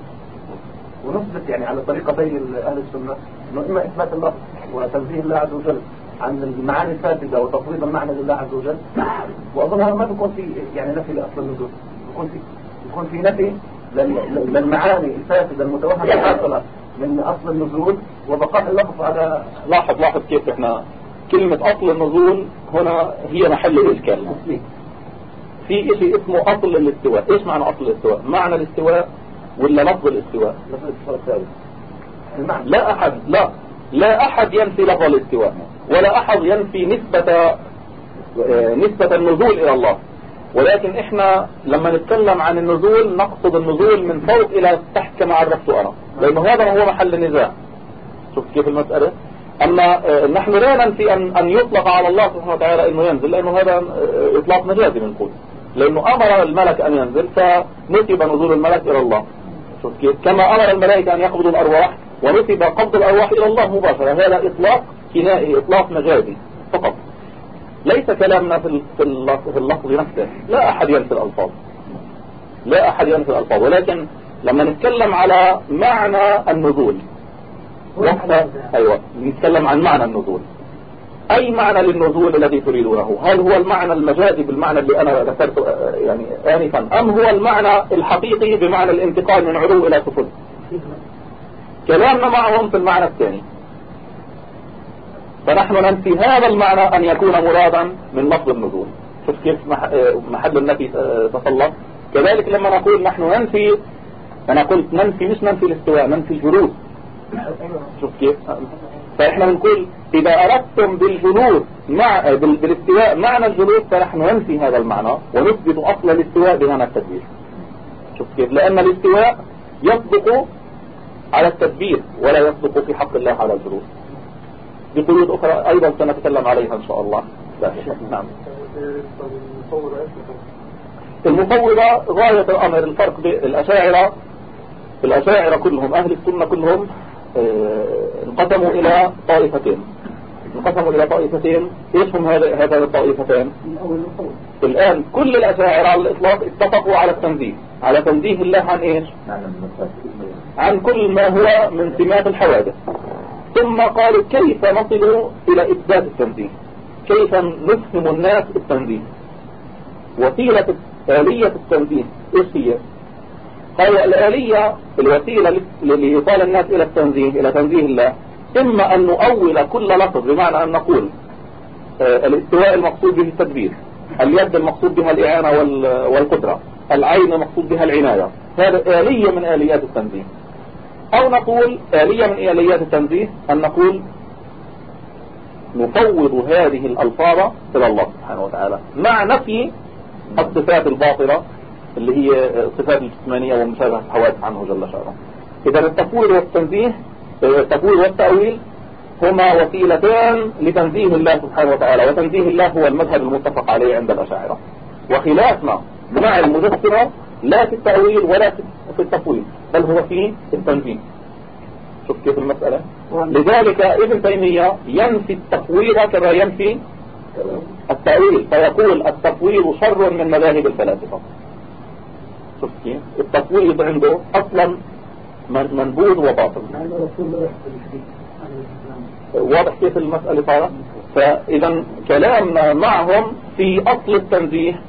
ونثبت يعني على طريقتي أهل السنة إنه إما إثبات اللفظ وتنزيه الله عز وجل عن المعاني الفاسدة وتفويض المعنى لله عز وجل. وأظن هذا ما بيكون في يعني نفي لأصل النزول. بيكون في بيكون في نفي للمعاني الفاسدة المتوهمة الحاصلة من أصل النزول. وبقاء اللفظ على لاحظ لاحظ كيف إحنا كلمة أصل النزول هنا هي محل الإشكال. في شيء اسمه أصل الاستواء. إيش معنى أصل الاستواء؟ معنى الاستواء ولا لفظ الاستواء؟ لا أحد لا. لا أحد ينفي لفظ الاستواء ولا أحد ينفي نسبة آه، نسبة النزول إلى الله. ولكن إحنا لما نتكلم عن النزول نقصد النزول من فوق إلى تحت كما عرفت أنا. لأنه هذا هو محل النزاع. شفت كيف المسألة؟ أما آه، نحن لا ننفي أن, أن يطلق على الله سبحانه وتعالى إنه ينزل لأنه هذا آه، إطلاق مجازي بنقول لأنه أمر الملك أن ينزل فنسب نزول الملك إلى الله. كيف كما أمر الملائكة أن يقبضوا الأرواح ونسب قبض الأرواح إلى الله مباشرة. هذا إطلاق كنائي إطلاق مجازي فقط. ليس كلامنا في في اللفظ نفسه. لا أحد ينفي الألفاظ. لا أحد ينفي الألفاظ. ولكن لما نتكلم على معنى النزول. أيوة نتكلم عن معنى النزول. أي معنى للنزول الذي تريدونه؟ هل هو المعنى المجازي بالمعنى اللي أنا ذكرته يعني آنفا أم هو المعنى الحقيقي بمعنى الانتقال من علو إلى سفل كلامنا معهم في المعنى الثاني. فنحن ننفي هذا المعنى أن يكون مرادا من لفظ النزول. شوف كيف محل النفي تسلط. كذلك لما نقول نحن ننفي أنا قلت ننفي مش ننفي الاستواء ننفي الجلوس. شوف كيف. فإحنا بنقول إذا أردتم بالجلوس مع بالاستواء معنى الجلوس فنحن ننفي هذا المعنى ونثبت أصل الاستواء بمعنى التدبير. شوف كيف. لأن الاستواء يصدق على التدبير ولا يصدق في حق الله على الجلوس. بقيود أخرى أيضا سنتكلم عليها إن شاء الله. نعم. المفوضة غاية الأمر الفرق بين الأشاعرة كلهم أهل السنة كلهم انقسموا إلى طائفتين. انقسموا إلى طائفتين. إيش هم هذه الطائفتين الآن كل الأشاعرة على الإطلاق اتفقوا على التنزيه. على تنزيه الله عن إيش؟ عن كل ما هو من سمات الحوادث. ثم قالوا كيف نصل إلى إثبات التنزيه؟ كيف نفهم الناس التنزيه وسيلة آلية التنزيه إيش هي؟ الآلية الوسيلة لإيصال الناس إلى التنزيه إلى تنزيه الله. إما أن نؤول كل لفظ بمعنى أن نقول آه، الاستواء المقصود به التدبير اليد المقصود بها الإعانة والقدرة العين المقصود بها العناية. هذا آلية من آليات التنزيه. أو نقول آلية من آليات التنزيه أن نقول نفوض هذه الألفاظ إلى الله سبحانه وتعالى مع نفي الصفات الباطلة اللي هي الصفات الجسمانية ومشابهة الحوادث عنه جل شأنه إذا التفويض والتنزيه التفويض والتأويل هما وسيلتان لتنزيه الله سبحانه وتعالى وتنزيه الله هو المذهب المتفق عليه عند الأشاعرة. وخلافنا مع المجسرة لا في التأويل ولا في التفويض بل هو في التنزيه. شوف كيف المسألة. لذلك ابن تيمية ينفي التفويض كما ينفي التأويل فيقول التفويض شر من مذاهب الفلاسفة. كيف التفويض عنده أصلا منبوذ وباطل واضح كيف المسألة صارت؟ فإذا كلامنا معهم في أصل التنزيه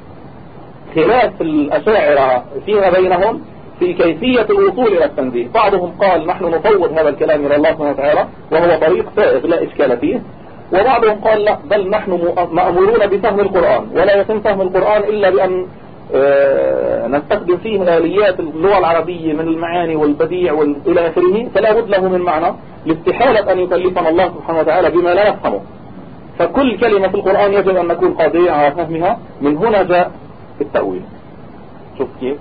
خلاف الأشاعرة فيما بينهم في كيفية الوصول إلى التنزيه. بعضهم قال نحن نفوض هذا الكلام إلى الله سبحانه وتعالى وهو طريق سائغ لا إشكال فيه. وبعضهم قال لا بل نحن مأمورون بفهم القرآن ولا يتم فهم القرآن إلا بأن نستخدم فيه آليات اللغة العربية من المعاني والبديع إلى آخره فلا بد له من معنى لاستحالة أن يكلفنا الله سبحانه وتعالى بما لا نفهمه فكل كلمة في القرآن يجب أن نكون قادرين على فهمها. من هنا جاء التأويل. شوف كيف.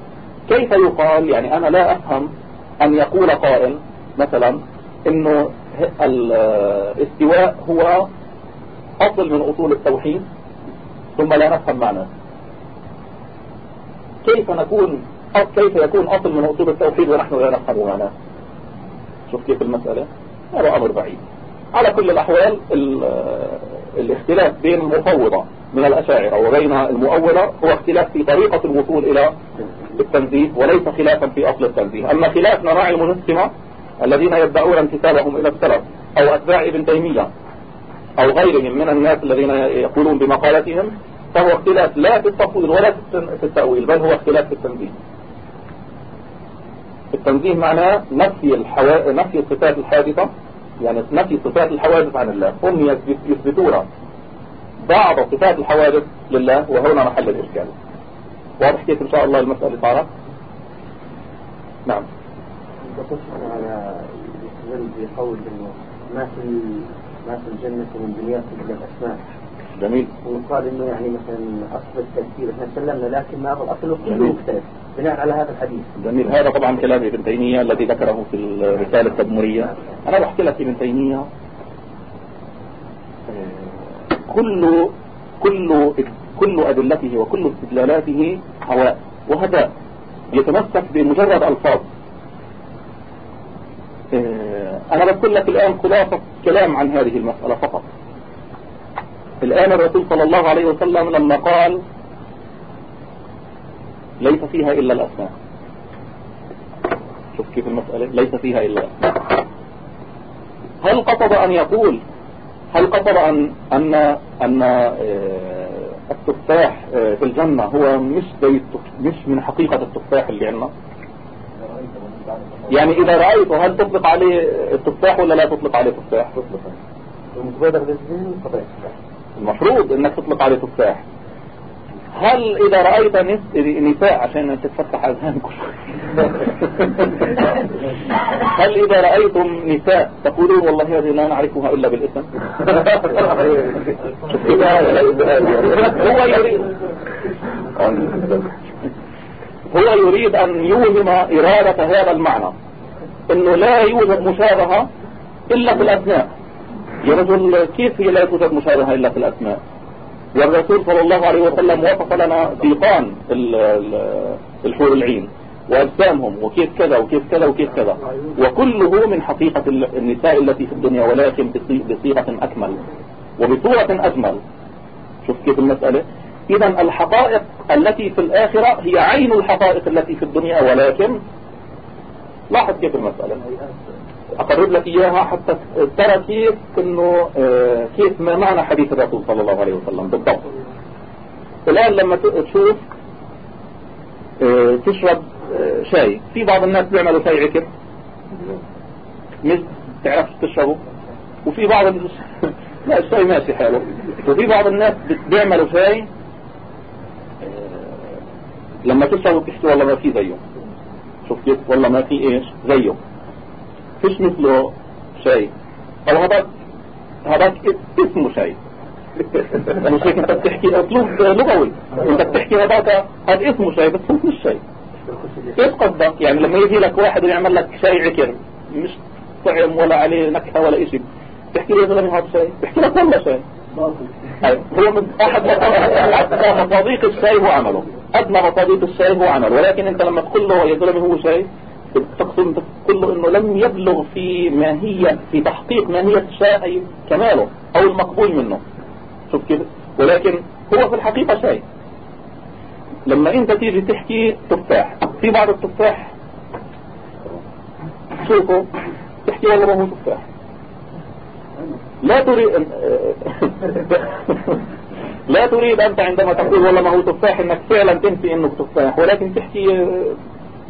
كيف يقال يعني أنا لا أفهم أن يقول قائل مثلا أنه الاستواء هو أصل من أصول التوحيد ثم لا نفهم معناه. كيف نكون كيف يكون أصل من أصول التوحيد ونحن لا نفهم معناه شوف كيف المسألة. هذا أمر بعيد. على كل الأحوال الاختلاف بين المفوضة من الأشاعرة وبين المؤولة هو اختلاف في طريقة الوصول إلى التنزيه وليس خلافا في أصل التنزيه. أما خلافنا مع المنسمة الذين يدعون انتسابهم إلى السلف أو أتباع ابن تيمية أو غيرهم من الناس الذين يقولون بمقالتهم فهو اختلاف لا في التفويض ولا في التأويل بل هو اختلاف في التنزيه التنزيه معناه نفي الحوا... نفي الصفات الحادثة يعني نفي صفات الحوادث عن الله. هم يثبتون بعض صفات الحوادث لله وهنا محل الإشكال. واضح كيف إن شاء الله المسألة صارت؟ نعم. على بقول ما في ما في الجنة من دنياكم إلا الأسماء. جميل. ويقال إنه يعني مثلا أصل التفسير إحنا سلمنا لكن ما الأصل مختلف بناء على هذا الحديث. جميل. هذا طبعا كلام ابن تيمية الذي ذكره في الرسالة التدمرية. أنا بحكي لك ابن تيمية. كل كل كل أدلته وكل استدلالاته هواء وهداء يتمسك بمجرد ألفاظ. آه، أنا بقول لك الآن خلاصة كلام عن هذه المسألة فقط. الآن الرسول صلى الله عليه وسلم لما قال ليس فيها إلا الأسماء. شوف كيف المسألة. ليس فيها إلا الأسماء. هل قصد أن يقول هل قصد أن أن أن آه، التفاح آه، في الجنة هو مش زي مش من حقيقة التفاح اللي عندنا؟ يعني إذا رأيته هل تطلق عليه التفاح ولا لا تطلق عليه تفاح المفروض إنك تطلق عليه تفاح. هل إذا رأيت نساء عشان تتفتح أذهانكم؟ هل إذا رأيتم نساء تقولون والله هذه لا نعرفها إلا بالاسم؟ هو يريد. هو يريد أن يوهم إرادة هذا المعنى. أنه لا يوجد مشابهة إلا في الأسماء يا رجل كيف هي لا توجد مشابهة إلا في الأسماء؟ والرسول صلى الله عليه وسلم وصف لنا ضيقان الحور العين وأجسامهم وكيف كذا وكيف كذا وكيف كذا. وكله من حقيقة النساء التي في الدنيا ولكن بصيغة أكمل وبصورة أجمل. شوف كيف المسألة. إذا الحقائق التي في الآخرة هي عين الحقائق التي في الدنيا ولكن لاحظ كيف المسألة. أقرب لك إياها حتى ترى كيف إنه آه، كيف ما معنى حديث الرسول صلى الله عليه وسلم بالضبط. الآن لما تشوف آه، تشرب آه، شاي في بعض الناس بيعملوا شاي عكر. مش تعرفش تشربه؟ وفي بعض الناس لا الشاي ماشي حاله. وفي بعض الناس بيعملوا شاي لما تشربه بتحكي والله ما في زيه. شوف كيف والله ما في إيش؟ زيه. فيش مثله شيء هذاك هذاك اسمه شيء مش هيك انت بتحكي اسلوب لغوي انت بتحكي هذاك هذا اسمه شيء بس هو مش شيء إيش قصدك يعني لما يجي لك واحد ويعمل لك شاي عكر مش طعم ولا عليه نكهة ولا شيء تحكي لي يا زلمه هذا شيء تحكي لك والله شيء هو من احد مصاديق الشاي هو عمله. ادنى مصاديق الشاي هو عمله. ولكن انت لما تقول له يا زلمه هو شاي تقصد تقول له إنه لم يبلغ في ماهية في تحقيق ماهية الشيء كماله أو المقبول منه. شوف كيف؟ ولكن هو في الحقيقة شيء لما أنت تيجي تحكي تفاح في بعض التفاح شوفوا تحكي والله ما هو تفاح. لا تريد لا تريد أنت عندما تقول والله ما هو تفاح أنك فعلا تنفي أنه تفاح ولكن تحكي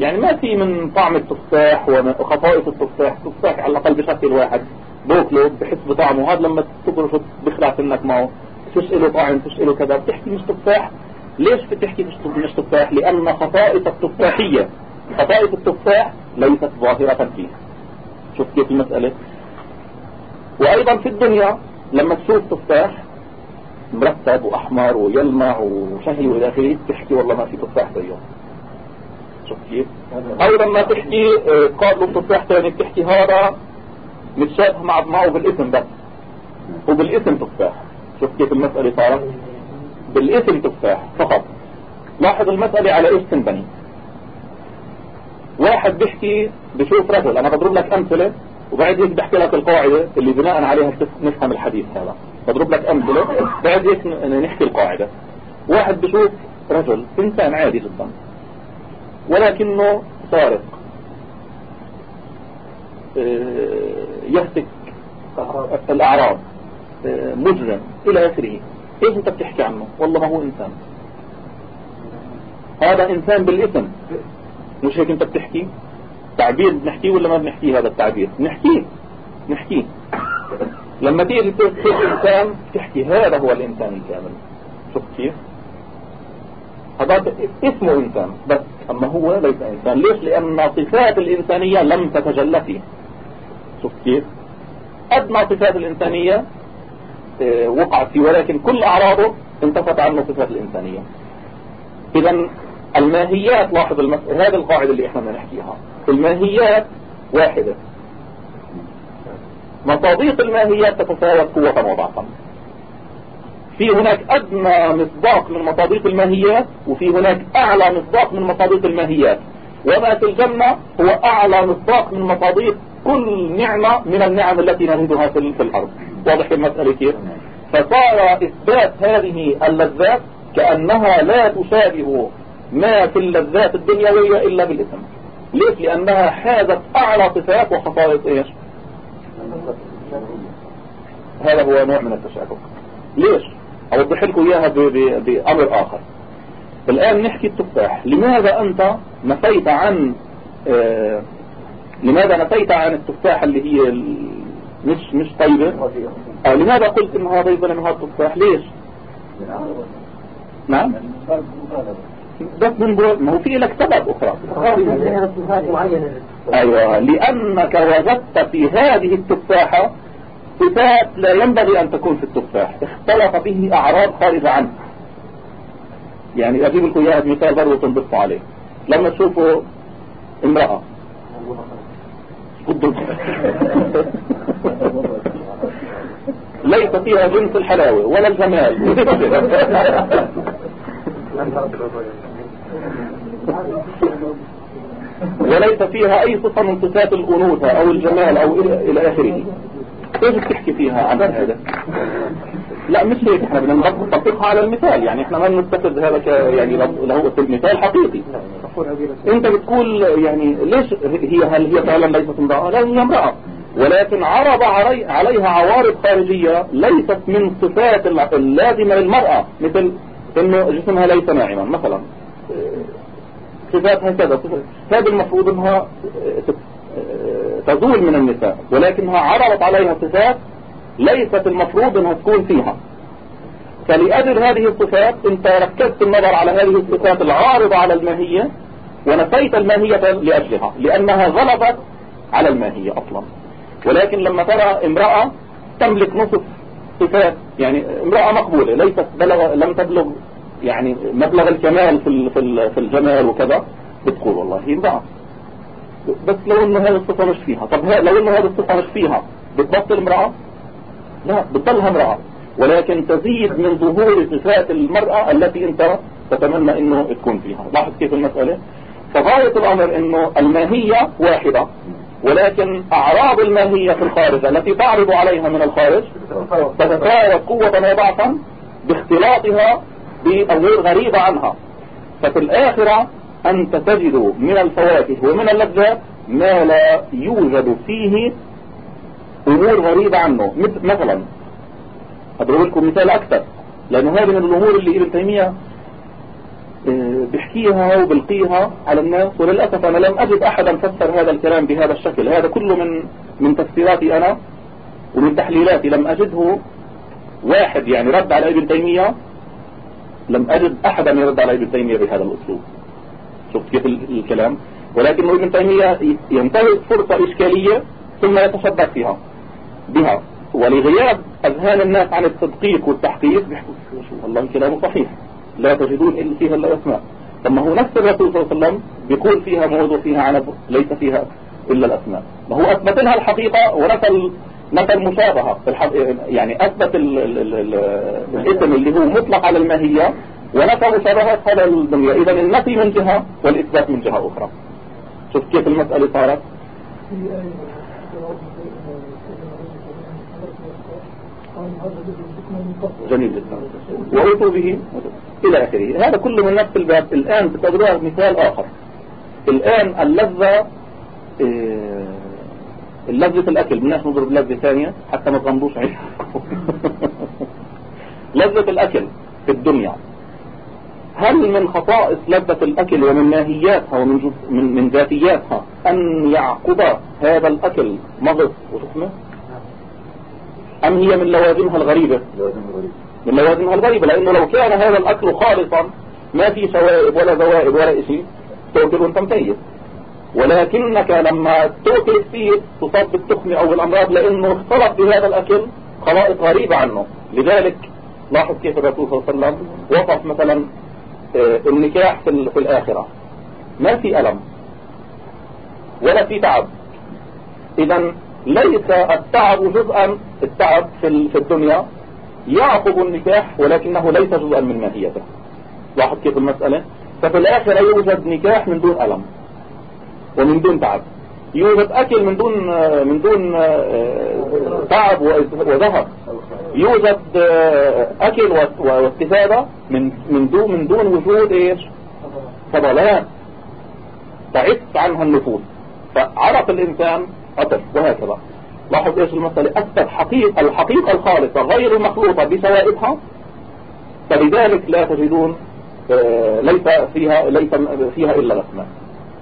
يعني ما في من طعم التفاح وخصائص التفاح. التفاح على الأقل بشكل واحد. بوكله بحس بطعمه هذا لما تبرش بخلع سنك معه تسأله طعم تسأله كذا. بتحكي مش تفاح. ليش بتحكي مش تفاح؟ لأن خصائص التفاحية خصائص التفاح ليست ظاهرة فيه شوف كيف المسألة. وأيضا في الدنيا لما تشوف تفاح مرتب وأحمر ويلمع وشهي وإلى آخره تحكي والله ما في تفاح زيه شوف كيف أو لما تحكي آه، قابل تفاح ثاني بتحكي هذا متشابه مع معه بالاسم بس. وبالاسم تفاح. شوف كيف المسألة صارت. بالاسم تفاح فقط. لاحظ المسألة على إيش تنبني. واحد بيحكي بشوف رجل أنا بضرب لك أمثلة وبعد هيك بحكي لك القاعدة اللي بناء عليها نفهم الحديث هذا. بضرب لك أمثلة بعد هيك نحكي القاعدة. واحد بشوف رجل إنسان عادي جدا. ولكنه سارق آه، يهتك الأعراض آه، مجرم إلى آخره. إيش أنت بتحكي عنه؟ والله ما هو إنسان. هذا إنسان بالاسم. مش هيك أنت بتحكي؟ تعبير بنحكيه ولا ما بنحكيه هذا التعبير؟ نحكيه نحكيه. لما تيجي تحكي إنسان تحكي هذا هو الإنسان الكامل. شوف كيف؟ هذا اسمه إنسان بس أما هو ليس إنسان. ليش؟ لأن صفات الإنسانية لم تتجلى فيه شوف كيف. أدنى صفات الإنسانية آه، وقعت فيه ولكن كل أعراضه انتفت عنه صفات الإنسانية. إذا الماهيات لاحظ المس... هذه القاعدة اللي إحنا بنحكيها الماهيات واحدة. مصاديق الماهيات تتفاوت قوة وضعفا في هناك أدنى مصداق من مصاديق الماهيات وفي هناك أعلى مصداق من مصاديق الماهيات. وما في الجنة هو أعلى مصداق من مصاديق كل نعمة من النعم التي نجدها في الأرض. واضح المسألة كيف؟ فصار إثبات هذه اللذات كأنها لا تشابه ما في اللذات الدنيوية إلا بالاسم. ليش؟ لأنها حازت أعلى صفات وخصائص إيش؟ هذا هو نوع من التشابه. ليش؟ أوضح لكم إياها بأمر آخر. الآن نحكي التفاح. لماذا أنت نفيت عن آه لماذا نفيت عن التفاح اللي هي مش مش طيبة؟ آه لماذا قلت هذا يظلم هذا التفاح؟ ليش؟ نعم. بس من برو... ما هو في لك سبب أخرى. أيوة. لأنك وجدت في هذه التفاحة صفات لا ينبغي أن تكون في التفاح. اختلط به أعراض خارجة عنه. يعني أجيب لكم إياها مثال برضه تنبصوا عليه. لما تشوفوا امرأة. ليس فيها جنس الحلاوة ولا الجمال. وليس فيها أي صفة من صفات الأنوثة أو الجمال أو إلى آخره. كيف تحكي فيها؟ عن هذا لا مش هيك. إحنا بدنا نطبقها على المثال. يعني إحنا ما نستفد هذا ك يعني له مثال حقيقي. أنت بتقول يعني ليش هي هل هي فعلا ليست امرأة؟ لا هي امرأة. ولكن عرض عليها عوارض خارجية ليست من صفات اللازمة للمرأة. مثل إنه جسمها ليس ناعما مثلا. صفات هكذا. هذا المفروض إنها تزول من النساء ولكنها عرضت عليها صفات ليست المفروض انها تكون فيها. فلأجل هذه الصفات انت ركزت النظر على هذه الصفات العارضة على الماهية ونسيت الماهية لأجلها لأنها غلبت على الماهية أصلا. ولكن لما ترى امرأة تملك نصف صفات يعني امرأة مقبولة ليست بلغ لم تبلغ يعني مبلغ الكمال في في الجمال وكذا بتقول والله امرأة. بس لو إنه هذه الصفة مش فيها. طب لو إنه هذه الصفة مش فيها بتبطل امرأة؟ لا بتضلها امرأة. ولكن تزيد من ظهور صفات المرأة التي أنت تتمنى إنه تكون فيها. لاحظ كيف المسألة؟ فغاية الأمر إنه الماهية واحدة ولكن أعراض الماهية في الخارج التي تعرض عليها من الخارج تتفاوت قوة وضعفا باختلاطها بأمور غريبة عنها. ففي الآخرة أنت تجد من الفواكه ومن اللذات ما لا يوجد فيه أمور غريبة عنه. مثلا أضرب لكم مثال أكثر. لأنه هذه من الأمور اللي ابن تيمية آه، بحكيها وبلقيها على الناس. وللأسف أنا لم أجد أحدا فسر هذا الكلام بهذا الشكل. هذا كله من من تفسيراتي أنا ومن تحليلاتي. لم أجده واحد يعني رد على ابن تيمية. لم أجد أحدا يرد على ابن تيمية بهذا الأسلوب. شفت كيف الكلام. ولكن ابن تيمية ينتهز فرصة إشكالية ثم يتشبك فيها. بها. ولغياب أذهان الناس عن التدقيق والتحقيق. والله كلامه صحيح. لا تجدون إلا فيها إلا أسماء ثم هو نفس الرسول صلى الله عليه وسلم بيقول فيها موعد وفيها عنب ليس فيها إلا الأسماء. ما هو أثبت لها الحقيقة ونفى نفى المشابهة يعني أثبت الاسم اللي هو مطلق على الماهية ونفى مشابهة هذا الدنيا إذا النفي من جهة والإثبات من جهة أخرى. شوف كيف المسألة صارت. جميل جدا. وأوتوا به إلى آخره. هذا كله من نفس الباب. الآن بتضربها مثال آخر. الآن اللذة إيه اللذة الأكل. بدناش نضرب لذة ثانية؟ حتى ما تغمضوش عيش لذة الأكل في الدنيا. هل من خصائص لذة الأكل ومن ماهياتها ومن من, من ذاتياتها أن يعقب هذا الأكل مغص وشحمة أم هي من لوازمها الغريبة؟ من لوازمها الغريبة لأنه لو كان هذا الأكل خالصا ما في شوائب ولا زوائب ولا شيء تأكل وأنت متيز ولكنك لما تأكل فيه تصاب بالتخم أو بالأمراض لأنه اختلط بهذا الأكل خلائط غريبة عنه. لذلك لاحظ كيف الرسول صلى الله عليه وسلم وصف مثلا النكاح في, الآخرة. ما في ألم ولا في تعب. إذا ليس التعب جزءا التعب في الدنيا يعقب النكاح ولكنه ليس جزءا من ماهيته. لاحظ كيف المسألة؟ ففي الآخرة يوجد نكاح من دون ألم ومن دون تعب. يوجد أكل من دون من دون آه، تعب وذهب. يوجد آه، أكل واستفادة من من دون من دون وجود إيش؟ فضلات تعبت عنها النفوس. فعرف الإنسان عطف وهكذا. لاحظ إيش المسألة أكثر حقيقة الحقيقة الخالصة غير المخلوطة بسوائبها فلذلك لا تجدون آه، ليس فيها ليس فيها إلا الأسماء.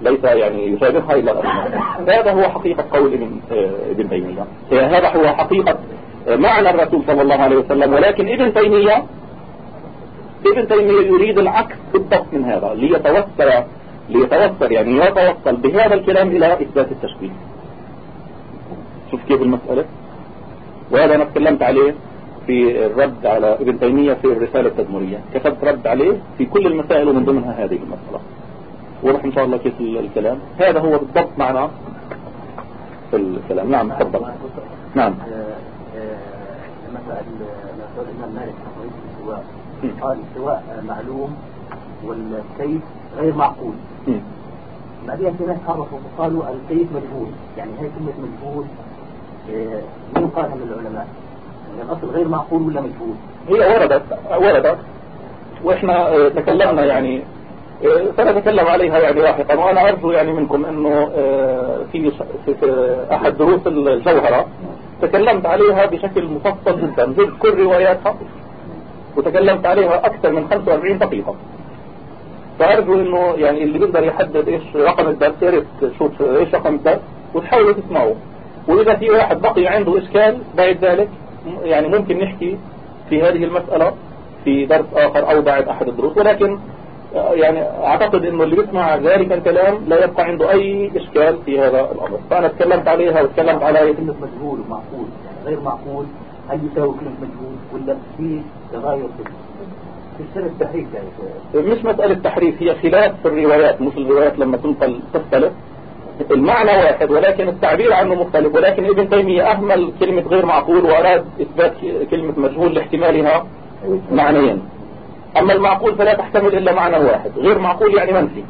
ليس يعني يشابهها إلا الأسماء. هذا هو حقيقة قول ابن آه، ابن تيمية. هذا هو حقيقة معنى الرسول صلى الله عليه وسلم. ولكن ابن تيمية ابن تيمية يريد العكس بالضبط من هذا ليتوصل ليتوصل يعني يتوصل بهذا الكلام إلى إثبات التشبيه. شوف كيف المسألة. وهذا أنا تكلمت عليه في الرد على ابن تيمية في الرسالة التدمرية. كتبت رد عليه في كل المسائل ومن ضمنها هذه المسألة. واضح إن شاء الله كيف الكلام. هذا هو بالضبط معنى في الكلام. نعم تفضل. نعم. مسألة الإمام مالك الاستواء. قال الاستواء معلوم والكيف غير معقول. بعدين في ناس حرفوا وقالوا الكيف مجهول. يعني هي كلمة مجهول مين قالها من العلماء؟ يعني الأصل غير معقول ولا مجهول؟ هي وردت وردت. وإحنا تكلمنا يعني سنتكلم عليها يعني لاحقا. وأنا أرجو يعني منكم أنه في في أحد دروس الجوهرة. تكلمت عليها بشكل مفصل جدا. جبت كل رواياتها. وتكلمت عليها أكثر من 45 دقيقة. فارجو إنه يعني اللي بيقدر يحدد إيش رقم الدرس يا ريت تشوف إيش رقم الدرس وتحاولوا تسمعوه. وإذا في واحد بقي عنده إشكال بعد ذلك يعني ممكن نحكي في هذه المسألة في درس آخر أو بعد أحد الدروس. ولكن يعني أعتقد إنه اللي بيسمع ذلك الكلام لا يبقى عنده أي إشكال في هذا الأمر. فأنا تكلمت عليها وتكلمت على كلمة مجهول ومعقول. يعني غير معقول هل يساوي كلمة مجهول ولا في تغاير في السنة التحريف يعني؟ مش مسألة تحريف هي خلاف في الروايات مش الروايات لما تنقل تختلف. المعنى واحد ولكن التعبير عنه مختلف ولكن ابن تيمية أهمل كلمة غير معقول وأراد إثبات كلمة مجهول لاحتمالها معنيين أما المعقول فلا تحتمل إلا معنى واحد غير معقول يعني منفي.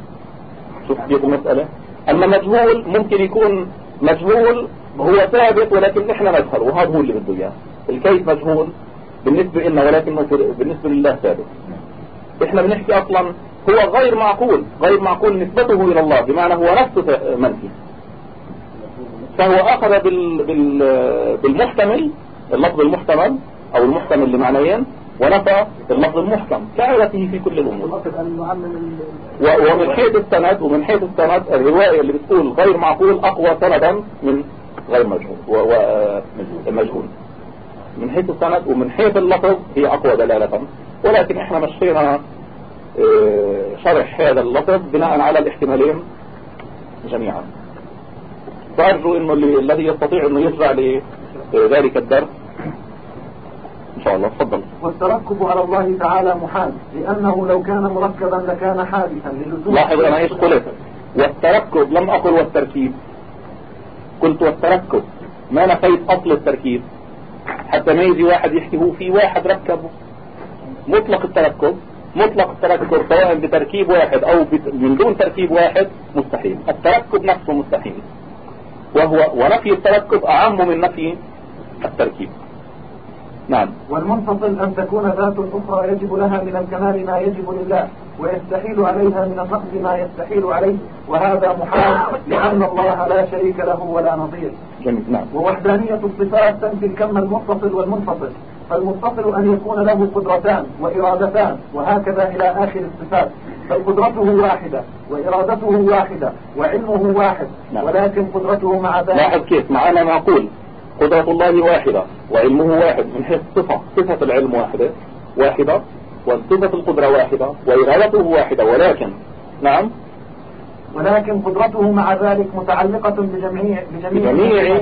شوف كيف المسألة أما مجهول ممكن يكون مجهول هو ثابت ولكن إحنا نجهل وهذا هو اللي بده إياه. الكيف مجهول؟ بالنسبة لنا ولكن بالنسبة لله ثابت. إحنا بنحكي أصلا هو غير معقول غير معقول نسبته إلى الله بمعنى هو نفسه منفي. فهو أخذ بال بال بالمحتمل اللفظ المحتمل أو المحتمل لمعنيين ونفى اللفظ المحكم كعادته في كل الأمور. ومن حيث السند ومن حيث السند الرواية اللي بتقول غير معقول أقوى سندا من غير مجهول ومجهول من حيث السند ومن حيث اللفظ هي أقوى دلالة. ولكن إحنا مشينا شرح هذا اللفظ بناء على الاحتمالين جميعا. فأرجو إنه الذي يستطيع إنه يرجع لذلك الدرس ان شاء الله تفضل. والتركب على الله تعالى محال لأنه لو كان مركبا لكان حادثا لاحظ أنا إيش قلت؟ والتركب لم أقل والتركيب. قلت والتركب. ما نفيت أصل التركيب؟ حتى ما يجي واحد يحكي هو في واحد ركبه. مطلق التركب مطلق التركب سواء بتركيب واحد أو من دون تركيب واحد مستحيل. التركب نفسه مستحيل. وهو ونفي التركب أعم من نفي التركيب. نعم. والمنفصل أن تكون ذات أخرى يجب لها من الكمال ما يجب لله ويستحيل عليها من النقص ما يستحيل عليه وهذا محال لأن الله لا شريك له ولا نظير. جميل نعم. ووحدانية الصفات تنفي الكم المتصل والمنفصل. فالمتصل أن يكون له قدرتان وإرادتان وهكذا إلى آخر الصفات. فقدرته واحدة وإرادته واحدة وعلمه واحد نعم. ولكن قدرته مع ذلك. لاحظ كيف؟ معنا معقول. قدرة الله واحدة وعلمه واحد. من حيث صفة صفة العلم واحدة واحدة وصفة القدرة واحدة وإرادته واحدة. ولكن نعم؟ ولكن قدرته مع ذلك متعلقة بجميع بجميع, بجميع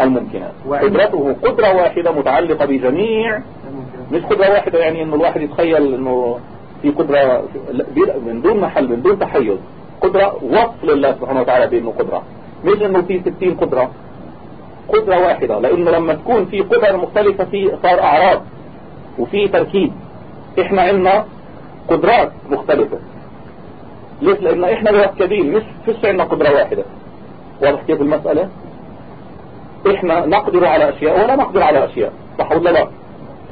الممكنات. قدرته قدرة واحدة متعلقة بجميع مش قدرة واحدة يعني إنه الواحد يتخيل إنه في قدرة من دون محل من دون تحيز. قدرة وصف لله سبحانه وتعالى بإنه قدرة. مش إنه في ستين قدرة. قدرة واحدة لأنه لما تكون في قدر مختلفة في صار أعراض وفي تركيب إحنا عندنا قدرات مختلفة. ليش؟ لأن إحنا مركبين مش فيش عندنا قدرة واحدة. واضح كيف المسألة؟ إحنا نقدر على أشياء ولا نقدر على أشياء؟ صح ولا لا؟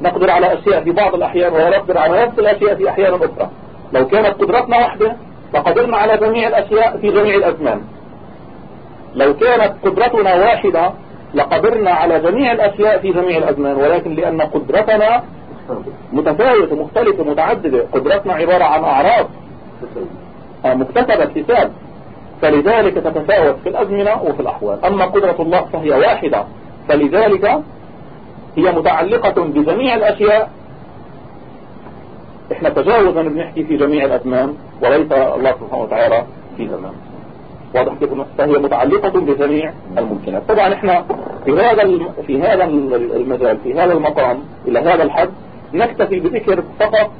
نقدر على أشياء في بعض الأحيان ولا نقدر على نفس الأشياء في أحيان أخرى. لو كانت قدرتنا واحدة لقدرنا على جميع الأشياء في جميع الأزمان. لو كانت قدرتنا واحدة لقدرنا على جميع الأشياء في جميع الأزمان ولكن لأن قدرتنا متفاوتة مختلفة متعددة. قدرتنا عبارة عن أعراض مكتسبة اكتساب فلذلك تتفاوت في الأزمنة وفي الأحوال. أما قدرة الله فهي واحدة. فلذلك هي متعلقة بجميع الأشياء. إحنا تجاوزا بنحكي في جميع الأزمان وليس الله سبحانه وتعالى في زمان واضح كيف فهي متعلقة بجميع الممكنات. طبعا إحنا في هذا في هذا المجال في هذا المقام إلى هذا الحد نكتفي بذكر فقط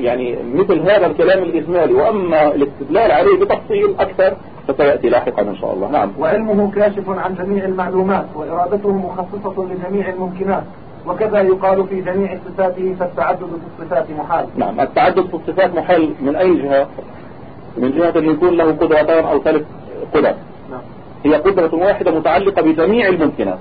يعني مثل هذا الكلام الإجمالي. وأما الاستدلال عليه بتفصيل أكثر فسيأتي لاحقا إن شاء الله. نعم. وعلمه كاشف عن جميع المعلومات وإرادته مخصصة لجميع الممكنات وكذا يقال في جميع صفاته فالتعدد في الصفات محال. نعم. التعدد في الصفات محال من أي جهة؟ من جهة أن يكون له قدرتان أو ثلاث قدر نعم. هي قدرة واحدة متعلقة بجميع الممكنات.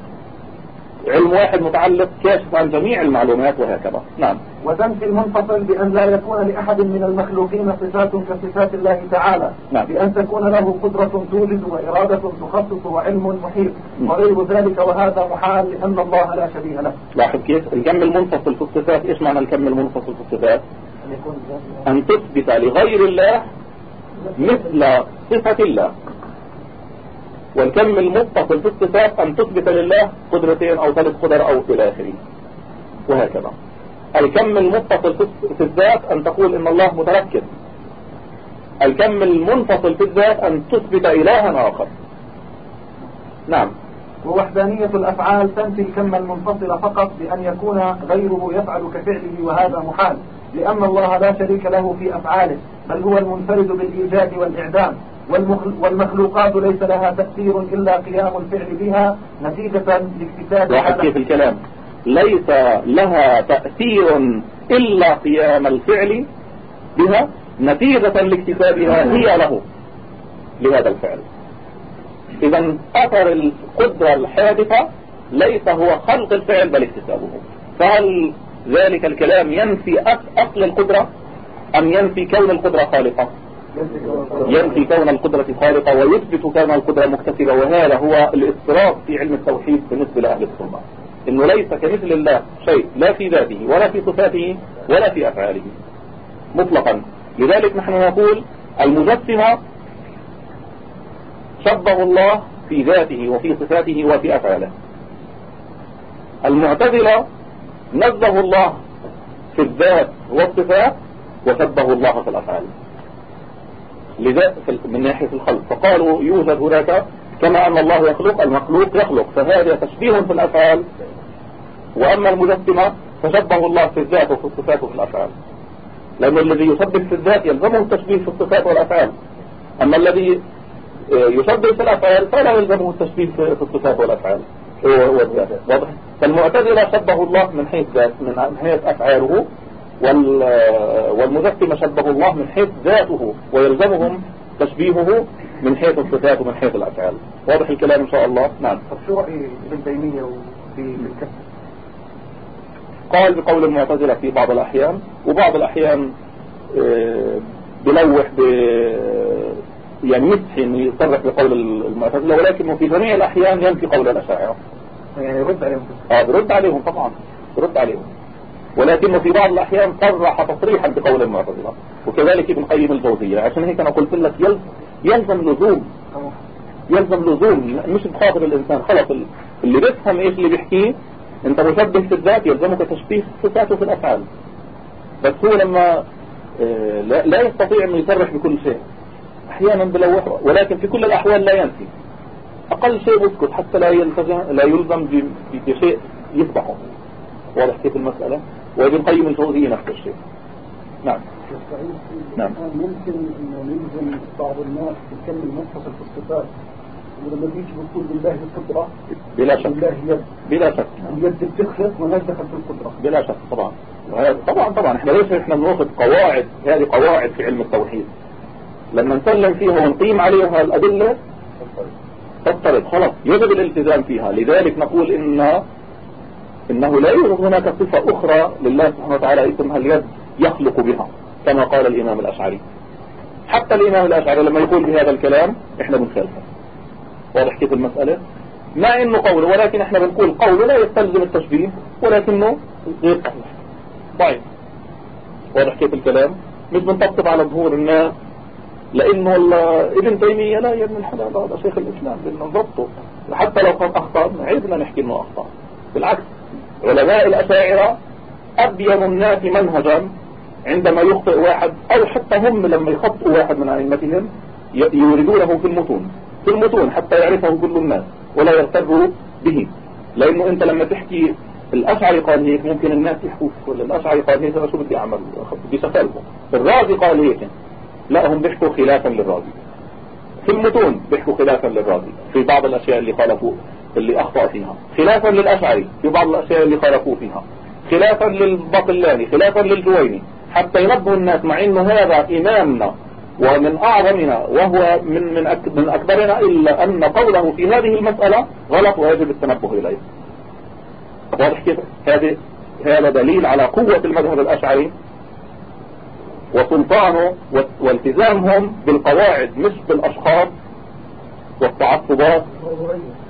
علم واحد متعلق كاشف عن جميع المعلومات وهكذا. نعم. وتنفي المنفصل بأن لا يكون لأحد من المخلوقين صفات كصفات الله تعالى. نعم. بأن تكون له قدرة توجد وإرادة تخصص وعلم محيط وغير ذلك وهذا محال لأن الله لا شبيه له. لاحظ كيف؟ الكم المنفصل في الصفات إيش معنى الكم المنفصل في الصفات؟ أن تثبت لغير الله مثل صفة الله. والكم المتصل في الصفات أن تثبت لله قدرتين أو ثلاث قدر أو إلى آخره. وهكذا. الكم المتصل في الذات أن تقول إن الله متركب. الكم المنفصل في الذات أن تثبت إلها آخر. نعم. ووحدانية الأفعال تنفي الكم المنفصل فقط بأن يكون غيره يفعل كفعله وهذا محال. لأن الله لا شريك له في أفعاله. بل هو المنفرد بالإيجاد والإعدام. والمخلوقات ليس لها تأثير إلا قيام الفعل بها نتيجة لاكتساب لاحظ كيف الكلام؟ ليس لها تأثير إلا قيام الفعل بها نتيجة لاكتسابها هي له لهذا الفعل. إذا أثر القدرة الحادثة ليس هو خلق الفعل بل اكتسابه. فهل ذلك الكلام ينفي أصل القدرة؟ أم ينفي كون القدرة خالقة. ينفي كون القدرة خالقة ويثبت كون القدرة مكتسبة وهذا هو الاضطراب في علم التوحيد بالنسبة لأهل السنة. إنه ليس كمثل الله شيء لا في ذاته ولا في صفاته ولا في أفعاله. مطلقا. لذلك نحن نقول المجسمة شبه الله في ذاته وفي صفاته وفي أفعاله. المعتزلة نزه الله في الذات والصفات وشبه الله في الأفعال. لذا من ناحية الخلق. فقالوا يوجد هناك كما أن الله يخلق المخلوق يخلق. فهذا تشبيه في الأفعال. وأما المجسمة فشبه الله في الذات وفي الصفات وفي الأفعال. لأن الذي يشبه في الذات يلزمه التشبيه في الصفات والأفعال. أما الذي يشبه في الأفعال فلا يلزمه التشبيه في الصفات والأفعال. والذات واضح؟ فالمعتزلة شبه الله من حيث ذات من حيث أفعاله. والمجسم شبه الله من حيث ذاته ويلزمهم تشبيهه من حيث الصفات ومن حيث الأفعال. واضح الكلام إن شاء الله؟ نعم. طب شو رأي ابن تيمية في الكسر قال بقول المعتزلة في بعض الأحيان وبعض الأحيان آه، بلوح ب يعني مسح يصرح بقول المعتزلة ولكنه في جميع الأحيان ينفي قول الأشاعرة. يعني يرد عليهم. آه برد عليهم طبعا برد عليهم. ولكنه في بعض الأحيان صرح تصريحا بقول المعتزلة. وكذلك ابن قيم الجوزية عشان هيك أنا قلت لك يلزم, يلزم لزوم. يلزم لزوم. مش بخاطر الإنسان. خلص اللي بيفهم إيش اللي بيحكيه أنت مشبه في الذات يلزمك تشبيه صفاته في الأفعال. بس هو لما آه، لا يستطيع أنه يصرح بكل شيء. أحيانا بلوح ولكن في كل الأحوال لا ينفي. أقل شيء يسكت حتى لا يلزم لا يلزم بشيء يصبحه واضح كيف المسألة؟ وابن قيم الجوزية نفس الشيء نعم. نعم. ممكن انه يلزم بعض الناس يكمل منفصل في الصفات ولما بيجي بيقول بالله القدرة بلا شك. بالله يد بلا شك. اليد بتخلق وناس دخل في القدرة. بلا شك. طبعا. طبعا طبعا. إحنا ليش إحنا بناخذ قواعد. هذه قواعد في علم التوحيد. لما نسلم فيها ونقيم عليها الأدلة تضطرب. خلاص. يجب الالتزام فيها. لذلك نقول إن إنه لا يوجد هناك صفة أخرى لله سبحانه وتعالى اسمها اليد يخلق بها كما قال الإمام الأشعري. حتى الإمام الأشعري لما يقول بهذا الكلام إحنا بنخالفه. واضح كيف المسألة؟ ما إنه قول ولكن إحنا بنقول قوله لا يستلزم التشبيه ولكنه غير صحيح. ضعيف واضح كيف الكلام؟ مش بنطبطب على ظهور الناس؟ لأنه ابن تيمية لا يا ابن الحلال هذا شيخ الإسلام بدنا نضبطه حتى لو كان أخطأ عيبنا نحكي إنه أخطأ. بالعكس. علماء الأشاعرة أبين الناس منهجا عندما يخطئ واحد أو حتى هم لما يخطئوا واحد من أئمتهم يوردونه في المتون في المتون حتى يعرفه كل الناس ولا يغتروا به. لأنه أنت لما تحكي الأشعري قال هيك ممكن الناس يحكوا الأشعري قال هيك شو بدي أعمل بسفالهم الرازي قال هيك لا هم بيحكوا خلافا للرازي. في المتون بيحكوا خلافا للرازي في بعض الأشياء اللي خالفوا اللي أخطأ فيها. خلافا للأشعري في بعض الأشياء اللي خالفوا فيها. خلافا للبطلاني خلافا للجويني حتى ينبهوا الناس مع إنه هذا إمامنا ومن أعظمنا وهو من من من أكبرنا إلا أن قوله في هذه المسألة غلط ويجب التنبه إليه. واضح كيف هذه هذا دليل على قوة المذهب الأشعري وسلطانه والتزامهم بالقواعد مش بالأشخاص. والتعصبات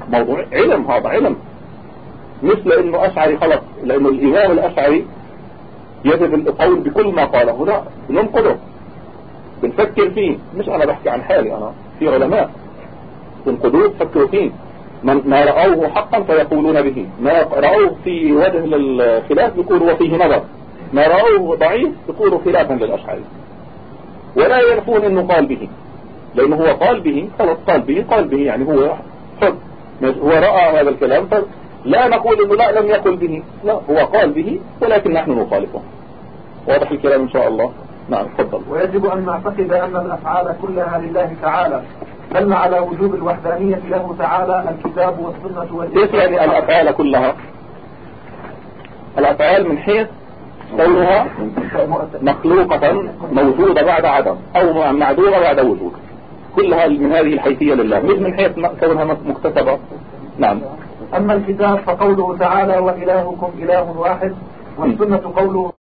موضوع علم هذا علم. مش لأنه أشعري خلص لأنه الإمام الأشعري يجب القول بكل ما قاله. لا بننقده بنفكر فيه. مش أنا بحكي عن حالي أنا في علماء. بنقدوه تفكروا فيه. ما رأوه حقا فيقولون به. ما رأوه في وجه للخلاف يقولوا وفيه نظر. ما رأوه ضعيف يقولوا خلافا للأشعري. ولا يعرفون إنه قال به. لأنه هو قال به خلص قال به قال به يعني هو حر هو رأى هذا الكلام لا نقول إنه لا لم يقل به. لا هو قال به ولكن نحن نخالفه. واضح الكلام إن شاء الله؟ نعم تفضل. ويجب أن نعتقد أن الأفعال كلها لله تعالى دل على وجوب الوحدانية له تعالى الكتاب والسنة والإسلام كيف يعني الأفعال كلها؟ الأفعال من حيث كونها مخلوقة موجودة بعد عدم أو معدومة بعد وجود. كلها من هذه الحيثية لله. مش من حيث كونها مكتسبة. نعم. أما الكتاب فقوله تعالى وإلهكم إله واحد والسنة قوله